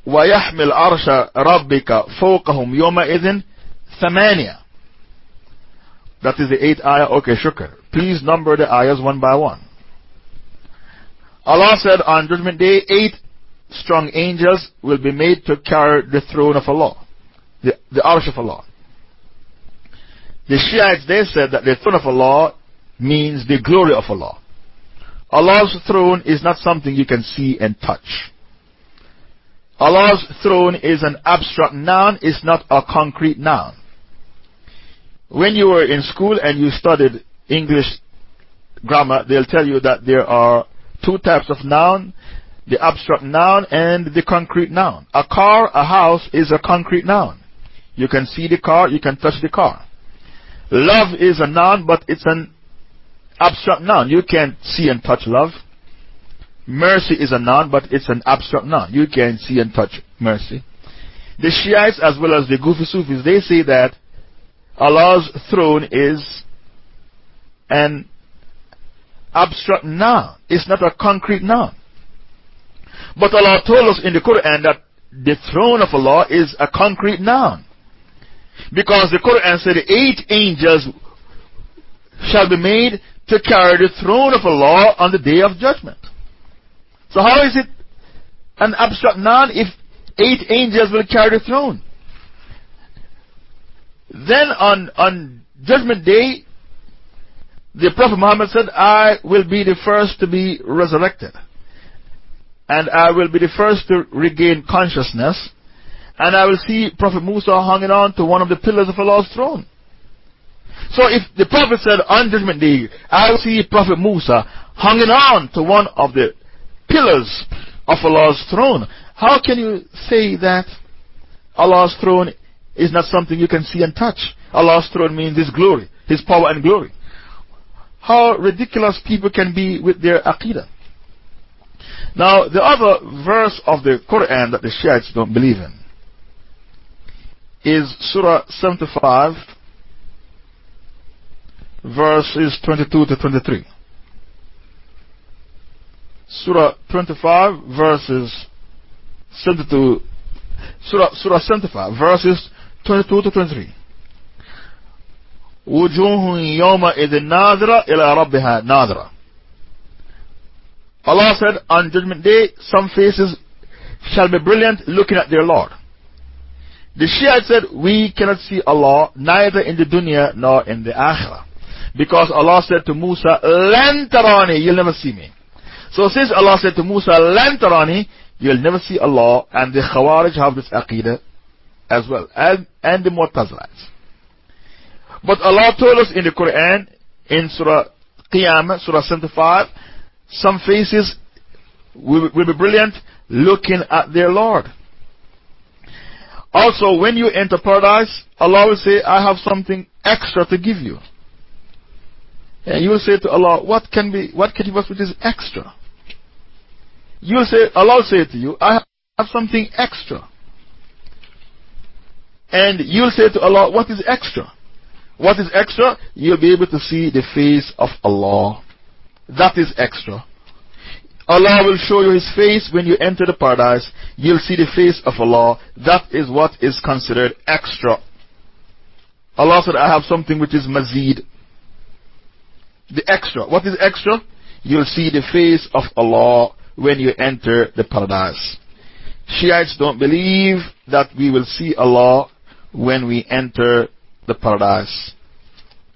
ويحمل عرش ربك فوقهم يومئذ ثمانية That is the eighth ayah. Okay, shukr. Please number the ayahs one by one. Allah said on Judgment Day, eight strong angels will be made to carry the throne of Allah, the, the arsh of Allah. The Shiites, they said that the throne of Allah means the glory of Allah. Allah's throne is not something you can see and touch. Allah's throne is an abstract noun, it's not a concrete noun. When you were in school and you studied English grammar, they'll tell you that there are two types of noun the abstract noun and the concrete noun. A car, a house is a concrete noun. You can see the car, you can touch the car. Love is a noun, but it's an abstract noun. You can't see and touch love. Mercy is a noun, but it's an abstract noun. You can't see and touch mercy. The Shiites, as well as the Goofy Sufis, they say that Allah's throne is an abstract noun. It's not a concrete noun. But Allah told us in the Quran that the throne of Allah is a concrete noun. Because the Quran said eight angels shall be made to carry the throne of Allah on the day of judgment. So, how is it an abstract noun if eight angels will carry the throne? Then on, on Judgment Day, the Prophet Muhammad said, I will be the first to be resurrected. And I will be the first to regain consciousness. And I will see Prophet Musa hanging on to one of the pillars of Allah's throne. So if the Prophet said on Judgment Day, I will see Prophet Musa hanging on to one of the pillars of Allah's throne, how can you say that Allah's throne is not something you can see and touch? Allah's throne means His glory, His power and glory. How ridiculous people can be with their aqidah. Now, the other verse of the Quran that the Shiites don't believe in is Surah 75, verses 22 to 23. Surah 25, verses 72, Surah, Surah 75, verses 22 to 23. وجوه يومئذ ناظرة إلى ربها ناظرة Allah said, on Judgment Day, some faces shall be brilliant looking at their Lord. The Shiite said, We cannot see Allah neither in the dunya nor in the akhirah. Because Allah said to Musa, Lantarani, you'll never see me. So since Allah said to Musa, Lantarani, you'll never see Allah, and the Khawarij have this aqidah as well, and, and the Mu'tazilites. But Allah told us in the Quran, in Surah Qiyamah, Surah 75, some faces will, will be brilliant looking at their Lord. Also, when you enter paradise, Allah will say, I have something extra to give you. And you will say to Allah, What can, be, what can give us which is extra? You will say, Allah will say to you, I have something extra. And you will say to Allah, What is extra? What is extra? You'll be able to see the face of Allah. That is extra. Allah will show you His face when you enter the paradise. You'll see the face of Allah. That is what is considered extra. Allah said, I have something which is mazid. The extra. What is extra? You'll see the face of Allah when you enter the paradise. Shiites don't believe that we will see Allah when we enter the paradise.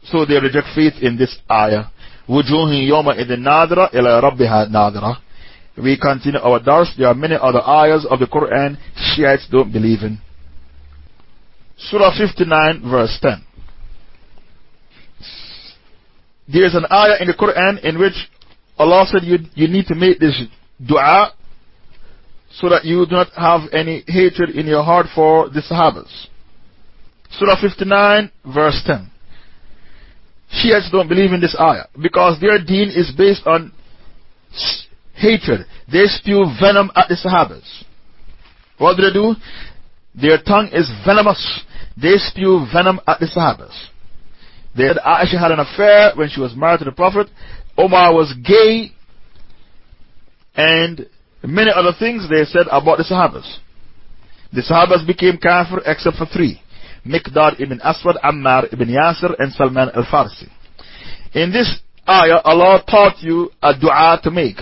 So they reject faith in this ayah. وجوه يومئذ نادرة إلى ربها نادرة We continue our dars. There are many other ayahs of the Quran Shiites don't believe in. Surah 59 verse 10. There is an ayah in the Quran in which Allah said you, you need to make this dua so that you do not have any hatred in your heart for the Sahabas. Surah 59 verse 10. Shiites don't believe in this ayah because their deen is based on hatred. They spew venom at the Sahabas. What do they do? Their tongue is venomous. They spew venom at the Sahabas. They said Aisha had an affair when she was married to the Prophet. Omar was gay. And many other things they said about the Sahabas. The Sahabas became kafir except for three. Miqdad ibn Aswad, Ammar ibn Yasir, and Salman al Farsi. In this ayah, Allah taught you a dua to make.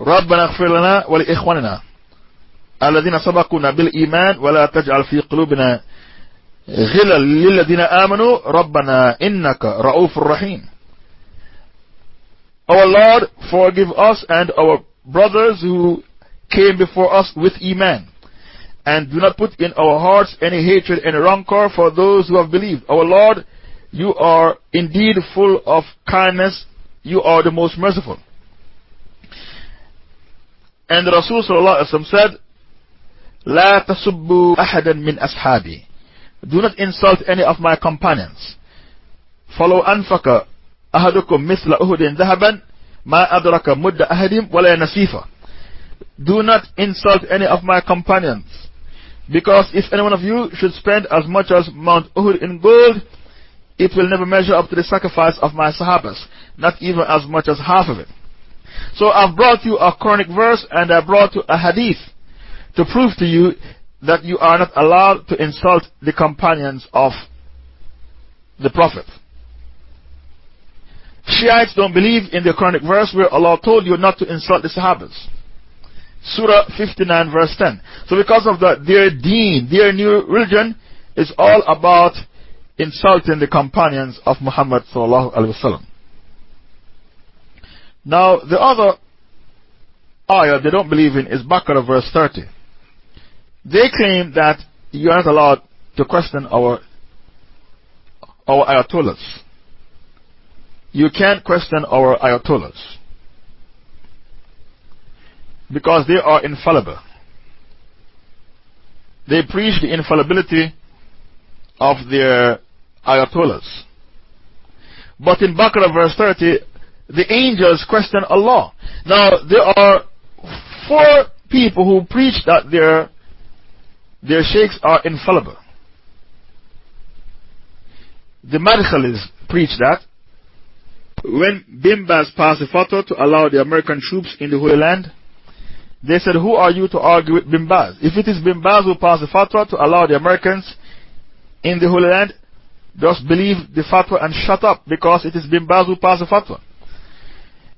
ربنا اغفر لنا ولإخواننا الذين سبقونا بالإيمان ولا تجعل في قلوبنا غلا للذين آمنوا ربنا إنك رؤوف رحيم Our Lord forgive us and our brothers who came before us with Iman And do not put in our hearts any hatred and rancor for those who have believed. Our Lord, you are indeed full of kindness. You are the most merciful. And Rasul said, لا tasubbu أحدا من أصحابي. Do not insult any of my companions. Follow anfaka ahadukum مثل uhudin dhahaban ما adraka mudda ahadim ولا nasifa. Do not insult any of my companions. Because if any one of you should spend as much as Mount Uhud in gold, it will never measure up to the sacrifice of my Sahabas, not even as much as half of it. So I've brought you a Quranic verse and I brought you a hadith to prove to you that you are not allowed to insult the companions of the Prophet. Shiites don't believe in the Quranic verse where Allah told you not to insult the Sahabas. Surah 59, verse 10. So, because of that, their deen, their new religion is all about insulting the companions of Muhammad. Now, the other ayah they don't believe in is Baqarah, verse 30. They claim that you are not allowed to question our, our ayatollahs. You can't question our ayatollahs because they are infallible. They preach the infallibility of their ayatollahs. But in Baqarah verse 30, the angels question Allah. Now, there are four people who preach that their, their sheikhs are infallible. The Madkhalis preach that. When Bin Baz passed a fatwa to allow the American troops in the Holy Land, they said, Who are you to argue with Bin Baz? If it is Bin Baz who passed the fatwa to allow the Americans in the Holy Land, just believe the fatwa and shut up because it is Bin Baz who passed the fatwa.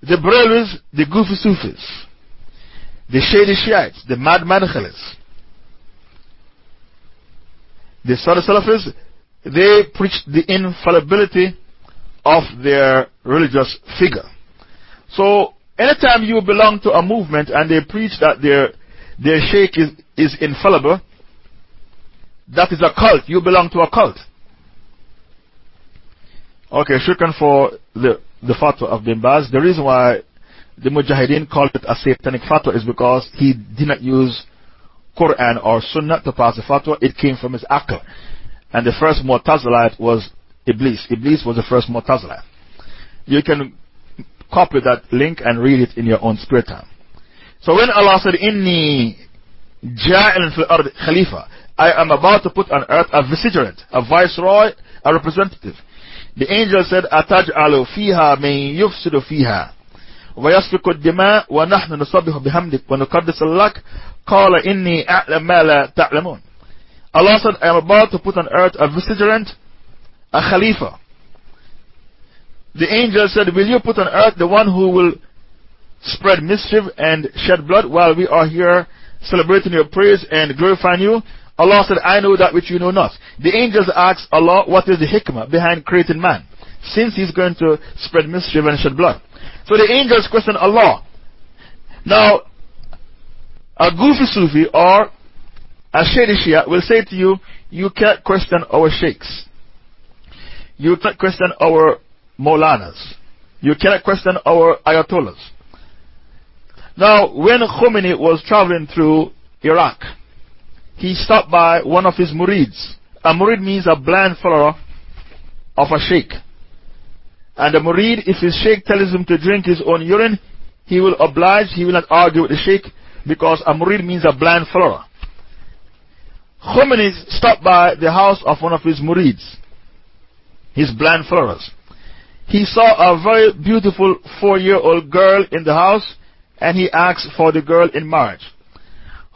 The Brahmins, the goofy Sufis, the shady Shiites, the mad Madkhalis, the Sada Salafis, they preach the infallibility of their religious figure. So, Anytime you belong to a movement and they preach that their, their sheikh is, is infallible, that is a cult. You belong to a cult. Okay, shukran for the, the fatwa of Bin Baz. The reason why the Mujahideen called it a satanic fatwa is because he did not use Quran or Sunnah to pass the fatwa. It came from his akal. And the first Mu'tazilite was Iblis. Iblis was the first Mu'tazilite. You can copy that link and read it in your own spare time. So when Allah said, Inni ja'ilun fil ard khalifa, I am about to put on earth a vicegerent, a viceroy, a representative. The angel said, أتجعل فيها من يفسد فيها ويسفك الدماء ونحن نصبح بحمدك ونقدس لك قال إني أعلم ما لا تعلمون Allah said, I am about to put on earth a vicegerent, a khalifa, the angel said, Will you put on earth the one who will spread mischief and shed blood while we are here celebrating your praise and glorifying you? Allah said, I know that which you know not. The angels asked Allah, What is the hikmah behind creating man? Since he's going to spread mischief and shed blood. So the angels question Allah. Now, a goofy Sufi or a shady Shia will say to you, You can't question our sheikhs. You can't question our Maulanas. You cannot question our Ayatollahs. Now, when Khomeini was traveling through Iraq, he stopped by one of his murids. A murid means a blind follower of a sheikh. And a murid, if his sheikh tells him to drink his own urine, he will oblige, he will not argue with the sheikh because a murid means a blind follower. Khomeini stopped by the house of one of his murids, his blind followers he saw a very beautiful four year old girl in the house and he asked for the girl in marriage.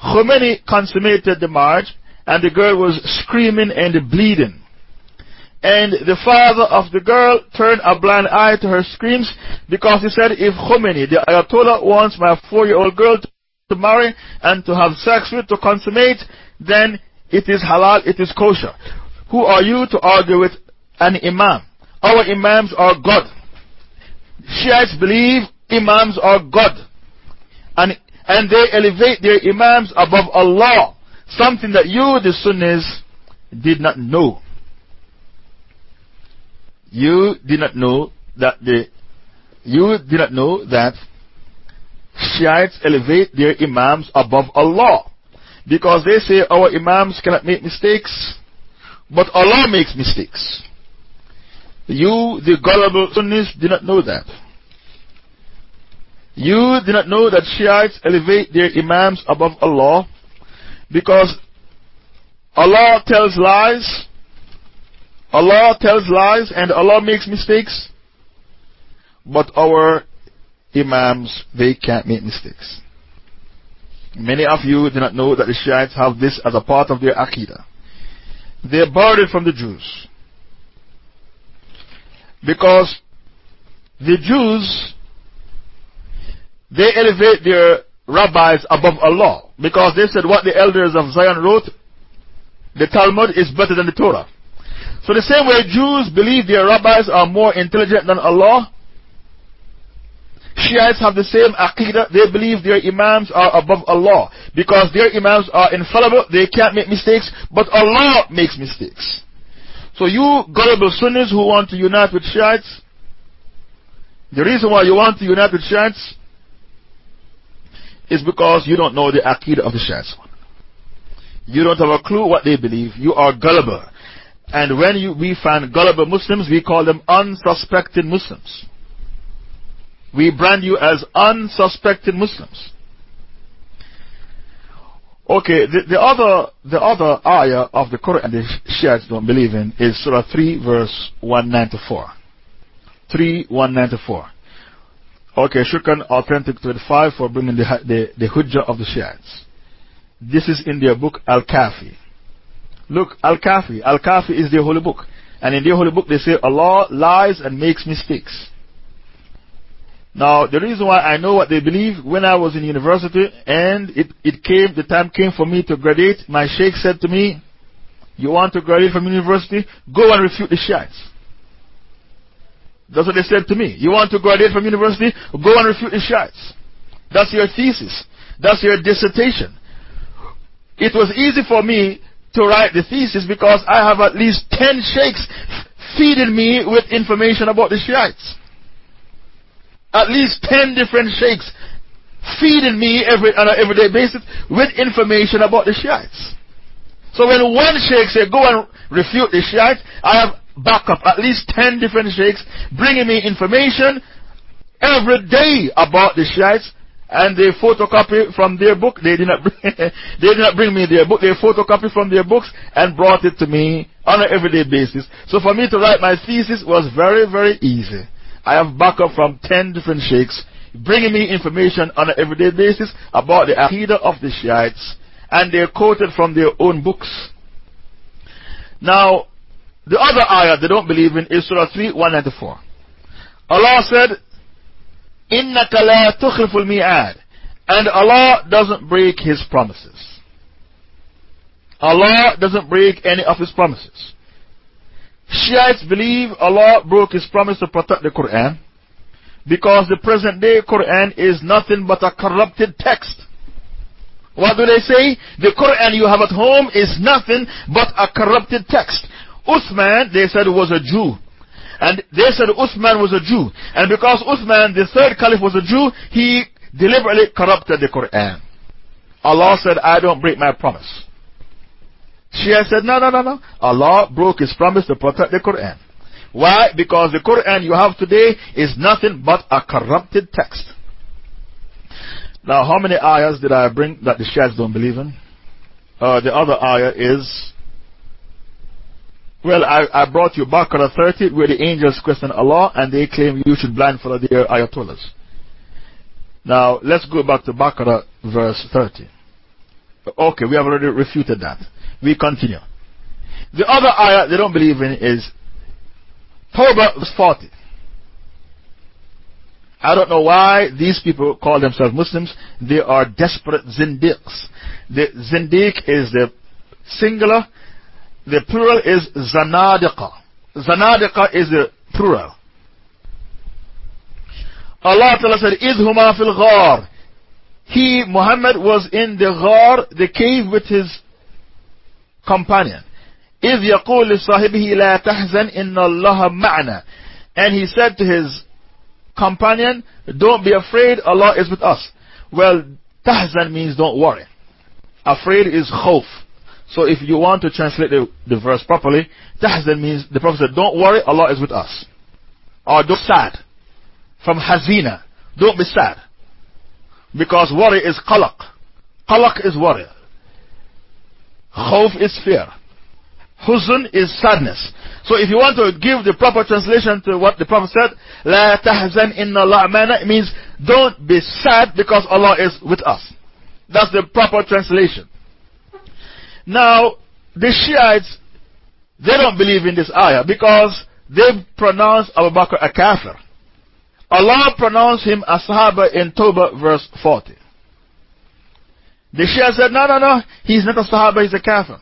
Khomeini consummated the marriage and the girl was screaming and bleeding. And the father of the girl turned a blind eye to her screams because he said, If Khomeini, the Ayatollah, wants my four year old girl to marry and to have sex with, to consummate, then it is halal, it is kosher. Who are you to argue with an imam? Our Imams are God. Shiites believe Imams are God. And, and they elevate their Imams above Allah. Something that you, the Sunnis, did not know. You did not know that the, you did not know that Shiites elevate their Imams above Allah. Because they say our Imams cannot make mistakes, but Allah makes mistakes. You, the gullible Sunnis, do not know that. You do not know that Shiites elevate their Imams above Allah because Allah tells lies. Allah tells lies and Allah makes mistakes. But our Imams, they can't make mistakes. Many of you do not know that the Shiites have this as a part of their Aqidah. They borrowed it from the Jews. Because the Jews, they elevate their rabbis above Allah. Because they said what the elders of Zion wrote, the Talmud is better than the Torah. So the same way Jews believe their rabbis are more intelligent than Allah, Shiites have the same aqidah. They believe their imams are above Allah. Because their imams are infallible, they can't make mistakes, but Allah makes mistakes. So you gullible Sunnis who want to unite with Shiites, the reason why you want to unite with Shiites is because you don't know the aqidah of the Shiites. You don't have a clue what they believe. You are gullible. And when you, we find gullible Muslims, we call them unsuspecting Muslims. We brand you as unsuspecting Muslims. Okay, the, the, other, the other ayah of the Quran the Shiites don't believe in is Surah 3, verse 194. 3, 194. Okay, Shukran Authentic 25 for bringing the, the, the Hujjah of the Shiites. This is in their book Al Kafi. Look, Al Kafi. Al Kafi is their holy book. And in their holy book, they say Allah lies and makes mistakes. Now, the reason why I know what they believe, when I was in university and it, it came, the time came for me to graduate, my sheikh said to me, You want to graduate from university? Go and refute the Shiites. That's what they said to me. You want to graduate from university? Go and refute the Shiites. That's your thesis. That's your dissertation. It was easy for me to write the thesis because I have at least 10 sheikhs feeding me with information about the Shiites. At least 10 different sheikhs feeding me every, on an everyday basis with information about the Shiites. So when one sheikh said, go and refute the Shiites, I have backup, at least 10 different sheikhs bringing me information every day about the Shiites and they photocopy from their book. They did not bring, they did not bring me their book. They photocopy from their books and brought it to me on an everyday basis. So for me to write my thesis was very, very easy. I have backup from 10 different sheikhs bringing me information on an everyday basis about the Aqidah of the Shiites, and they're quoted from their own books. Now, the other ayah they don't believe in is Surah 3 194. Allah said, إِنَّكَ لَا تُخْلِفُ الْمِيعَادِ And Allah doesn't break His promises. Allah doesn't break any of His promises. Shiites believe Allah broke His promise to protect the Quran because the present day Quran is nothing but a corrupted text. What do they say? The Quran you have at home is nothing but a corrupted text. Uthman, they said, was a Jew. And they said Uthman was a Jew. And because Uthman, the third caliph, was a Jew, he deliberately corrupted the Quran. Allah said, I don't break my promise. Shia said, No, no, no, no. Allah broke His promise to protect the Quran. Why? Because the Quran you have today is nothing but a corrupted text. Now, how many ayahs did I bring that the Shias don't believe in? Uh, the other ayah is. Well, I, I brought you Baqarah 30 where the angels question Allah and they claim you should blindfold their ayatollahs. Now, let's go back to Baqarah verse 30. Okay, we have already refuted that. We continue. The other ayah they don't believe in is Tawbah verse 40. I don't know why these people call themselves Muslims. They are desperate zindiqs. The zindiq is the singular, the plural is zanadiqa. Zanadiqa is the plural. Allah Ta'ala said, Idhuma fil ghar. He, Muhammad, was in the ghar, the cave with his companion. إذ يقول لصاحبه لا تحزن إن الله معنا. And he said to his companion, Don't be afraid, Allah is with us. Well, tahzan means don't worry. Afraid is khawf. So if you want to translate the, the verse properly, tahzan means the Prophet said, Don't worry, Allah is with us. Or don't sad. From hazina. Don't be sad. Because worry is qalaq. Qalaq is worry. Khawf is fear. Huzn is sadness. So if you want to give the proper translation to what the Prophet said, La tahzan inna Allah mana, it means don't be sad because Allah is with us. That's the proper translation. Now, the Shiites, they don't believe in this ayah because they pronounce Abu Bakr a kafir. Allah pronounced him a Sahaba in Tawbah verse 40. The Shia said, no, no, no, he's not a Sahaba, he's a kafir.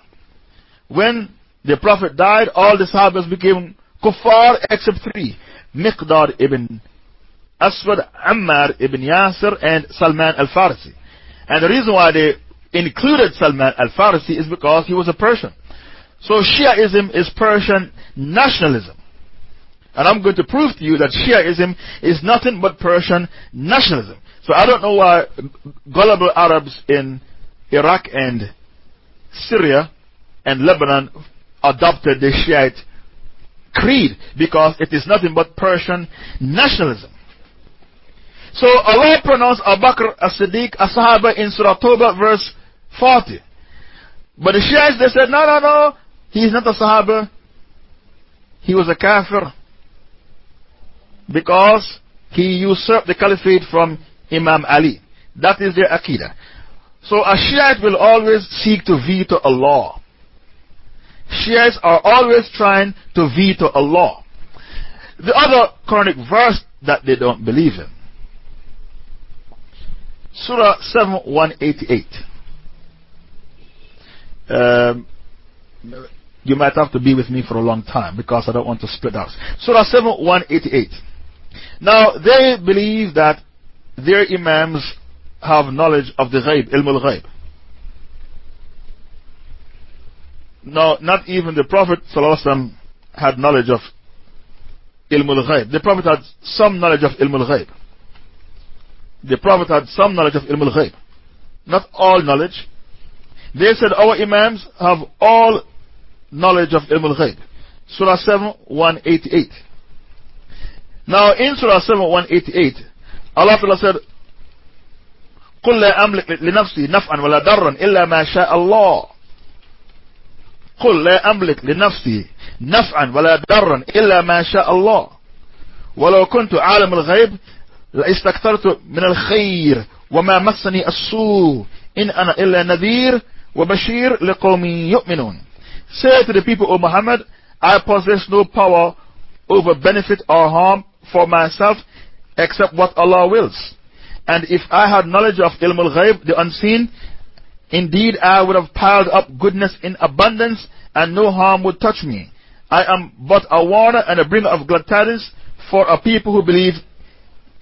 When the Prophet died, all the Sahabas became kuffar except three. Miqdad ibn Aswad, Ammar ibn Yasir, and Salman al-Farisi. And the reason why they included Salman al-Farisi is because he was a Persian. So Shiaism is Persian nationalism. And I'm going to prove to you that Shiaism is nothing but Persian nationalism. So I don't know why gullible Arabs in Iraq and Syria and Lebanon adopted the Shiite creed because it is nothing but Persian nationalism. So Allah pronounced Abu Bakr as Siddiq as Sahaba in Surah Tawbah verse 40. But the Shiites they said, no, no, no, he is not a Sahaba. He was a Kafir because he usurped the caliphate from Imam Ali. That is their Aqidah. So a Shiite will always seek to veto a law. Shiites are always trying to veto a law. The other Quranic verse that they don't believe in. Surah 7 188. Um, you might have to be with me for a long time because I don't want to split out. Surah 7 188. Now, they believe that their Imams have knowledge of the ghaib, ilm al ghaib. No, not even the Prophet ﷺ had knowledge of ilm al ghaib. The Prophet had some knowledge of ilm al ghaib. The Prophet had some knowledge of ilm al ghaib. Not all knowledge. They said our Imams have all knowledge of ilm al ghaib. Surah 7, 188. Now in Surah 7, 188, Allah said, قل لا أملك لنفسي نفعا ولا ضرا إلا ما شاء الله. قل لا أملك لنفسي نفعا ولا ضرا إلا ما شاء الله. ولو كنت عالم الغيب لاستكثرت من الخير وما مسني السوء. إن أنا إلا نذير وبشير لقوم يؤمنون. Say to the people, O Muhammad, I possess no power over benefit or harm for myself. Except what Allah wills. And if I had knowledge of ilm al ghaib, the unseen, indeed I would have piled up goodness in abundance and no harm would touch me. I am but a warner and a bringer of glad tidings for a people who believe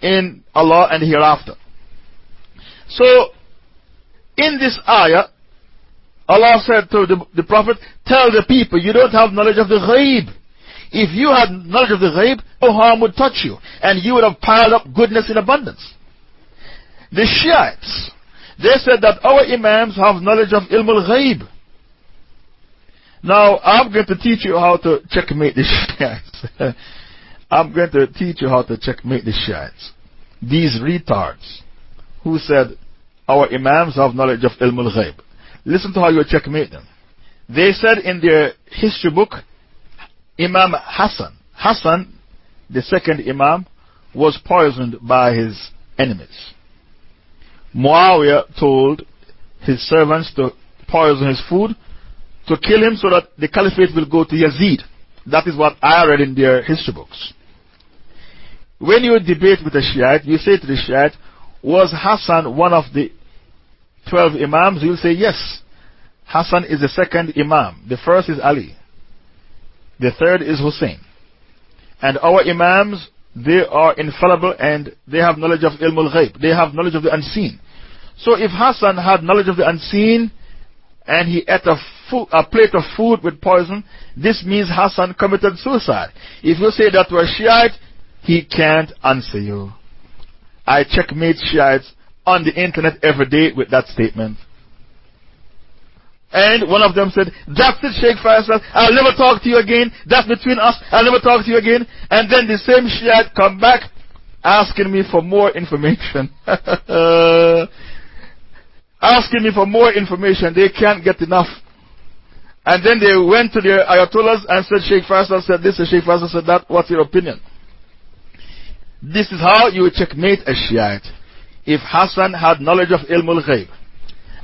in Allah and hereafter. So, in this ayah, Allah said to the, the Prophet, Tell the people, you don't have knowledge of the ghaib. If you had knowledge of the ghaib, no harm would touch you, and you would have piled up goodness in abundance. The Shiites, they said that our Imams have knowledge of ilm al ghaib. Now, I'm going to teach you how to checkmate the Shiites. I'm going to teach you how to checkmate the Shiites. These retards who said our Imams have knowledge of ilm al ghaib. Listen to how you checkmate them. They said in their history book, Imam Hassan, Hassan, the second Imam, was poisoned by his enemies. Muawiyah told his servants to poison his food, to kill him so that the caliphate will go to Yazid. That is what I read in their history books. When you debate with a Shiite, you say to the Shiite, Was Hassan one of the 12 Imams? You'll say, Yes. Hassan is the second Imam. The first is Ali. The third is Hussein. And our Imams, they are infallible and they have knowledge of ilm al ghaib. They have knowledge of the unseen. So if Hassan had knowledge of the unseen and he ate a, a plate of food with poison, this means Hassan committed suicide. If you say that a Shiite, he can't answer you. I checkmate Shiites on the internet every day with that statement. And one of them said, That's it, Sheikh Faisal. I'll never talk to you again. That's between us. I'll never talk to you again. And then the same Shiite come back asking me for more information. asking me for more information. They can't get enough. And then they went to the Ayatollahs and said, Sheikh Faisal said this, and Sheikh Faisal said that. What's your opinion? This is how you checkmate a Shiite. If Hassan had knowledge of Ilmul Ghaib,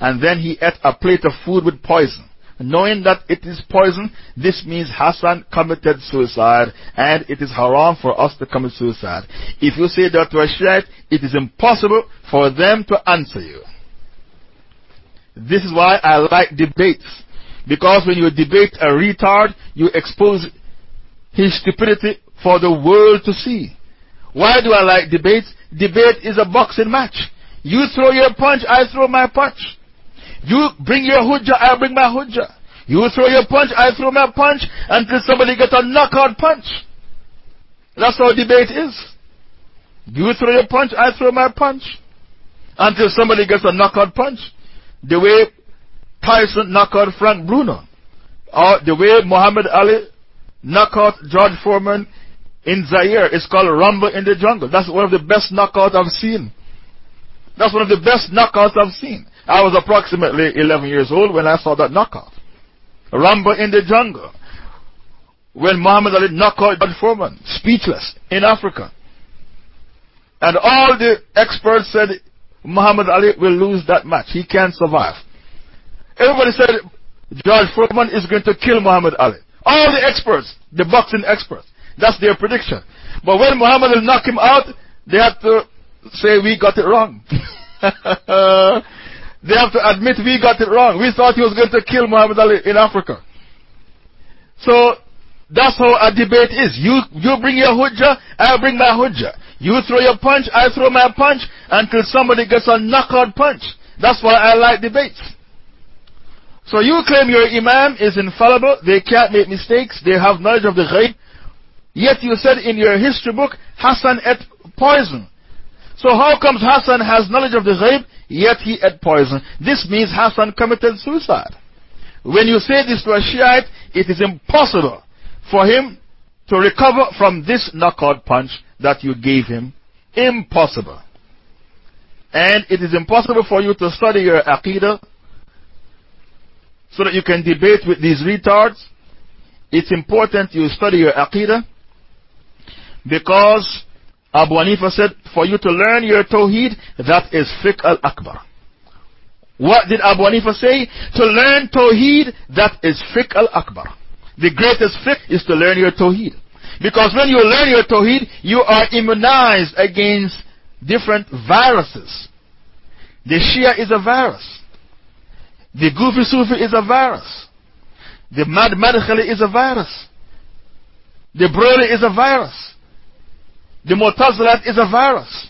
and then he ate a plate of food with poison, knowing that it is poison, this means Hassan committed suicide, and it is haram for us to commit suicide. If you say that to a Shiite, it is impossible for them to answer you. This is why I like debates. Because when you debate a retard, you expose his stupidity for the world to see. Why do I like debates? Debate is a boxing match. You throw your punch, I throw my punch. You bring your hujjah, I bring my hujjah. You throw your punch, I throw my punch until somebody gets a knockout punch. That's how debate is. You throw your punch, I throw my punch until somebody gets a knockout punch. The way Tyson knocked out Frank Bruno, or the way Muhammad Ali knocked out George Foreman in Zaire. It's called Rumble in the Jungle. That's one of the best knockouts I've seen. That's one of the best knockouts I've seen. I was approximately 11 years old when I saw that knockout. Rumble in the Jungle. When Muhammad Ali knocked out George Foreman, speechless, in Africa. And all the experts said Muhammad Ali will lose that match. He can't survive. Everybody said George Foreman is going to kill Muhammad Ali. All the experts, the boxing experts. That's their prediction. But when Muhammad will knock him out, they have to say, We got it wrong. they have to admit, We got it wrong. We thought he was going to kill Muhammad Ali in Africa. So, that's how a debate is. You, you bring your hujjah, I bring my hujjah. You throw your punch, I throw my punch until somebody gets a knockout punch. That's why I like debates. So you claim your Imam is infallible, they can't make mistakes, they have knowledge of the ghaib. Yet you said in your history book, Hassan ate poison. So how comes Hassan has knowledge of the ghaib, yet he ate poison? This means Hassan committed suicide. When you say this to a Shiite, it is impossible for him to recover from this knockout punch that you gave him. Impossible. And it is impossible for you to study your Aqidah so that you can debate with these retards. It's important you study your Aqidah because Abu Hanifa said, for you to learn your Tawheed, that is Fiqh al Akbar. What did Abu Hanifa say? To learn Tawheed, that is Fiqh al Akbar. The greatest fiqh is to learn your Tawheed. Because when you learn your Tawheed, you are immunized against different viruses. The Shia is a virus. The Goofy Sufi is a virus. The Mad Madkhali is a virus. The Barelvi is a virus. The Mu'tazilat is a virus.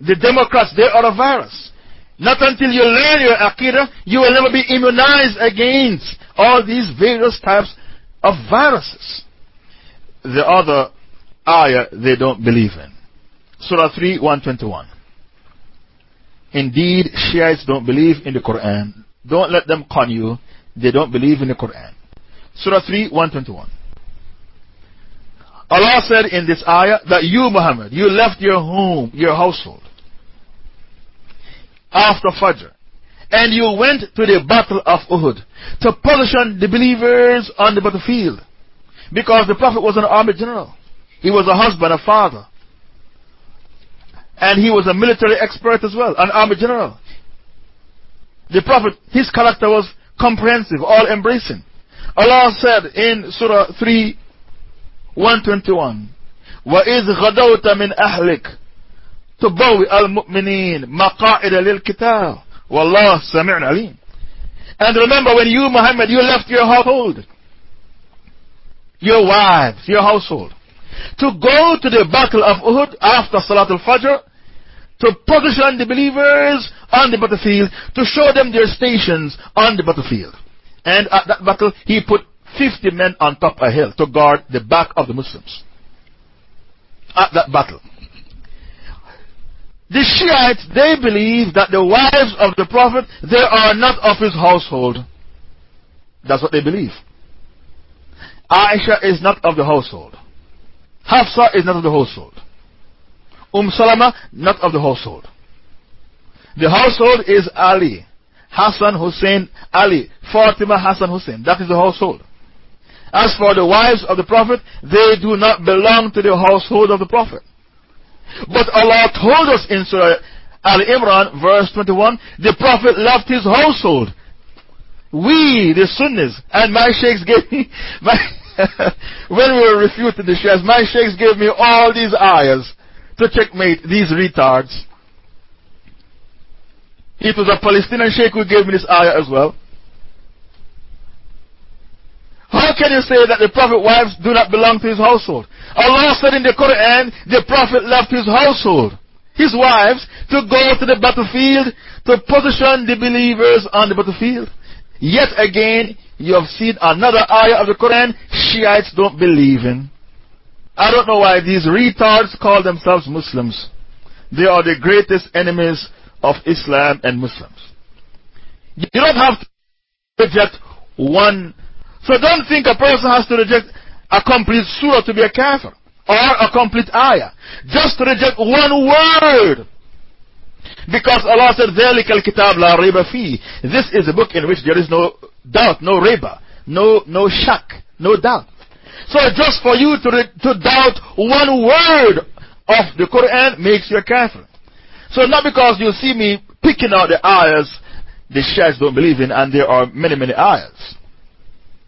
The Democrats, they are a virus. Not until you learn your Aqidah, you will never be immunized against all these various types of viruses. The other ayah they don't believe in. Surah 3, 121. Indeed, Shiites don't believe in the Quran. Don't let them con you. They don't believe in the Quran. Surah 3, 121. Allah said in this ayah that you, Muhammad, you left your home, your household, after Fajr, and you went to the battle of Uhud to position the believers on the battlefield. Because the Prophet was an army general, he was a husband, a father, and he was a military expert as well, an army general. The Prophet, his character was comprehensive, all embracing. Allah said in Surah 3 121 وإذ غدوت من أهلك تبوئ المؤمنين مقاعد للكتاب والله سميع عليم And remember when you Muhammad you left your household your wives your household to go to the battle of Uhud after Salat al-Fajr to position the believers on the battlefield to show them their stations on the battlefield and at that battle he put 50 men on top of a hill to guard the back of the Muslims. At that battle. The Shiites, they believe that the wives of the Prophet, they are not of his household. That's what they believe. Aisha is not of the household. Hafsa is not of the household. Umm Salama, not of the household. The household is Ali, Hassan, Hussein, Ali, Fatima, Hassan, Hussein. That is the household. As for the wives of the Prophet, they do not belong to the household of the Prophet. But Allah told us in Surah Al Imran, verse 21, the Prophet left his household. We, the Sunnis, and my sheikhs gave me, my when we were refuting the Shias, my sheikhs gave me all these ayahs to checkmate these retards. It was a Palestinian sheikh who gave me this ayah as well. How can you say that the Prophet's wives do not belong to his household? Allah said in the Quran, the Prophet left his household, his wives, to go to the battlefield, to position the believers on the battlefield. Yet again, you have seen another ayah of the Quran Shiites don't believe in. I don't know why these retards call themselves Muslims. They are the greatest enemies of Islam and Muslims. You don't have to reject one so don't think a person has to reject a complete surah to be a kafir or a complete ayah. Just to reject one word. Because Allah said, ذَلِكَ الْكِتَابِ لَا رِيبَ فِيهِ This is a book in which there is no doubt, no riba, no, no shak, no doubt. So just for you to, to doubt one word of the Quran makes you a kafir. So not because you see me picking out the ayahs the Shiites don't believe in, and there are many, many ayahs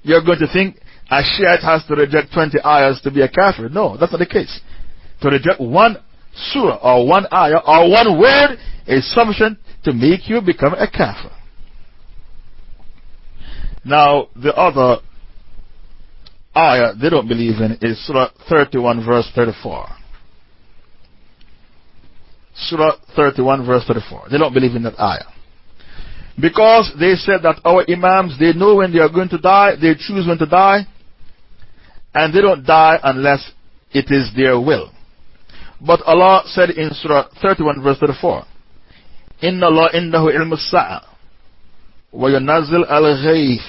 you're going to think a Shiite has to reject 20 ayahs to be a kafir. No, that's not the case. To reject one surah or one ayah or one word is sufficient to make you become a kafir. Now, the other ayah they don't believe in is Surah 31, verse 34. Surah 31, verse 34. They don't believe in that ayah. Because they said that our Imams, they know when they are going to die, they choose when to die, and they don't die unless it is their will. But Allah said in Surah 31, verse 34, إن الله إنه علم الساعة وينزل الغيث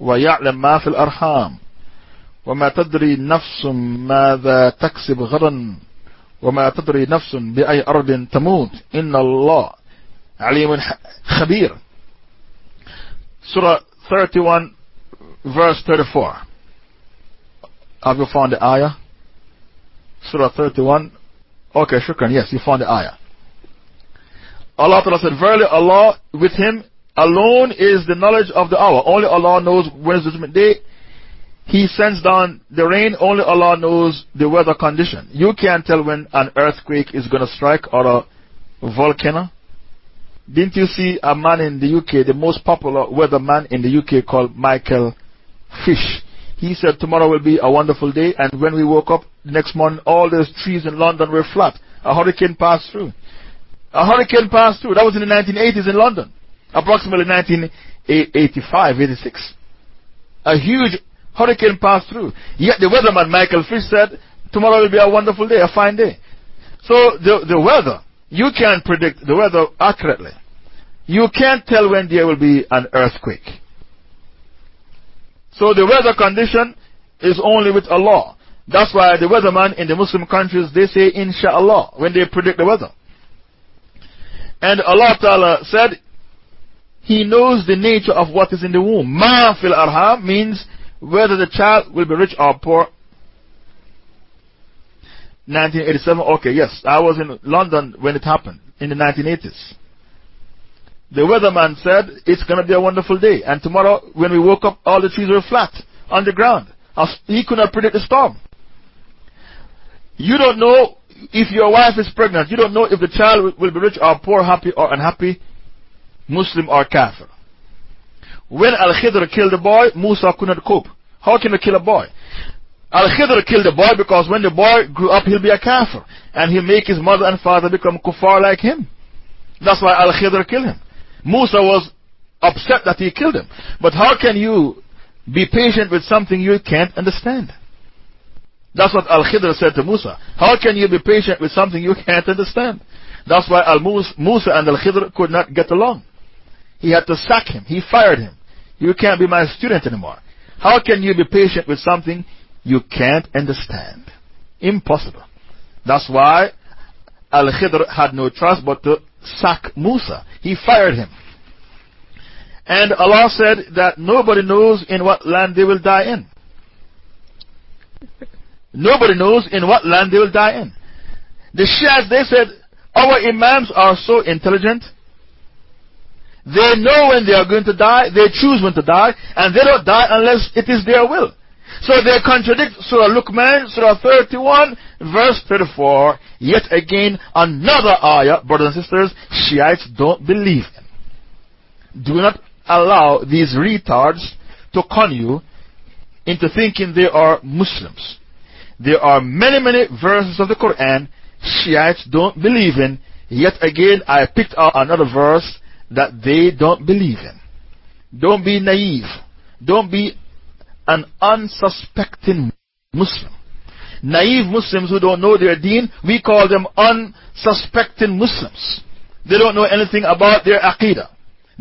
ويعلم ما في الأرحام وما تدري نفس ماذا تكسب غدا وما تدري نفس بأي أرض تموت إن الله عليم خبير Surah 31, verse 34. Have you found the ayah? Surah 31. Okay, shukran. Yes, you found the ayah. Allah Ta'ala said, Verily Allah, with Him alone is the knowledge of the hour. Only Allah knows when is the judgment day. He sends down the rain. Only Allah knows the weather condition. You can't tell when an earthquake is going to strike or a volcano. Didn't you see a man in the UK, the most popular weatherman in the UK called Michael Fish? He said tomorrow will be a wonderful day, and when we woke up the next morning, all those trees in London were flat. A hurricane passed through. A hurricane passed through. That was in the 1980s in London, approximately 1985, 86. A huge hurricane passed through. Yet the weatherman Michael Fish said, Tomorrow will be a wonderful day, a fine day. So the, the weather, you can't predict the weather accurately. You can't tell when there will be an earthquake. So the weather condition is only with Allah. That's why the weatherman in the Muslim countries, they say inshallah when they predict the weather. And Allah Ta'ala said, He knows the nature of what is in the womb. Ma fil arham means whether the child will be rich or poor. 1987, okay, yes. I was in London when it happened in the 1980s. The weatherman said it's going to be a wonderful day. And tomorrow, when we woke up, all the trees were flat on the ground. He could not predict the storm. You don't know if your wife is pregnant. You don't know if the child will be rich or poor, happy or unhappy, Muslim or Kafir. When Al Khidr killed the boy, Musa could not cope. How can you kill a boy? Al Khidr killed the boy because when the boy grew up, he'll be a Kafir. And he'll make his mother and father become kuffar like him. That's why Al Khidr killed him. Musa was upset that he killed him. But how can you be patient with something you can't understand? That's what Al Khidr said to Musa. How can you be patient with something you can't understand? That's why Al Musa and Al Khidr could not get along. He had to sack him, he fired him. You can't be my student anymore. How can you be patient with something you can't understand? Impossible. That's why Al Khidr had no trust but to sack Musa. He fired him. And Allah said that nobody knows in what land they will die in. Nobody knows in what land they will die in. The Shias, they said, our Imams are so intelligent. They know when they are going to die, they choose when to die, and they don't die unless it is their will. So they contradict Surah Luqman, Surah 31, verse 34. Yet again, another ayah, brothers and sisters, Shiites don't believe in. Do not allow these retards to con you into thinking they are Muslims. There are many, many verses of the Quran Shiites don't believe in. Yet again, I picked out another verse that they don't believe in. Don't be naive. Don't be an unsuspecting Muslim. Naive Muslims who don't know their deen, we call them unsuspecting Muslims. They don't know anything about their aqidah.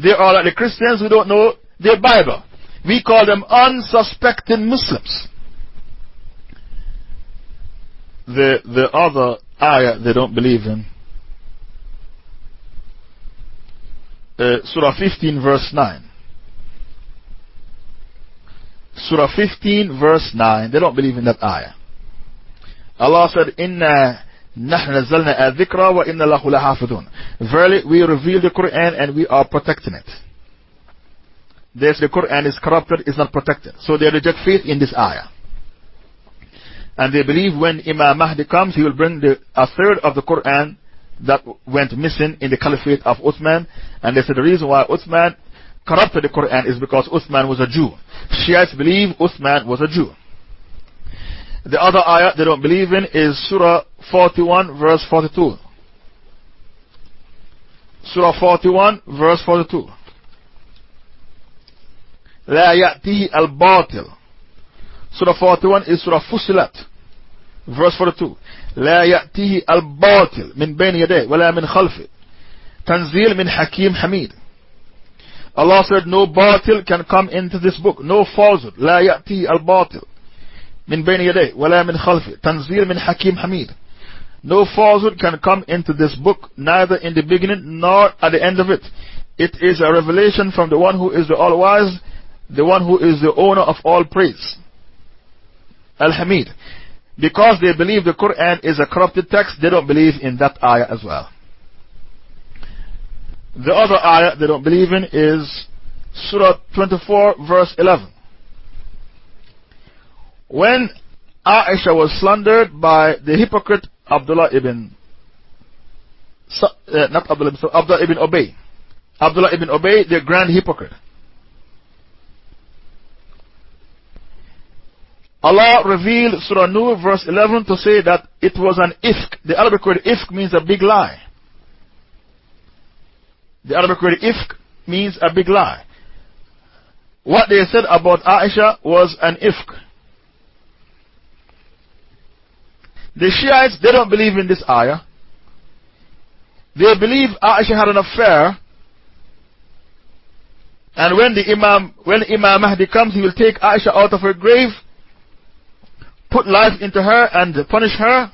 They are like the Christians who don't know their Bible. We call them unsuspecting Muslims. The, the other ayah they don't believe in. Uh, Surah 15, verse 9. Surah 15, verse 9. They don't believe in that ayah. Allah said, Inna نحن نزلنا الذكر وإن له لحافظون. Verily, we reveal the Quran and we are protecting it. They say the Quran is corrupted, is not protected. So they reject faith in this ayah. And they believe when Imam Mahdi comes, he will bring the, a third of the Quran that went missing in the caliphate of Uthman. And they said the reason why Uthman corrupted the Quran is because Uthman was a Jew. Shiites believe Uthman was a Jew. The other ayah they don't believe in is Surah 41, verse 42. Surah 41, verse 42. لا يأتيه الباطل Surah 41 is Surah Fusilat, verse 42. لا يأتيه الباطل من بين يديه ولا من خلفه تنزيل من حكيم حميد Allah said no batil can come into this book no falsehood لا يأتيه الباطل من بين يديه ولا من خلفه تنزيل من حكيم حميد No falsehood can come into this book, neither in the beginning nor at the end of it. It is a revelation from the one who is the all wise, the one who is the owner of all praise. Al-Hamid. Because they believe the Quran is a corrupted text, they don't believe in that ayah as well. The other ayah they don't believe in is Surah 24, verse 11. When Aisha was slandered by the hypocrite Abdullah ibn, uh, not Abdullah, Abdullah ibn Ubay. Abdullah ibn Ubay, the grand hypocrite. Allah revealed Surah Nur verse 11 to say that it was an ifk. The Arabic word ifk means a big lie. The Arabic word ifk means a big lie. What they said about Aisha was an ifk. The Shiites, they don't believe in this ayah. They believe Aisha had an affair. And when the Imam, when Imam Mahdi comes, he will take Aisha out of her grave put life into her and punish her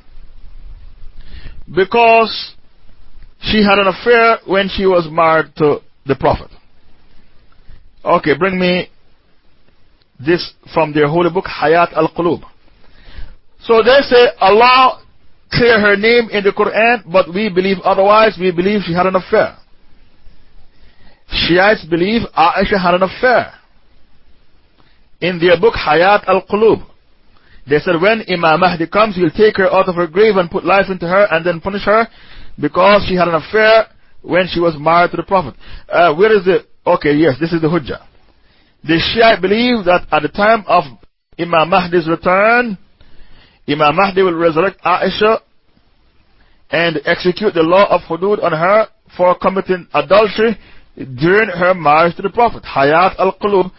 because she had an affair when she was married to the Prophet. Okay, bring me this from their holy book, Hayat al Qulub. So they say Allah clear her name in the Quran, but we believe otherwise. We believe she had an affair. Shiites believe Aisha had an affair. In their book, Hayat al Qulub. They said when Imam Mahdi comes, he'll take her out of her grave and put life into her and then punish her because she had an affair when she was married to the Prophet. Uh, where is it? Okay, yes, this is the Hujjah. The Shia believe that at the time of Imam Mahdi's return, Imam Mahdi will resurrect Aisha and execute the law of hudud on her for committing adultery during her marriage to the Prophet. Hayat al Qulub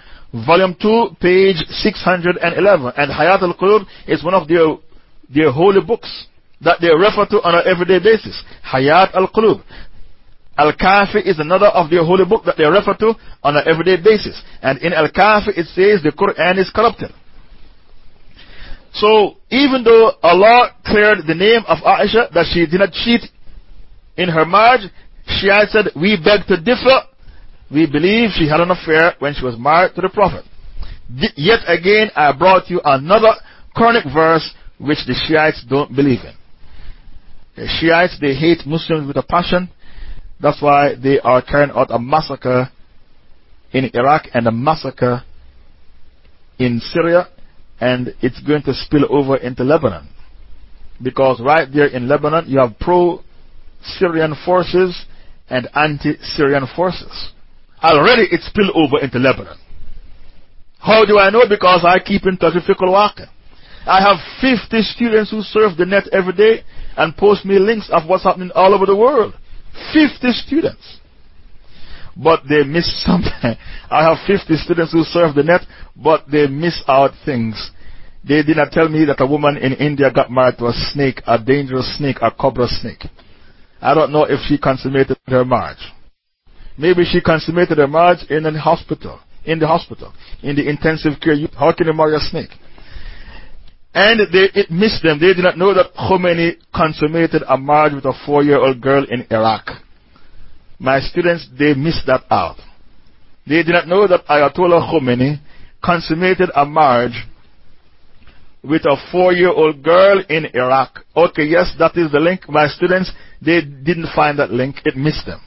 volume 2, page 611. And Hayat al Qulub is one of their, their holy books that they refer to on an everyday basis. Hayat al Qulub. Al Kafi is another of their holy book that they refer to on an everyday basis. And in Al Kafi it says the Quran is corrupted. So, even though Allah cleared the name of Aisha that she did not cheat in her marriage, she said, We beg to differ We believe she had an affair when she was married to the Prophet. Yet again, I brought you another Quranic verse which the Shiites don't believe in. Shiites, they hate Muslims with a passion. That's why they are carrying out a massacre in Iraq and a massacre in Syria, and it's going to spill over into Lebanon. Because right there in Lebanon, you have pro Syrian forces and anti Syrian forces. Already it's spilled over into Lebanon. How do I know? Because I keep in touch with Fiqh al I have 50 students who surf the net every day and post me links of what's happening all over the world. 50 students. But they miss something. I have 50 students who surf the net, but they miss out things. They did not tell me that a woman in India got married to a snake, a dangerous snake, a cobra snake. I don't know if she consummated her marriage. Maybe she consummated her marriage in a hospital, in the hospital, in the intensive care. How can you marry a snake? And they, it missed them. They did not know that Khomeini consummated a marriage with a four year old girl in Iraq. My students, they missed that out. They did not know that Ayatollah Khomeini consummated a marriage with a four year old girl in Iraq. Okay, yes, that is the link. My students, they didn't find that link, it missed them.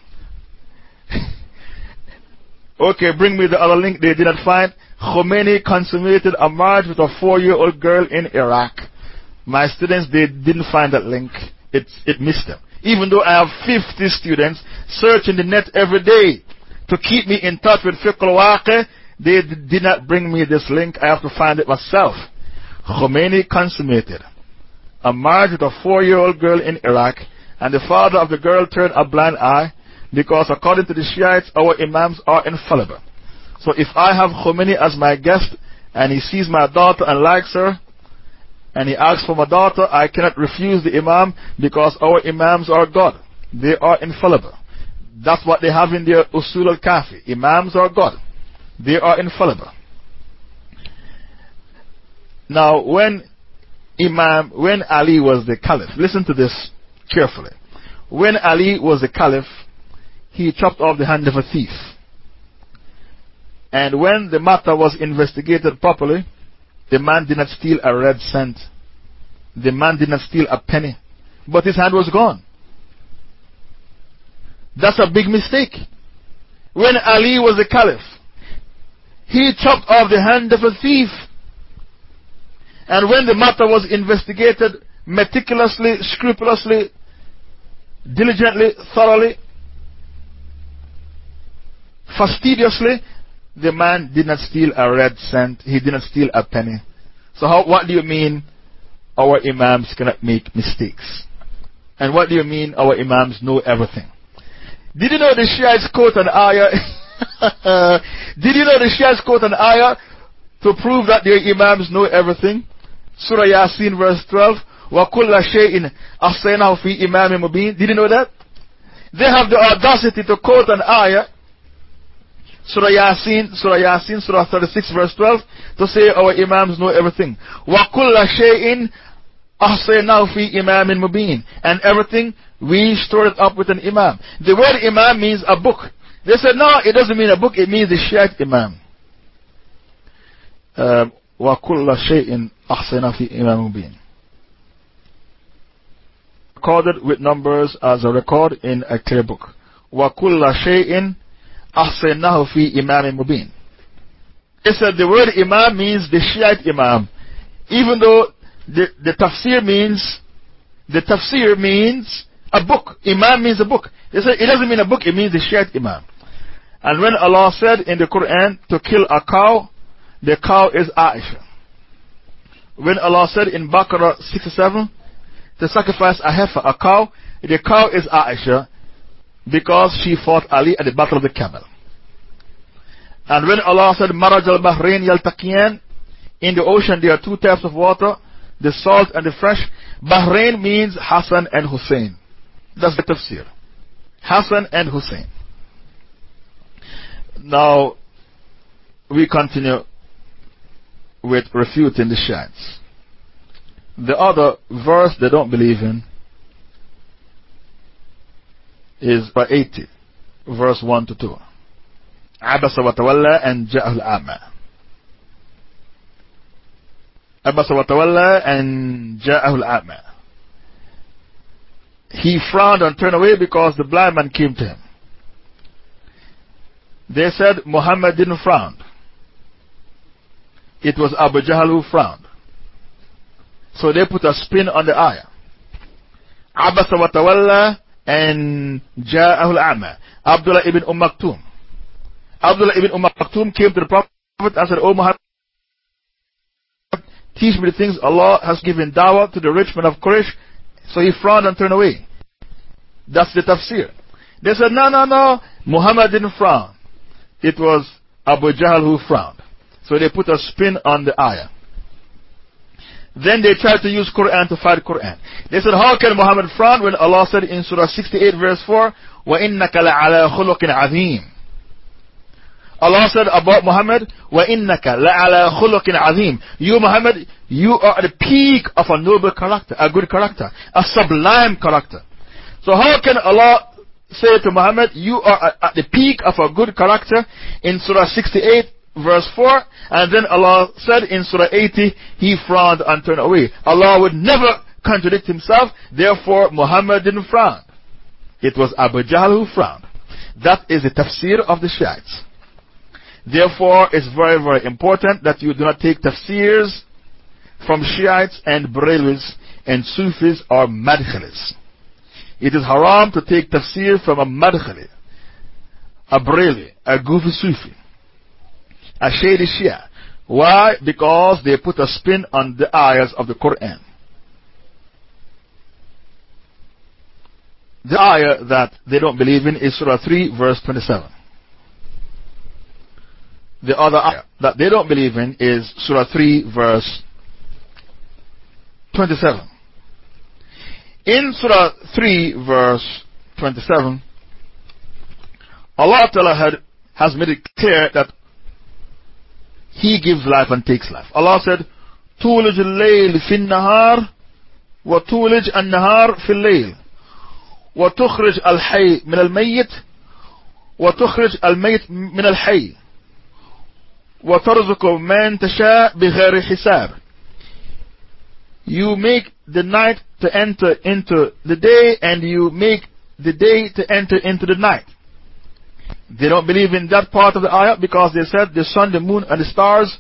okay, bring me the other link they did not find. Khomeini consummated a marriage with a four year old girl in Iraq. My students, they didn't find that link, it, it missed them. Even though I have 50 students searching the net every day to keep me in touch with fiqh they did not bring me this link. I have to find it myself. Khomeini consummated a marriage with a four year old girl in Iraq, and the father of the girl turned a blind eye because, according to the Shiites, our Imams are infallible. So if I have Khomeini as my guest and he sees my daughter and likes her, and he asks for my daughter, I cannot refuse the Imam because our Imams are God. They are infallible. That's what they have in their Usul al Kafi. Imams are God. They are infallible. Now, when Imam, when Ali was the Caliph, listen to this carefully. When Ali was the Caliph, he chopped off the hand of a thief. And when the matter was investigated properly, the man did not steal a red cent. The man did not steal a penny. But his hand was gone. That's a big mistake. When Ali was the caliph, he chopped off the hand of a thief. And when the matter was investigated meticulously, scrupulously, diligently, thoroughly, fastidiously, the man did not steal a red cent, he did not steal a penny. So, how, what do you mean our Imams cannot make mistakes? And what do you mean our Imams know everything? Did you know the Shiites quote an ayah? Did you know the Shiites quote an ayah to prove that their Imams know everything? Surah Yasin, verse 12. وَكُلَّ شَيْءٍ أَحْصَيْنَاهُ فِي إِمَامٍ مُبِينٍ Did you know that? They have the audacity to quote an ayah Surah Yasin, Surah Yasin, Surah 36, verse 12, to say our Imams know everything. وَكُلَّ شَيْءٍ أَحْصَيْنَاهُ فِي إِمَامٍ مُبِينٍ And everything, we store it up with an Imam. The word Imam means a book. They said, no, it doesn't mean a book, it means the Shiite Imam. Uh, وَكُلَّ شَيْءٍ أَحْصَيْنَاهُ فِي إِمَامٍ مُبِينٍ Recorded with numbers as a record in a clear book. وَكُلَّ شَيْءٍ أحصيناه في إمام مبين. It said the word Imam means the Shiite Imam. Even though the, the tafsir means, the tafsir means a book. Imam means a book. It, said, it doesn't mean a book, it means the Shiite Imam. And when Allah said in the Quran to kill a cow, the cow is Aisha. When Allah said in Baqarah 67 to sacrifice a heifer, a cow, the cow is Aisha because she fought Ali at the Battle of the Camel. And when Allah said, Maraj al Bahrain yaltaqiyan, in the ocean there are two types of water, the salt and the fresh. Bahrain means Hassan and Hussein. That's the tafsir. Hassan and Hussein. Now, we continue with refuting the Shiites. The other verse they don't believe in is by 80, verse 1 to 2. عبس وتولى and جاءه الأعمى عبس وتولى and جاءه الأعمى He frowned and turned away because the blind man came to him. They said Muhammad didn't frown. It was Abu Jahl who frowned. So they put a spin on the ayah. Abasa wa tawalla and Ja'ahul A'ma. Abdullah ibn Umm Maktoum. Abdullah ibn Umm Maktoum came to the Prophet and said, O Muhammad, teach me the things Allah has given dawah to the rich men of Quraysh. So he frowned and turned away. That's the tafsir. They said, no, no, no. Muhammad didn't frown. It was Abu Jahl who frowned. So they put a spin on the ayah. Then they tried to use Quran to fight Quran. They said, How can Muhammad frown when Allah said in Surah 68, verse 4, وَإِنَّكَ لَعَلَى خُلُقٍ عَظِيمٍ Allah said about Muhammad, وَإِنَّكَ لَعَلَى خُلُقٍ عَظِيمٍ You, Muhammad, you are at the peak of a noble character, a good character, a sublime character. So, how can Allah say to Muhammad, You are at the peak of a good character in Surah 68, verse 4, and then Allah said in Surah 80, He frowned and turned away. Allah would never contradict Himself, therefore Muhammad didn't frown. It was Abu Jahl who frowned. That is the tafsir of the Shiites. Therefore, it's very, very important that you do not take tafsirs from Shiites and Barelvis and Sufis or Madkhalis. It is haram to take tafsir from a Madkhali, a Barelvi, a goofy Sufi a shady Shia. Why? Because they put a spin on the ayahs of the Quran. The ayah that they don't believe in is Surah 3, verse 27. The other ayah that they don't believe in is Surah 3, verse 27. In Surah 3, verse 27, Allah Ta'ala has made it clear that he gives life and takes life. Allah said, تولج الليل في النهار وتولج النهار في الليل وتخرج الحي من الميت وتخرج الميت من الحي وترزق من تشاء بغير حساب You make the night to enter into the day and you make the day to enter into the night. They don't believe in that part of the ayah because they said the sun, the moon, and the stars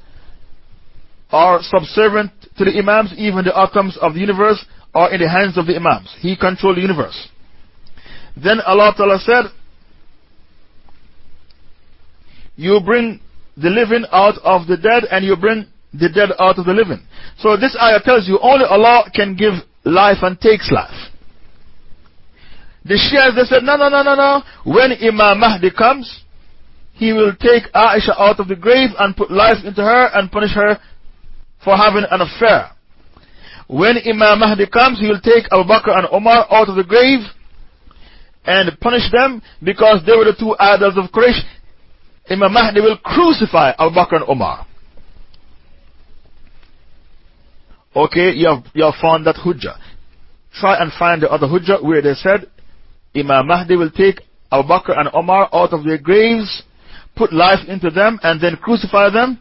are subservient to the Imams, even the atoms of the universe are in the hands of the Imams. He controls the universe. Then Allah Ta'ala said, You bring the living out of the dead, and you bring the dead out of the living. So this ayah tells you only Allah can give life and takes life. The Shias, they said, no, no, no, no, no. When Imam Mahdi comes, he will take Aisha out of the grave and put life into her and punish her for having an affair. When Imam Mahdi comes, he will take Abu Bakr and Omar out of the grave and punish them because they were the two idols of Quraysh. Imam Mahdi will crucify Abu Bakr and Omar. Okay, you have, you have found that hujjah. Try and find the other hujjah where they said Imam Mahdi will take Abu Bakr and Omar out of their graves, put life into them, and then crucify them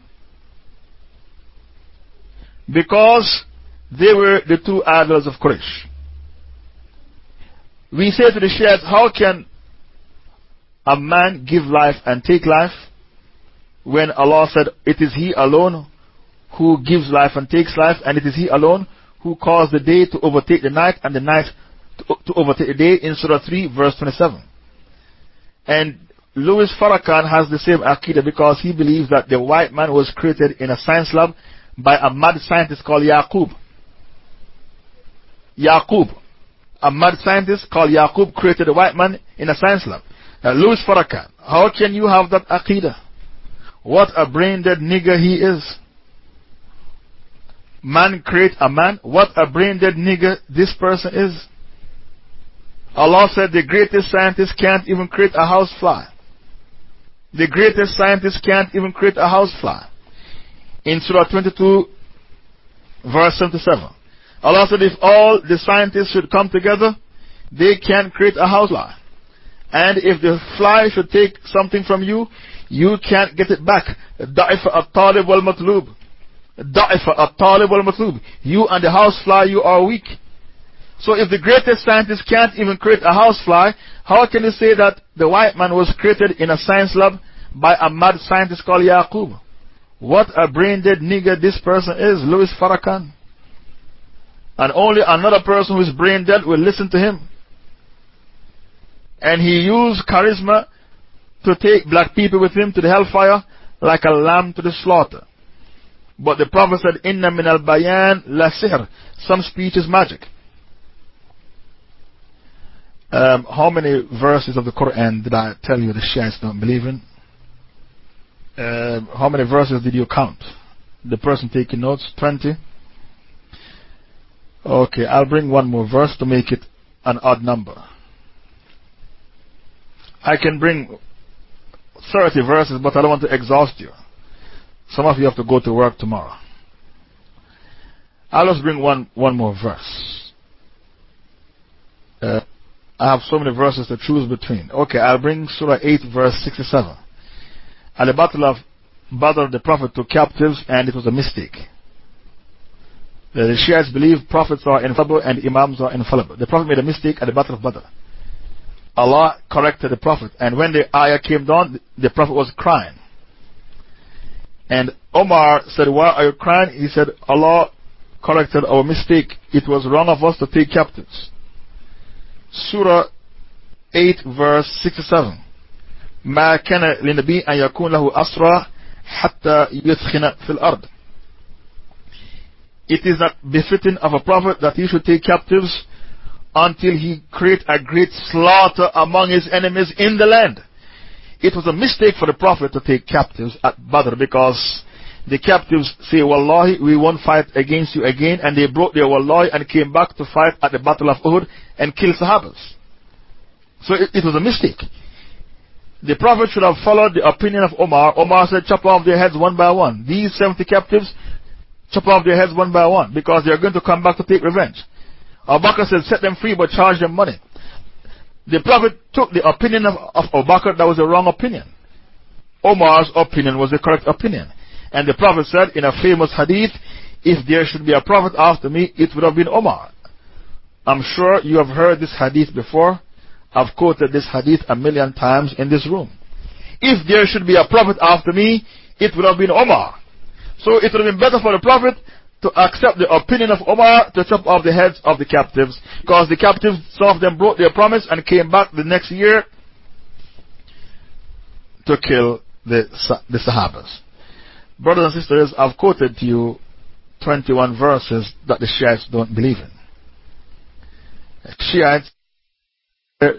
because they were the two idols of Quraysh. We say to the Shiites, how can a man give life and take life when Allah said, It is He alone who gives life and takes life, and it is He alone who caused the day to overtake the night and the night to, overtake the day in Surah 3, verse 27. And Louis Farrakhan has the same Aqidah because he believes that the white man was created in a science lab by a mad scientist called Yaqub. Yaqub. A mad scientist called Yaqub created a white man in a science lab. Now, Louis Farrakhan, how can you have that Aqidah? What a brain dead nigger he is. Man create a man. What a brain dead nigger this person is. Allah said the greatest scientist can't even create a housefly. The greatest scientist can't even create a housefly. In Surah 22, verse 77. Allah said if all the scientists should come together, they can't create a housefly. And if the fly should take something from you, you can't get it back. ضعف الطالب والمطلوب. ضعف الطالب والمطلوب. You and the housefly, you are weak. So if the greatest scientist can't even create a housefly, how can you say that the white man was created in a science lab by a mad scientist called Yaqub? What a brain dead nigger this person is, Louis Farrakhan. And only another person who is brain dead will listen to him. And he used charisma to take black people with him to the hellfire like a lamb to the slaughter. But the Prophet said, Inna min al bayan la sihr. Some speech is magic. Um, how many verses of the Quran did I tell you the Shiites don't believe in? Uh, how many verses did you count? The person taking notes? 20? Okay, I'll bring one more verse to make it an odd number. I can bring 30 verses, but I don't want to exhaust you. Some of you have to go to work tomorrow. I'll just bring one, one more verse. Uh, I have so many verses to choose between. Okay, I'll bring Surah 8, verse 67. At the Battle of Badr, the Prophet took captives and it was a mistake. The Shiites believe prophets are infallible and Imams are infallible. The Prophet made a mistake at the Battle of Badr. Allah corrected the Prophet. And when the ayah came down, the Prophet was crying. And Omar said, Why are you crying? He said, Allah corrected our mistake. It was wrong of us to take captives. Surah 8, verse 67. ما كان لنبي أن يكون له أسرى حتى يثخن في الأرض. It is not befitting of a prophet that he should take captives until he create a great slaughter among his enemies in the land. It was a mistake for the Prophet to take captives at Badr because the captives say, Wallahi, we won't fight against you again. And they brought their Wallahi and came back to fight at the Battle of Uhud and kill Sahabas. So it, it was a mistake. The Prophet should have followed the opinion of Omar. Omar said, chop off their heads one by one. These 70 captives, chop off their heads one by one because they are going to come back to take revenge. Abu Bakr said, set them free but charge them money. The Prophet took the opinion of, of Abu Bakr that was the wrong opinion. Omar's opinion was the correct opinion. And the Prophet said in a famous hadith, if there should be a Prophet after me, it would have been Omar. I'm sure you have heard this hadith before. I've quoted this hadith a million times in this room. If there should be a Prophet after me, it would have been Omar. So it would have been better for the Prophet to accept the opinion of Omar to chop off the heads of the captives. Because the captives, some of them broke their promise and came back the next year to kill the, the Sahabas. Brothers and sisters, I've quoted to you 21 verses that the Shiites don't believe in. Shiites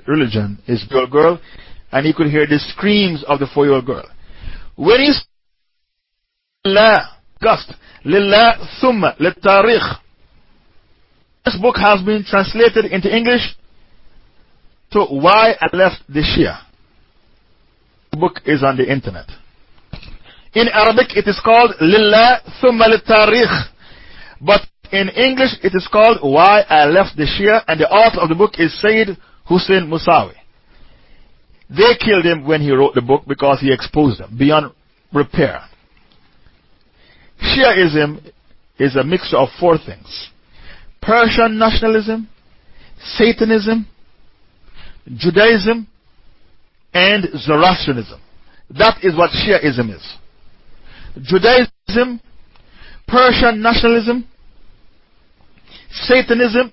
religion is girl girl, and he could hear the screams of the four year old girl. When he la lillah thumma litarikh. This book has been translated into English to Why I Left the Shia. The book is on the internet. In Arabic, it is called Lillah Thumma Tarikh. But in English, it is called Why I Left the Shia, and the author of the book is Sayyid Hussein Musawi. They killed him when he wrote the book because he exposed them beyond repair. Shiaism is a mixture of four things Persian nationalism, Satanism, Judaism, and Zoroastrianism. That is what Shiaism is. Judaism, Persian nationalism, Satanism,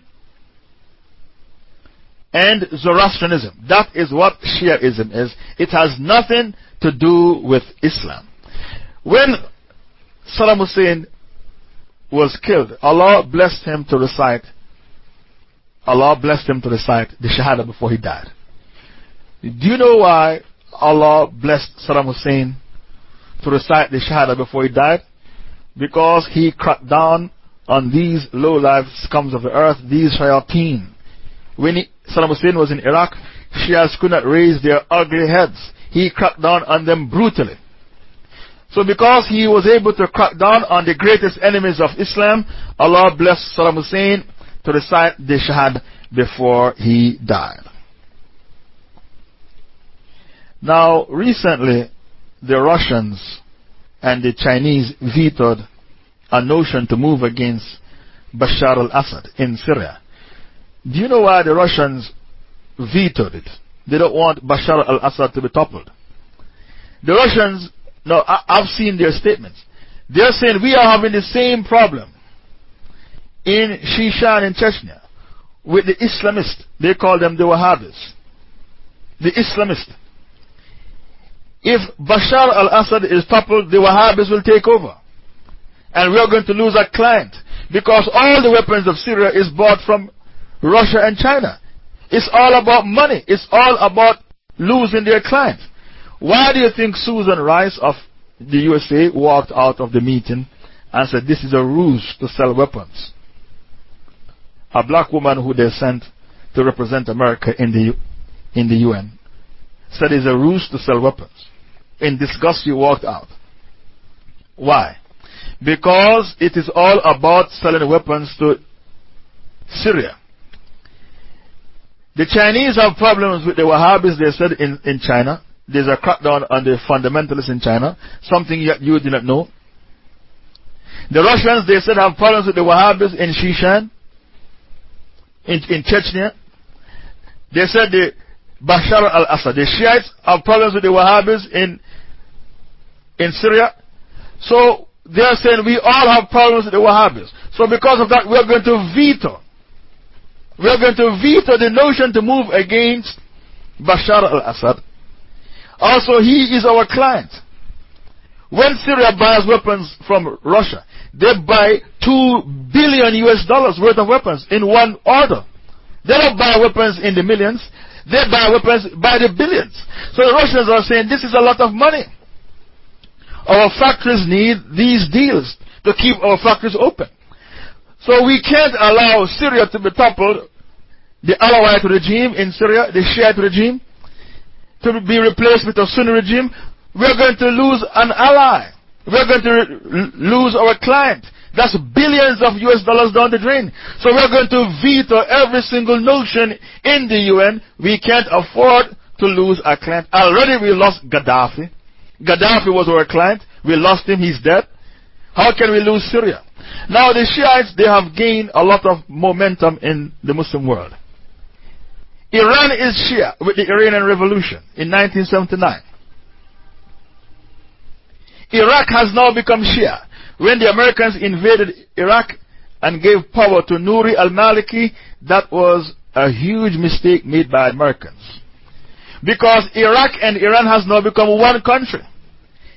and Zoroastrianism. That is what Shiaism is. It has nothing to do with Islam. When Saddam Hussein was killed, Allah blessed him to recite, Allah blessed him to recite the Shahada before he died. Do you know why Allah blessed Saddam Hussein to recite the Shahada before he died? Because he cracked down on these low life scums of the earth, these shayateen. When he, Saddam Hussein was in Iraq, Shias could not raise their ugly heads. He cracked down on them brutally. So, because he was able to crack down on the greatest enemies of Islam, Allah blessed Saddam Hussein to recite the Shahad before he died. Now, recently, the Russians and the Chinese vetoed a notion to move against Bashar al Assad in Syria. Do you know why the Russians vetoed it? They don't want Bashar al Assad to be toppled. The Russians, no, I, I've seen their statements. They're saying we are having the same problem in Shishan in Chechnya with the Islamists. They call them the Wahhabis. The Islamists. If Bashar al Assad is toppled, the Wahhabis will take over. And we are going to lose our client. Because all the weapons of Syria is bought from Russia and China. It's all about money. It's all about losing their client. Why do you think Susan Rice of the USA walked out of the meeting and said this is a ruse to sell weapons? A black woman who they sent to represent America in the, in the UN said it's a ruse to sell weapons. In disgust, she walked out. Why? Because it is all about selling weapons to Syria. The Chinese have problems with the Wahhabis, they said in, in China. There's a crackdown on the fundamentalists in China, something you did not know. The Russians, they said, have problems with the Wahhabis in Shishan, in, in Chechnya. They said the Bashar al Assad, the Shiites, have problems with the Wahhabis in, in Syria. So they are saying we all have problems with the Wahhabis. So because of that, we are going to veto. We are going to veto the notion to move against Bashar al Assad also, he is our client. When Syria buys weapons from Russia, they buy 2 billion US dollars worth of weapons in one order. They don't buy weapons in the millions, they buy weapons by the billions. So the Russians are saying this is a lot of money. Our factories need these deals to keep our factories open. So we can't allow Syria to be toppled, the Alawite regime in Syria, the Shiite regime, to be replaced with a Sunni regime, we're going to lose an ally. We're going to lose our client. That's billions of US dollars down the drain. So we're going to veto every single notion in the UN. We can't afford to lose our client. Already we lost Gaddafi. Gaddafi was our client. We lost him. He's dead. How can we lose Syria? Now the Shiites, they have gained a lot of momentum in the Muslim world. Iran is Shia with the Iranian Revolution in 1979. Iraq has now become Shia. When the Americans invaded Iraq and gave power to Nouri al Maliki, that was a huge mistake made by Americans. Because Iraq and Iran has now become one country.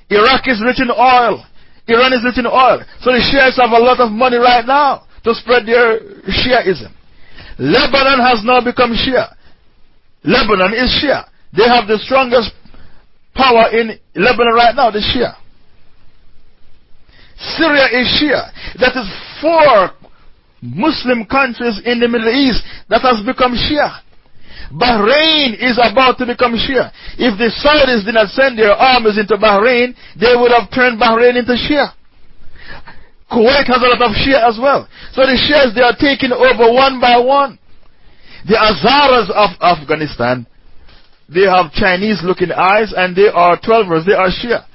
Iraq is rich in oil. Iran is rich in oil. So the Shiites have a lot of money right now to spread their Shiaism. Lebanon has now become Shia. Lebanon is Shia. They have the strongest power in Lebanon right now, the Shia. Syria is Shia. That is four Muslim countries in the Middle East that has become Shia. Bahrain is about to become Shia. If the Saudis did not send their armies into Bahrain, they would have turned Bahrain into Shia. Kuwait has a lot of Shia as well. So the Shias, they are taking over one by one. The Hazaras of Afghanistan, they have Chinese looking eyes and they are 12ers, they are Shia.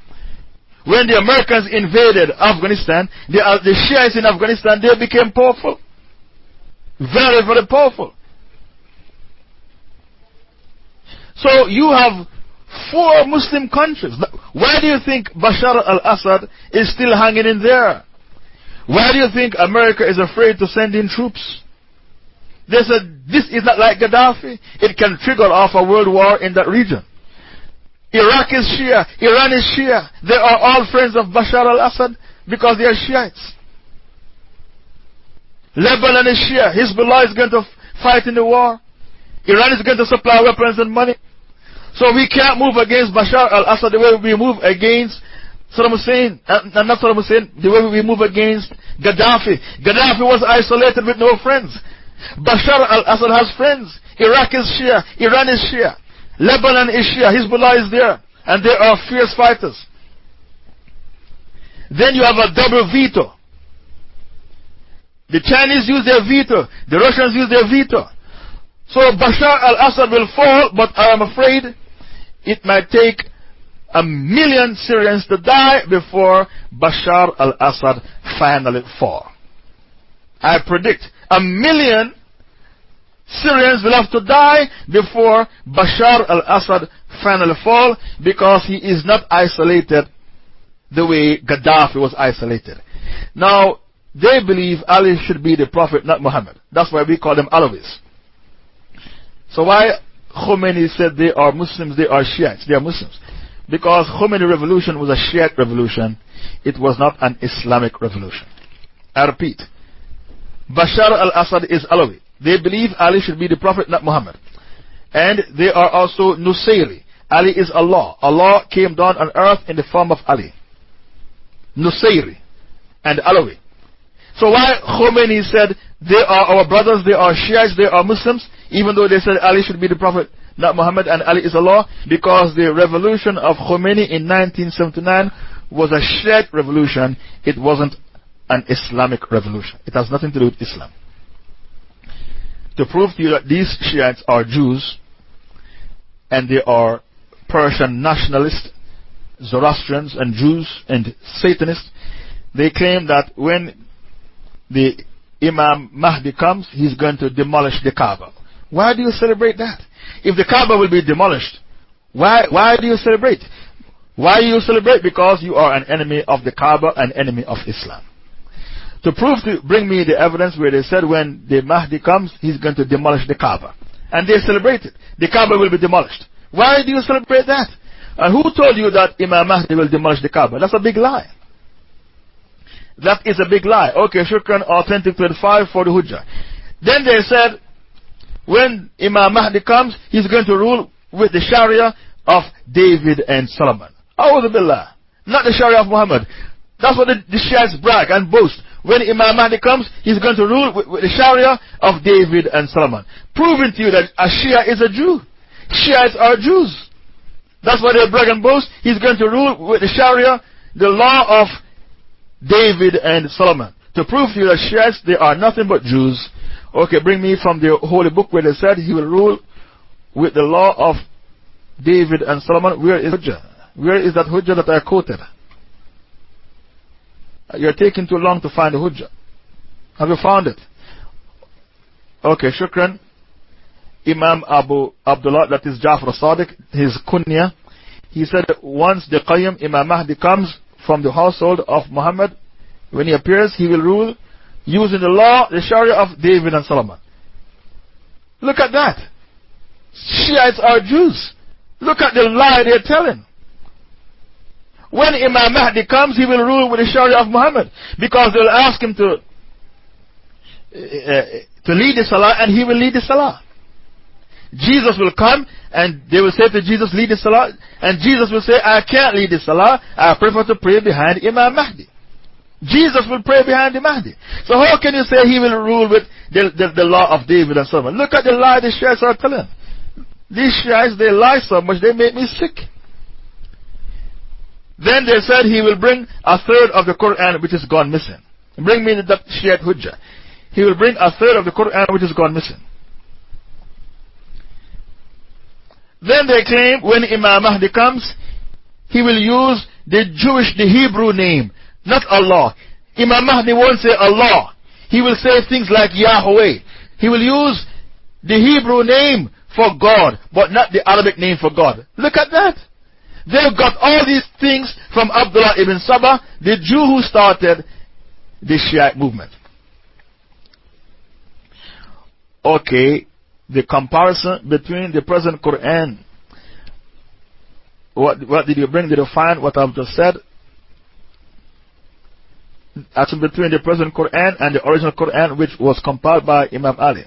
When the Americans invaded Afghanistan, the, uh, the Shiites in Afghanistan, they became powerful. Very, very powerful. So you have four Muslim countries. Why do you think Bashar al Assad is still hanging in there? Why do you think America is afraid to send in troops? They said, this is not like Gaddafi. It can trigger off a world war in that region. Iraq is Shia. Iran is Shia. They are all friends of Bashar al Assad because they are Shiites. Lebanon is Shia. Hezbollah is going to fight in the war. Iran is going to supply weapons and money. So we can't move against Bashar al Assad the way we move against Saddam Hussein. Uh, not Saddam Hussein, the way we move against Gaddafi. Gaddafi was isolated with no friends. Bashar al-Assad has friends. Iraq is Shia. Iran is Shia. Lebanon is Shia. Hezbollah is there. And they are fierce fighters. Then you have a double veto. The Chinese use their veto. The Russians use their veto. So Bashar al-Assad will fall, but I am afraid it might take a million Syrians to die before Bashar al Assad finally fall. I predict a million Syrians will have to die before Bashar al Assad finally fall because he is not isolated the way Gaddafi was isolated. Now, they believe Ali should be the Prophet, not Muhammad. That's why we call them Alawis. So, why Khomeini said they are Muslims, they are Shiites, they are Muslims? Because Khomeini revolution was a Shiite revolution, it was not an Islamic revolution. I repeat, Bashar al Assad is Alawi. They believe Ali should be the Prophet, not Muhammad. And they are also Nusayri. Ali is Allah. Allah came down on earth in the form of Ali. Nusayri and Alawi. So why Khomeini said they are our brothers, they are Shiites, they are Muslims, even though they said Ali should be the Prophet, not Muhammad, and Ali is Allah? Because the revolution of Khomeini in 1979 was a Shiite revolution, it wasn't an Islamic revolution. It has nothing to do with Islam. To prove to you that these Shiites are Jews and they are Persian nationalists, Zoroastrians and Jews and Satanists, they claim that when the Imam Mahdi comes, he's going to demolish the Kaaba. Why do you celebrate that? If the Kaaba will be demolished, why, why do you celebrate? Why do you celebrate? Because you are an enemy of the Kaaba, an enemy of Islam. To prove to bring me the evidence where they said when the Mahdi comes, he's going to demolish the Kaaba. And they celebrate it. The Kaaba will be demolished. Why do you celebrate that? And who told you that Imam Mahdi will demolish the Kaaba? That's a big lie. That is a big lie. Okay, Shukran, authentic 25 for the Hujjah. Then they said, when Imam Mahdi comes, he's going to rule with the Sharia of David and Solomon. A'udhu Billah. Not the Sharia of Muhammad. That's what the, the Shiites brag and boast. When Imam Mahdi comes, he's going to rule with, with the Sharia of David and Solomon. Proving to you that a Shia is a Jew. Shiites are Jews. That's why they brag and boast. He's going to rule with the Sharia, the law of David and Solomon. To prove to you that Shiites, they are nothing but Jews. Okay, bring me from the holy book where they said he will rule with the law of David and Solomon. Where is Hujjah? Where is that Hujjah that I quoted? You're taking too long to find the Hujjah. Have you found it? Okay, Shukran. Imam Abu Abdullah, that is Jafar Sadiq, his kunya, he said once the Qayyim Imam Mahdi comes from the household of Muhammad, when he appears, he will rule using the law, the Sharia of David and Solomon. Look at that. Shiites are Jews. Look at the lie they're telling. When Imam Mahdi comes, he will rule with the Sharia of Muhammad. Because they'll ask him to, uh, to lead the Salah, and he will lead the Salah. Jesus will come and they will say to Jesus, lead the Salah. And Jesus will say, I can't lead the Salah. I prefer to pray behind Imam Mahdi. Jesus will pray behind the Mahdi. So how can you say he will rule with the, the, the law of David and Solomon? Look at the lie the Shiites are telling. These Shiites, they lie so much, they make me sick. Then they said he will bring a third of the Quran which is gone missing. Bring me the Shiite Hujjah. He will bring a third of the Quran which is gone missing. Then they claim when Imam Mahdi comes, he will use the Jewish, the Hebrew name, not Allah. Imam Mahdi won't say Allah. He will say things like Yahweh. He will use the Hebrew name for God, but not the Arabic name for God. Look at that. They've got all these things from Abdullah ibn Saba, the Jew who started the Shiite movement. Okay, the comparison between the present Quran. What, what did you bring? Did you find what I've just said? Actually, between the present Quran and the original Quran, which was compiled by Imam Ali,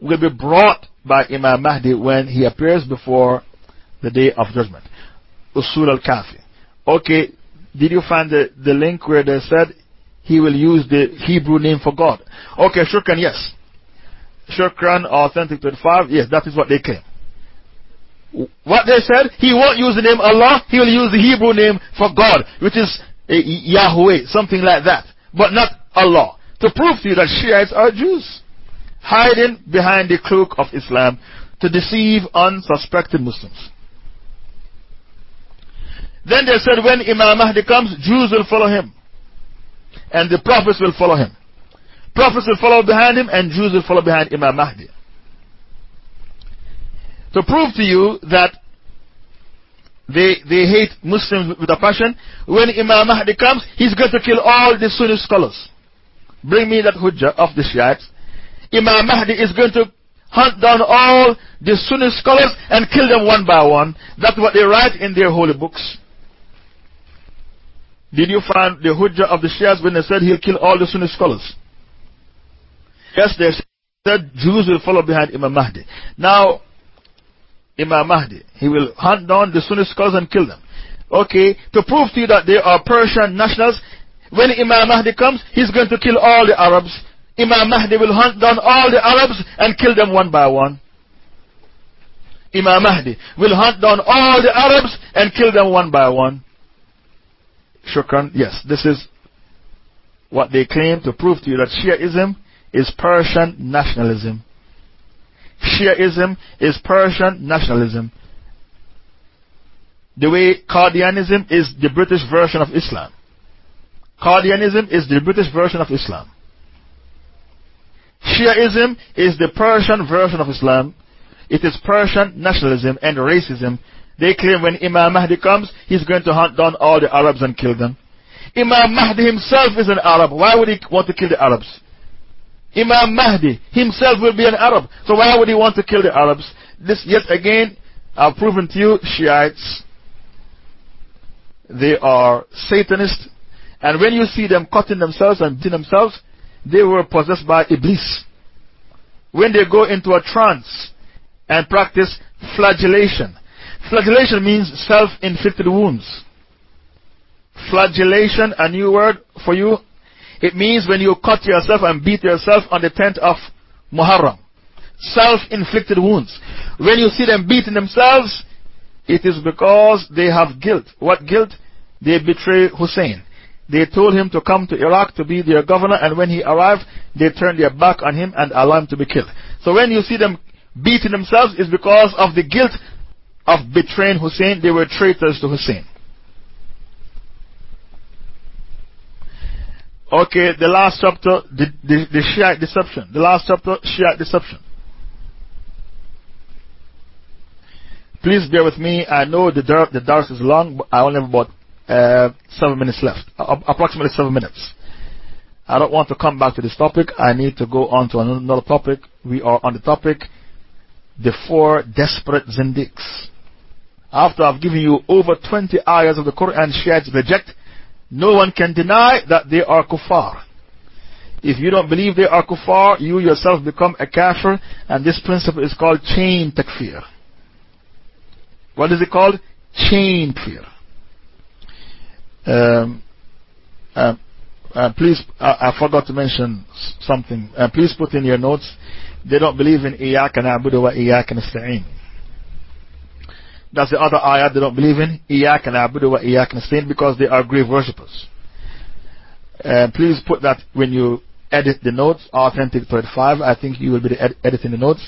will be brought by Imam Mahdi when he appears before the day of judgment. Usul al Kafi. Okay, did you find the, the link where they said he will use the Hebrew name for God? Okay, Shukran, yes. Shukran Authentic 25, yes, that is what they claim. What they said, he won't use the name Allah, he will use the Hebrew name for God, which is Eh, Yahweh, something like that, but not Allah. To prove to you that Shiites are Jews, hiding behind the cloak of Islam to deceive unsuspecting Muslims. Then they said, when Imam Mahdi comes, Jews will follow him. And the prophets will follow him. Prophets will follow behind him, and Jews will follow behind Imam Mahdi. To prove to you that they, they hate Muslims with a passion, when Imam Mahdi comes, he's going to kill all the Sunni scholars. Bring me that hujjah of the Shiites. Imam Mahdi is going to hunt down all the Sunni scholars and kill them one by one. That's what they write in their holy books. Did you find the hujjah of the Shias when they said he'll kill all the Sunni scholars? Yes, they said Jews will follow behind Imam Mahdi. Now, Imam Mahdi, he will hunt down the Sunni scholars and kill them. Okay, to prove to you that they are Persian nationals, when Imam Mahdi comes, he's going to kill all the Arabs. Imam Mahdi will hunt down all the Arabs and kill them one by one. Imam Mahdi will hunt down all the Arabs and kill them one by one. Shukran. Yes, this is what they claim to prove to you that Shiaism is Persian nationalism. Shiaism is Persian nationalism. The way Qadianism is the British version of Islam. Qadianism is the British version of Islam. Shiaism is the Persian version of Islam. It is Persian nationalism and racism they claim when Imam Mahdi comes, he's going to hunt down all the Arabs and kill them. Imam Mahdi himself is an Arab. Why would he want to kill the Arabs? Imam Mahdi himself will be an Arab. So why would he want to kill the Arabs? This, yet again, I've proven to you, Shiites, they are Satanists. And when you see them cutting themselves and beating themselves, they were possessed by Iblis. When they go into a trance and practice flagellation, Flagellation means self inflicted wounds. Flagellation, a new word for you. It means when you cut yourself and beat yourself on the 10th of Muharram. Self inflicted wounds. When you see them beating themselves, it is because they have guilt. What guilt? They betray Hussein. They told him to come to Iraq to be their governor, and when he arrived, they turned their back on him and allowed him to be killed. So when you see them beating themselves, it's because of the guilt of betraying Hussein, they were traitors to Hussein. Okay, the last chapter, the, the, the Shiite deception. The last chapter, Shiite deception. Please bear with me. I know the, the dars is long, but I only have about uh, seven minutes left. Approximately seven minutes. I don't want to come back to this topic. I need to go on to another topic. We are on the topic the four desperate zindiqs. After I've given you over 20 ayahs of the Quran Shiites reject, no one can deny that they are kuffar. If you don't believe they are kuffar, you yourself become a kafir, and this principle is called chain takfir. What is it called? Chain takfir. Um, uh, uh, please, I, I, forgot to mention something. Uh, please put in your notes. They don't believe in Iyak and wa and that's the other ayah they don't believe in. Iyak and Abudu wa Iyak Nastain because they are grave worshippers. Uh, please put that when you edit the notes, authentic 35. I think you will be ed editing the notes.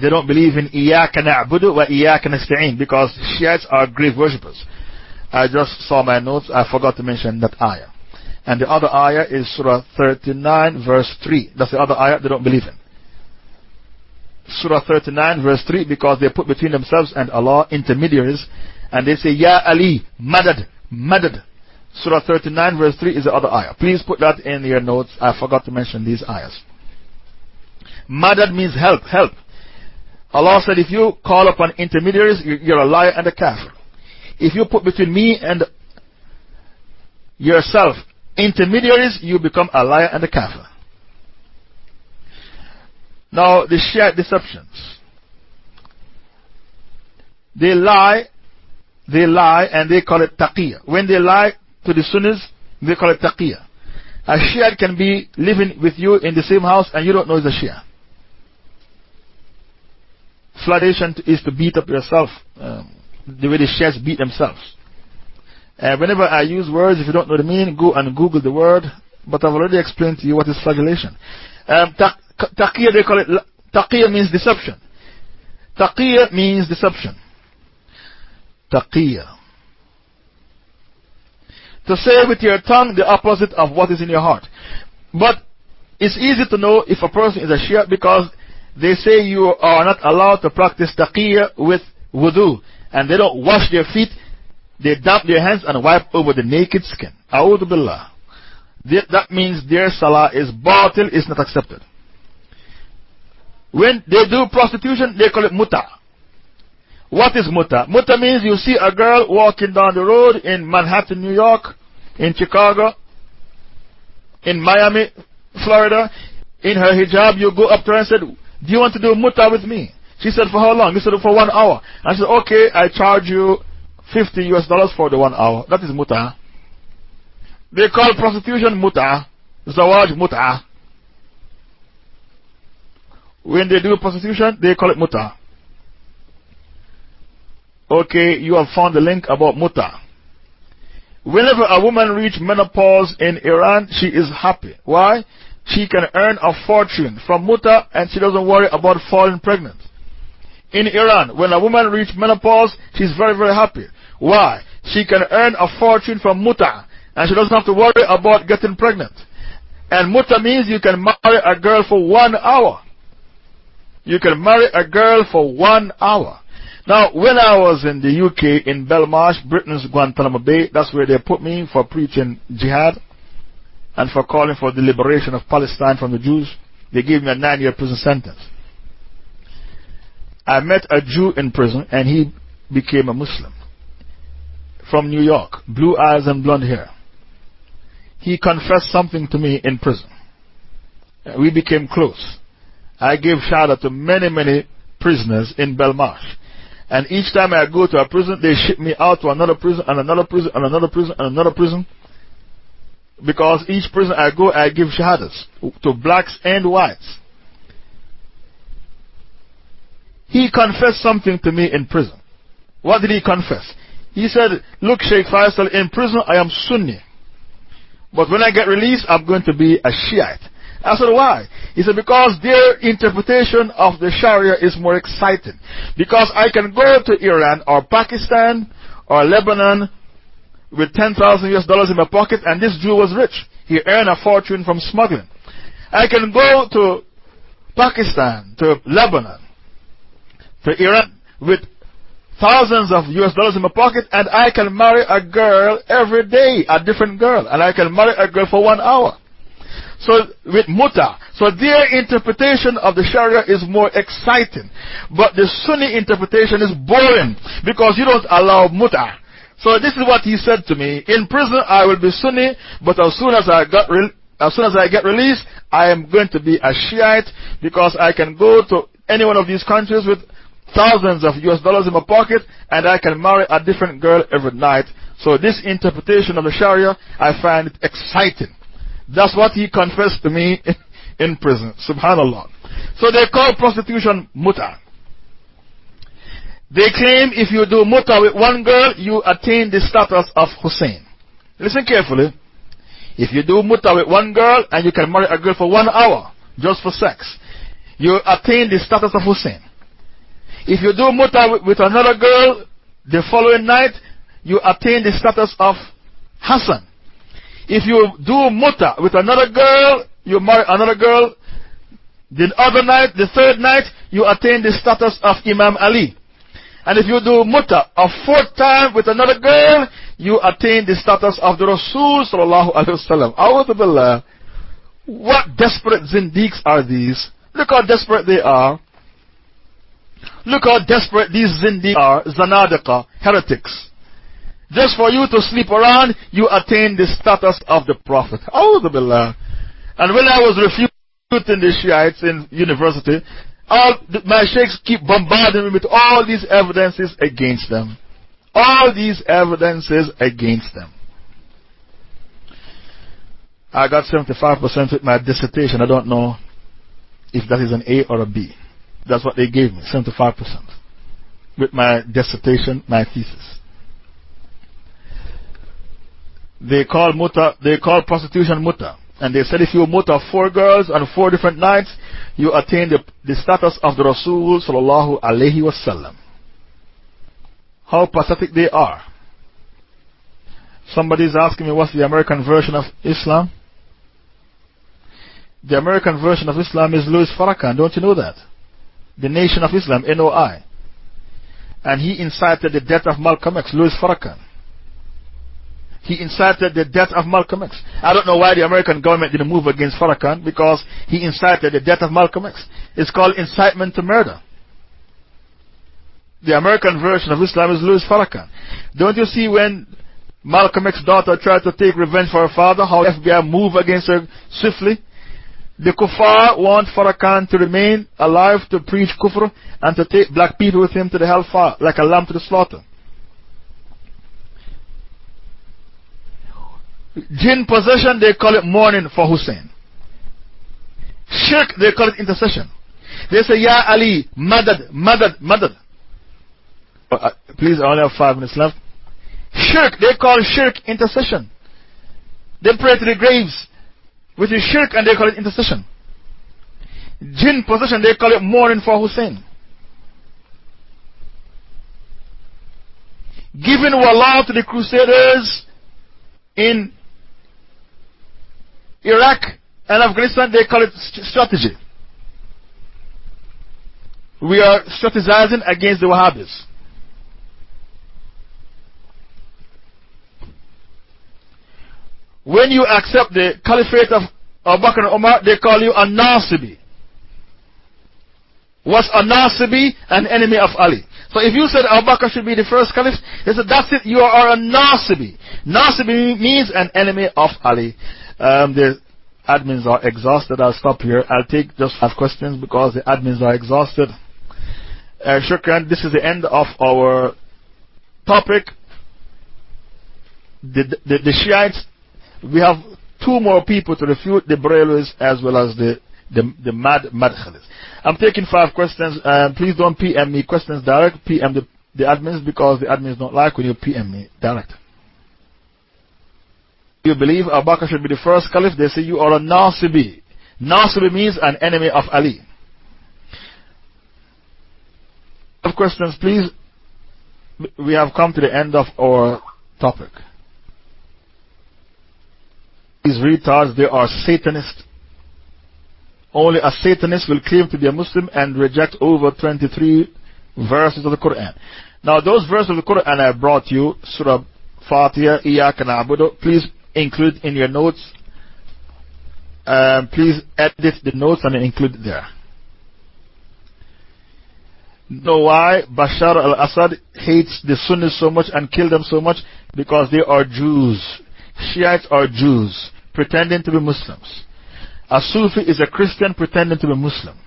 They don't believe in Iyak na'budu wa Iyak nasta'in because Shiites are grave worshippers. I just saw my notes, I forgot to mention that ayah. And the other ayah is Surah 39, verse 3. That's the other ayah they don't believe in. Surah 39, verse 3, because they put between themselves and Allah intermediaries, and they say, Ya Ali, Madad, Madad. Surah 39, verse 3 is the other ayah. Please put that in your notes. I forgot to mention these ayahs. Madad means help, help. Allah said, if you call upon intermediaries, you're a liar and a kafir. If you put between me and yourself intermediaries, you become a liar and a kafir. Now, the Shia deceptions. They lie, they lie, and they call it taqiyya. When they lie to the Sunnis, they call it taqiyya. A Shia can be living with you in the same house and you don't know it's a Shia. Flagellation is to beat up yourself um, the way the Shias beat themselves. Uh, whenever I use words, if you don't know the meaning, go and Google the word. But I've already explained to you what is flagellation. Um, Taqiyya, they call it, taqiyya means deception. Taqiyya means deception. Taqiyya. to say with your tongue the opposite of what is in your heart. But it's easy to know if a person is a Shia because they say you are not allowed to practice taqiyya with wudu. And they don't wash their feet, they damp their hands and wipe over the naked skin. A'udhu billah. That means their salah is batil, is not accepted. When they do prostitution, they call it muta. What is muta? Muta means you see a girl walking down the road in Manhattan, New York, in Chicago, in Miami, Florida, in her hijab, you go up to her and said, Do you want to do muta with me? She said, For how long? He said, For one hour. I said, Okay, I charge you 50 US dollars for the one hour. That is muta. They call prostitution muta. Zawaj muta. When they do prostitution, they call it muta. Okay, you have found the link about muta. Whenever a woman reaches menopause in Iran, she is happy. Why? She can earn a fortune from muta and she doesn't worry about falling pregnant. In Iran, when a woman reaches menopause, she's very, very happy. Why? She can earn a fortune from muta and she doesn't have to worry about getting pregnant. And muta means you can marry a girl for one hour. You can marry a girl for one hour. Now, when I was in the UK, in Belmarsh, Britain's Guantanamo Bay, that's where they put me for preaching jihad and for calling for the liberation of Palestine from the Jews. They gave me a nine year prison sentence. I met a Jew in prison and he became a Muslim from New York, blue eyes and blonde hair. He confessed something to me in prison. We became close. I gave shahada to many, many prisoners in Belmarsh. And each time I go to a prison, they ship me out to another prison, and another prison, and another prison, and another prison. Because each prison I go, I give shahadas to blacks and whites. He confessed something to me in prison. What did he confess? He said, Look, Sheikh Faisal, in prison I am Sunni. But when I get released, I'm going to be a Shiite. I said, why? He said, because their interpretation of the Sharia is more exciting. Because I can go to Iran or Pakistan or Lebanon with 10,000 US dollars in my pocket and this Jew was rich. He earned a fortune from smuggling. I can go to Pakistan, to Lebanon, to Iran with thousands of US dollars in my pocket and I can marry a girl every day, a different girl. And I can marry a girl for one hour. So, with muta. So, their interpretation of the Sharia is more exciting. But the Sunni interpretation is boring because you don't allow muta. So, this is what he said to me. In prison, I will be Sunni, but as soon as I, got as soon as I get released, I am going to be a Shiite because I can go to any one of these countries with thousands of US dollars in my pocket and I can marry a different girl every night. So, this interpretation of the Sharia, I find it exciting. That's what he confessed to me in prison. Subhanallah. So they call prostitution muta. They claim if you do muta with one girl, you attain the status of Hussein. Listen carefully. If you do muta with one girl and you can marry a girl for one hour, just for sex, you attain the status of Hussein. If you do muta with another girl the following night, you attain the status of Hassan. If you do muta with another girl, you marry another girl, the other night, the third night, you attain the status of Imam Ali. And if you do muta a fourth time with another girl, you attain the status of the Rasul sallallahu alayhi wa sallam. What desperate zindiqs are these? Look how desperate they are. Look how desperate these zindiqs are, zanadiqa, heretics. Just for you to sleep around, you attain the status of the Prophet. Billah. And when I was refuting the Shiites in university, all my sheikhs keep bombarding me with all these evidences against them. All these evidences against them. I got 75% with my dissertation. I don't know if that is an A or a B. That's what they gave me 75%. With my dissertation, my thesis. They call, muta, they call prostitution muta. And they said if you muta four girls on four different nights, you attain the, the status of the Rasul sallallahu alayhi wasallam. How pathetic they are. Somebody is asking me what's the American version of Islam? The American version of Islam is Louis Farrakhan. Don't you know that? The Nation of Islam, NOI. And he incited the death of Malcolm X, Louis Farrakhan. He incited the death of Malcolm X. I don't know why the American government didn't move against Farrakhan because he incited the death of Malcolm X. It's called incitement to murder. The American version of Islam is Louis Farrakhan. Don't you see when Malcolm X's daughter tried to take revenge for her father, how FBI moved against her swiftly? The kuffar want Farrakhan to remain alive to preach kufr and to take black people with him to the hellfire like a lamb to the slaughter. Jinn possession, they call it mourning for Hussein. Shirk, they call it intercession. They say, Ya Ali, madad, madad, madad. Uh, please, I only have five minutes left. Shirk, they call shirk intercession. They pray to the graves, which is shirk, and they call it intercession. Jinn possession, they call it mourning for Hussein. Giving wallah to the crusaders in Iraq and Afghanistan, they call it strategy. We are strategizing against the Wahhabis. When you accept the caliphate of Abu Bakr and Umar, they call you a Nasibi. What's a Nasibi? An enemy of Ali. So if you said Abu Bakr should be the first caliph, they said that's it, you are a Nasibi. Nasibi means an enemy of Ali. Um, the admins are exhausted. I'll stop here. I'll take just five questions because the admins are exhausted. Uh, Shukran, this is the end of our topic. The, the, the Shiites we have two more people to refute the Barelvis as well as the, the, the Mad Madkhalis. I'm taking five questions. Um, please don't PM me questions direct. PM the, the admins because the admins don't like when you PM me direct. You believe Abu Bakr should be the first caliph, they say you are a Nasibi. Nasibi means an enemy of Ali. Have questions, please. We have come to the end of our topic. These retards, they are Satanists. Only a Satanist will claim to be a Muslim and reject over 23 verses of the Quran. Now, those verses of the Quran I brought you, Surah Fatiha, Iyaka Na'budu, please include in your notes. Um, please edit the notes and include there. Know why Bashar al Assad hates the Sunnis so much and killed them so much? Because they are Jews. Shiites are Jews pretending to be Muslims. A Sufi is a Christian pretending to be Muslim.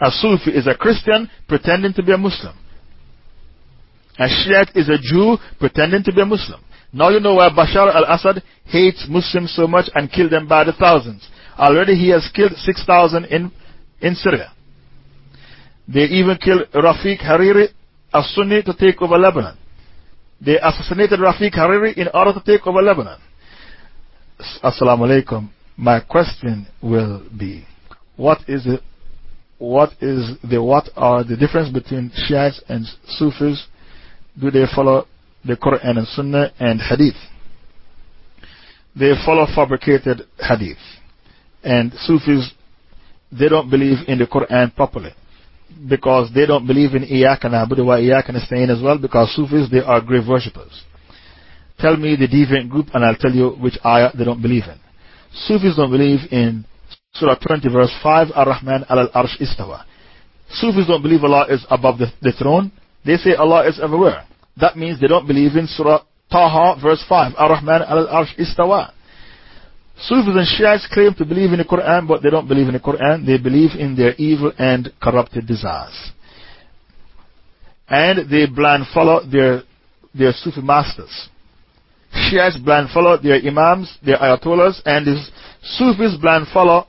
A Sufi is a Christian pretending to be a Muslim. A Shiite is a Jew pretending to be a Muslim. Now you know why Bashar al Assad hates Muslims so much and killed them by the thousands. Already he has killed 6,000 in, in Syria. They even killed Rafiq Hariri, a Sunni, to take over Lebanon. They assassinated Rafiq Hariri in order to take over Lebanon. Assalamu alaikum. My question will be what is it? What is the what are the difference between Shiites and Sufis? Do they follow the Quran and Sunnah and Hadith? They follow fabricated Hadith. And Sufis, they don't believe in the Quran properly. Because they don't believe in Iyaka Nabudu wa Iyaka Nasta'in as well. Because Sufis, they are grave worshippers. Tell me the deviant group and I'll tell you which ayah they don't believe in. Sufis don't believe in Surah 20 verse 5, Ar-Rahman al-Arsh istawa. Sufis don't believe Allah is above the, the throne. They say Allah is everywhere. That means they don't believe in Surah Taha verse 5, Ar-Rahman al-Arsh istawa. Sufis and Shiites claim to believe in the Quran, but they don't believe in the Quran. They believe in their evil and corrupted desires. And they blind follow their, their Sufi masters. Shiites blind follow their Imams, their Ayatollahs, and the Sufis blind follow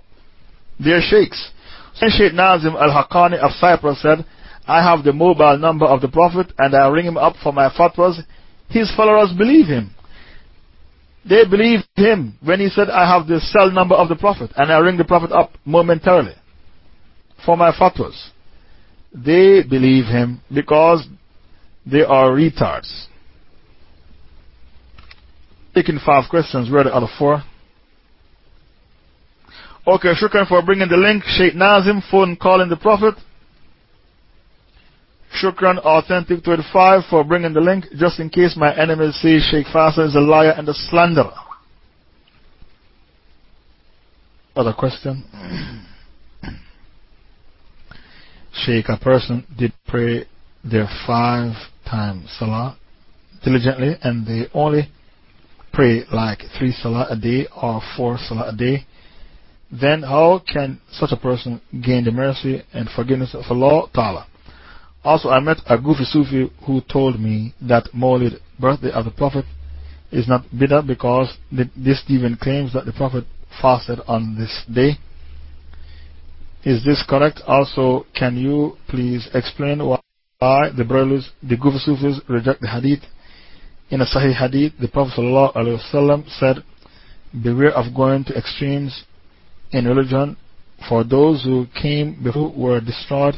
their Sheikhs. Sheikh Nazim al Haqqani of Cyprus said, I have the mobile number of the Prophet and I ring him up for my fatwas, his followers believe him. They believe him when he said, I have the cell number of the Prophet and I ring the Prophet up momentarily for my fatwas. They believe him because they are retards. taking five questions. We're the other four. Okay, shukran for bringing the link. Sheikh Nazim, phone calling the Prophet. Shukran Authentic 25 for bringing the link. Just in case my enemies say Sheikh Faisal is a liar and a slanderer. Other question. Sheikh, a person did pray their five times Salah diligently and they only pray like three Salah a day or four Salah a day. Then how can such a person gain the mercy and forgiveness of Allah Ta'ala? Also, I met a goofy Sufi who told me that Maulid, birthday of the Prophet, is not bidah because this even claims that the Prophet fasted on this day. Is this correct? Also, can you please explain why the brothers, the Sufis, reject the hadith? In a Sahih hadith, the Prophet ﷺ said, Beware of going to extremes in religion, for those who came before were destroyed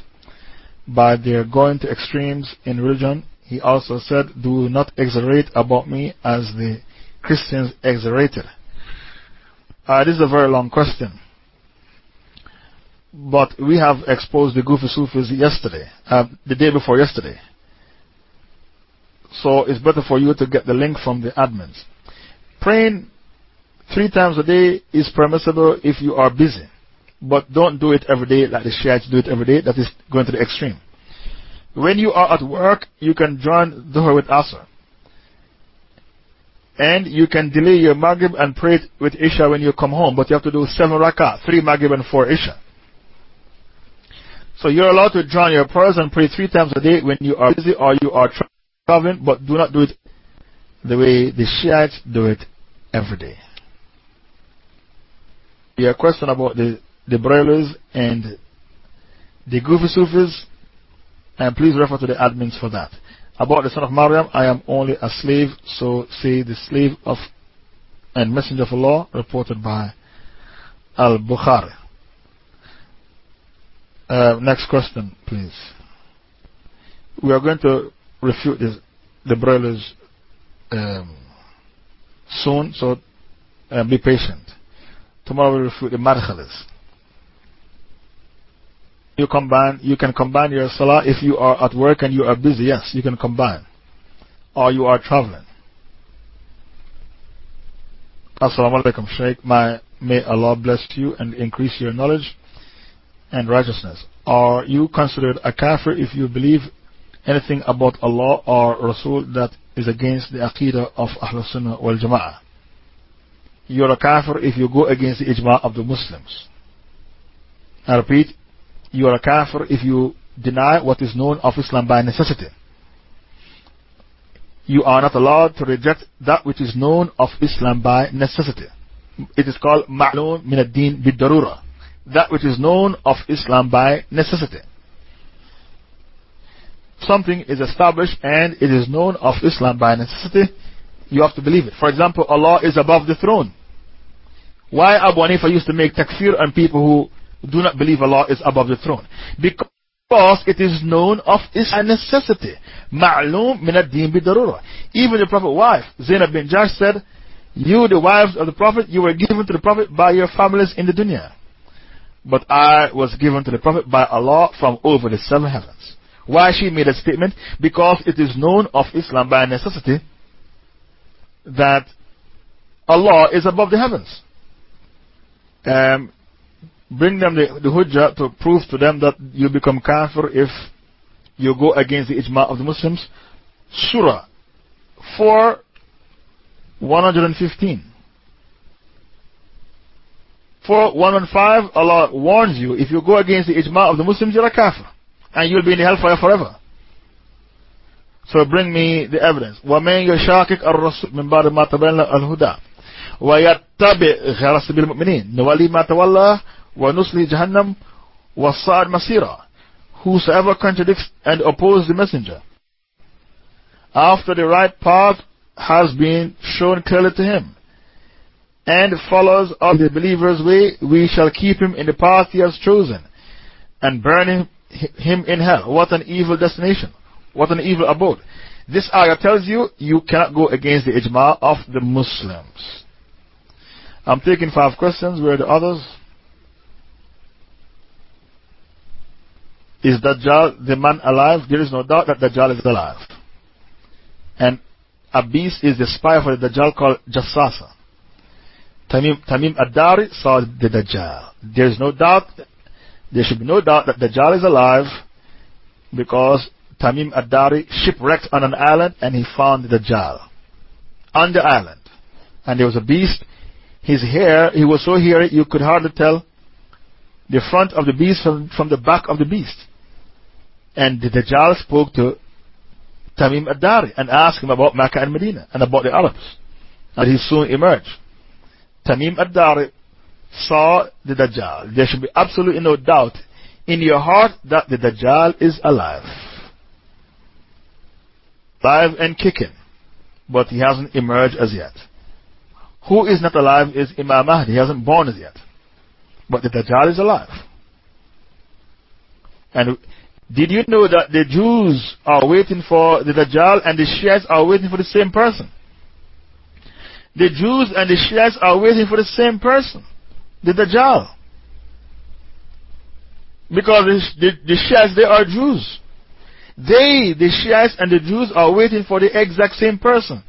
by their going to extremes in religion. He also said, Do not exaggerate about me as the Christians exaggerated. Uh, this is a very long question. But we have exposed the Goofy Sufis yesterday, uh, the day before yesterday. So it's better for you to get the link from the admins. Praying three times a day is permissible if you are busy. But don't do it every day like the Shiites do it every day. That is going to the extreme. When you are at work, you can join Dhuhr with Asr. And you can delay your Maghrib and pray it with Isha when you come home. But you have to do seven rak'ah, three Maghrib and four Isha. So you're allowed to join your prayers and pray three times a day when you are busy or you are traveling, but do not do it the way the Shiites do it every day. Your question about the the Barelvis and the Goofy Sufis, and please refer to the admins for that. About the son of Maryam, I am only a slave, so say the slave of and messenger of Allah, reported by Al Bukhari. Uh, next question, please. We are going to refute this, the Barelvis um, soon, so uh, be patient. Tomorrow we refute the Madkhalis. You combine, you can combine your salah if you are at work and you are busy. Yes, you can combine. Or you are traveling. Assalamu alaikum, Shaykh. My, may Allah bless you and increase your knowledge and righteousness. Are you considered a kafir if you believe anything about Allah or Rasul that is against the aqidah of Ahlul Sunnah wal Jama'ah? You're a kafir if you go against the ijma of the Muslims. I repeat, you are a kafir if you deny what is known of Islam by necessity. You are not allowed to reject that which is known of Islam by necessity. It is called ma'lum min ad-din bid-darura. That which is known of Islam by necessity. Something is established and it is known of Islam by necessity, you have to believe it. For example, Allah is above the throne. Why Abu Hanifa used to make takfir on people who do not believe Allah is above the throne. Because it is known of its necessity. Min ad-din. Even the Prophet's wife, Zainab bin Jahsh said, You, the wives of the Prophet, you were given to the Prophet by your families in the dunya. But I was given to the Prophet by Allah from over the seven heavens. Why she made a statement? Because it is known of Islam by necessity that Allah is above the heavens. Um, bring them the, the hujjah to prove to them that you become kafir if you go against the ijma of the Muslims. Surah 4 115. 4 115, Allah warns you if you go against the ijma of the Muslims, you're a kafir. And you'll be in the hellfire forever. So bring me the evidence. وَمَنْ يَشَاكِكْ الرَّسُولِ مِنْ بَعْدِ مَا تَبَيَّنَ الْهُدَى وَيَتَّبِعْ غَيْرَ سَبِيلِ الْمُؤْمِنِينَ نُوَلِي مَا تَوَلَّى وَنُصْلِي جَهَنَّمْ وَصَعَدْ مَصِيرًا Whosoever contradicts and opposes the messenger after the right path has been shown clearly to him and follows of the believer's way, we shall keep him in the path he has chosen and burn him, him in hell. What an evil destination. What an evil abode. This ayah tells you you cannot go against the ijma of the Muslims. I'm taking five questions. Where are the others? Is Dajjal the man alive? There is no doubt that Dajjal is alive. And a beast is the spy for the Dajjal called Jassasa. Tamim, Tamim Ad-Dari saw the Dajjal. There is no doubt, there should be no doubt that Dajjal is alive because Tamim Ad-Dari shipwrecked on an island and he found the Dajjal on the island. And there was a beast. His hair, he was so hairy you could hardly tell the front of the beast from, from the back of the beast. And the Dajjal spoke to Tamim Ad-Dari and asked him about Mecca and Medina and about the Arabs. And he soon emerged. Tamim Ad-Dari saw the Dajjal. There should be absolutely no doubt in your heart that the Dajjal is alive. Alive and kicking. But he hasn't emerged as yet. Who is not alive is Imam Mahdi. He hasn't born as yet. But the Dajjal is alive. And did you know that the Jews are waiting for the Dajjal and the Shiites are waiting for the same person? The Jews and the Shiites are waiting for the same person, the Dajjal. Because the, the, Shiites, they are Jews. They, the Shiites and the Jews, are waiting for the exact same person,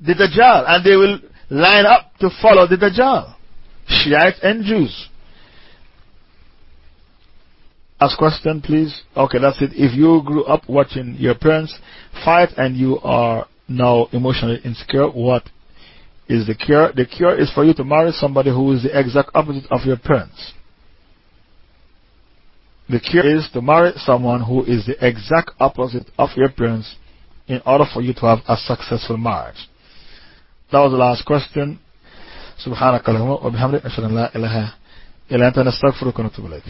the Dajjal. And they will line up to follow the Dajjal. Shiites and Jews. Ask question, please. Okay, that's it. If you grew up watching your parents fight and you are now emotionally insecure, what is the cure? The cure is for you to marry somebody who is the exact opposite of your parents. The cure is to marry someone who is the exact opposite of your parents in order for you to have a successful marriage. That was the last question. سبحانك اللهم وبحمدك أشهد أن لا إله إلا أنت نستغفرك ونتوب إليك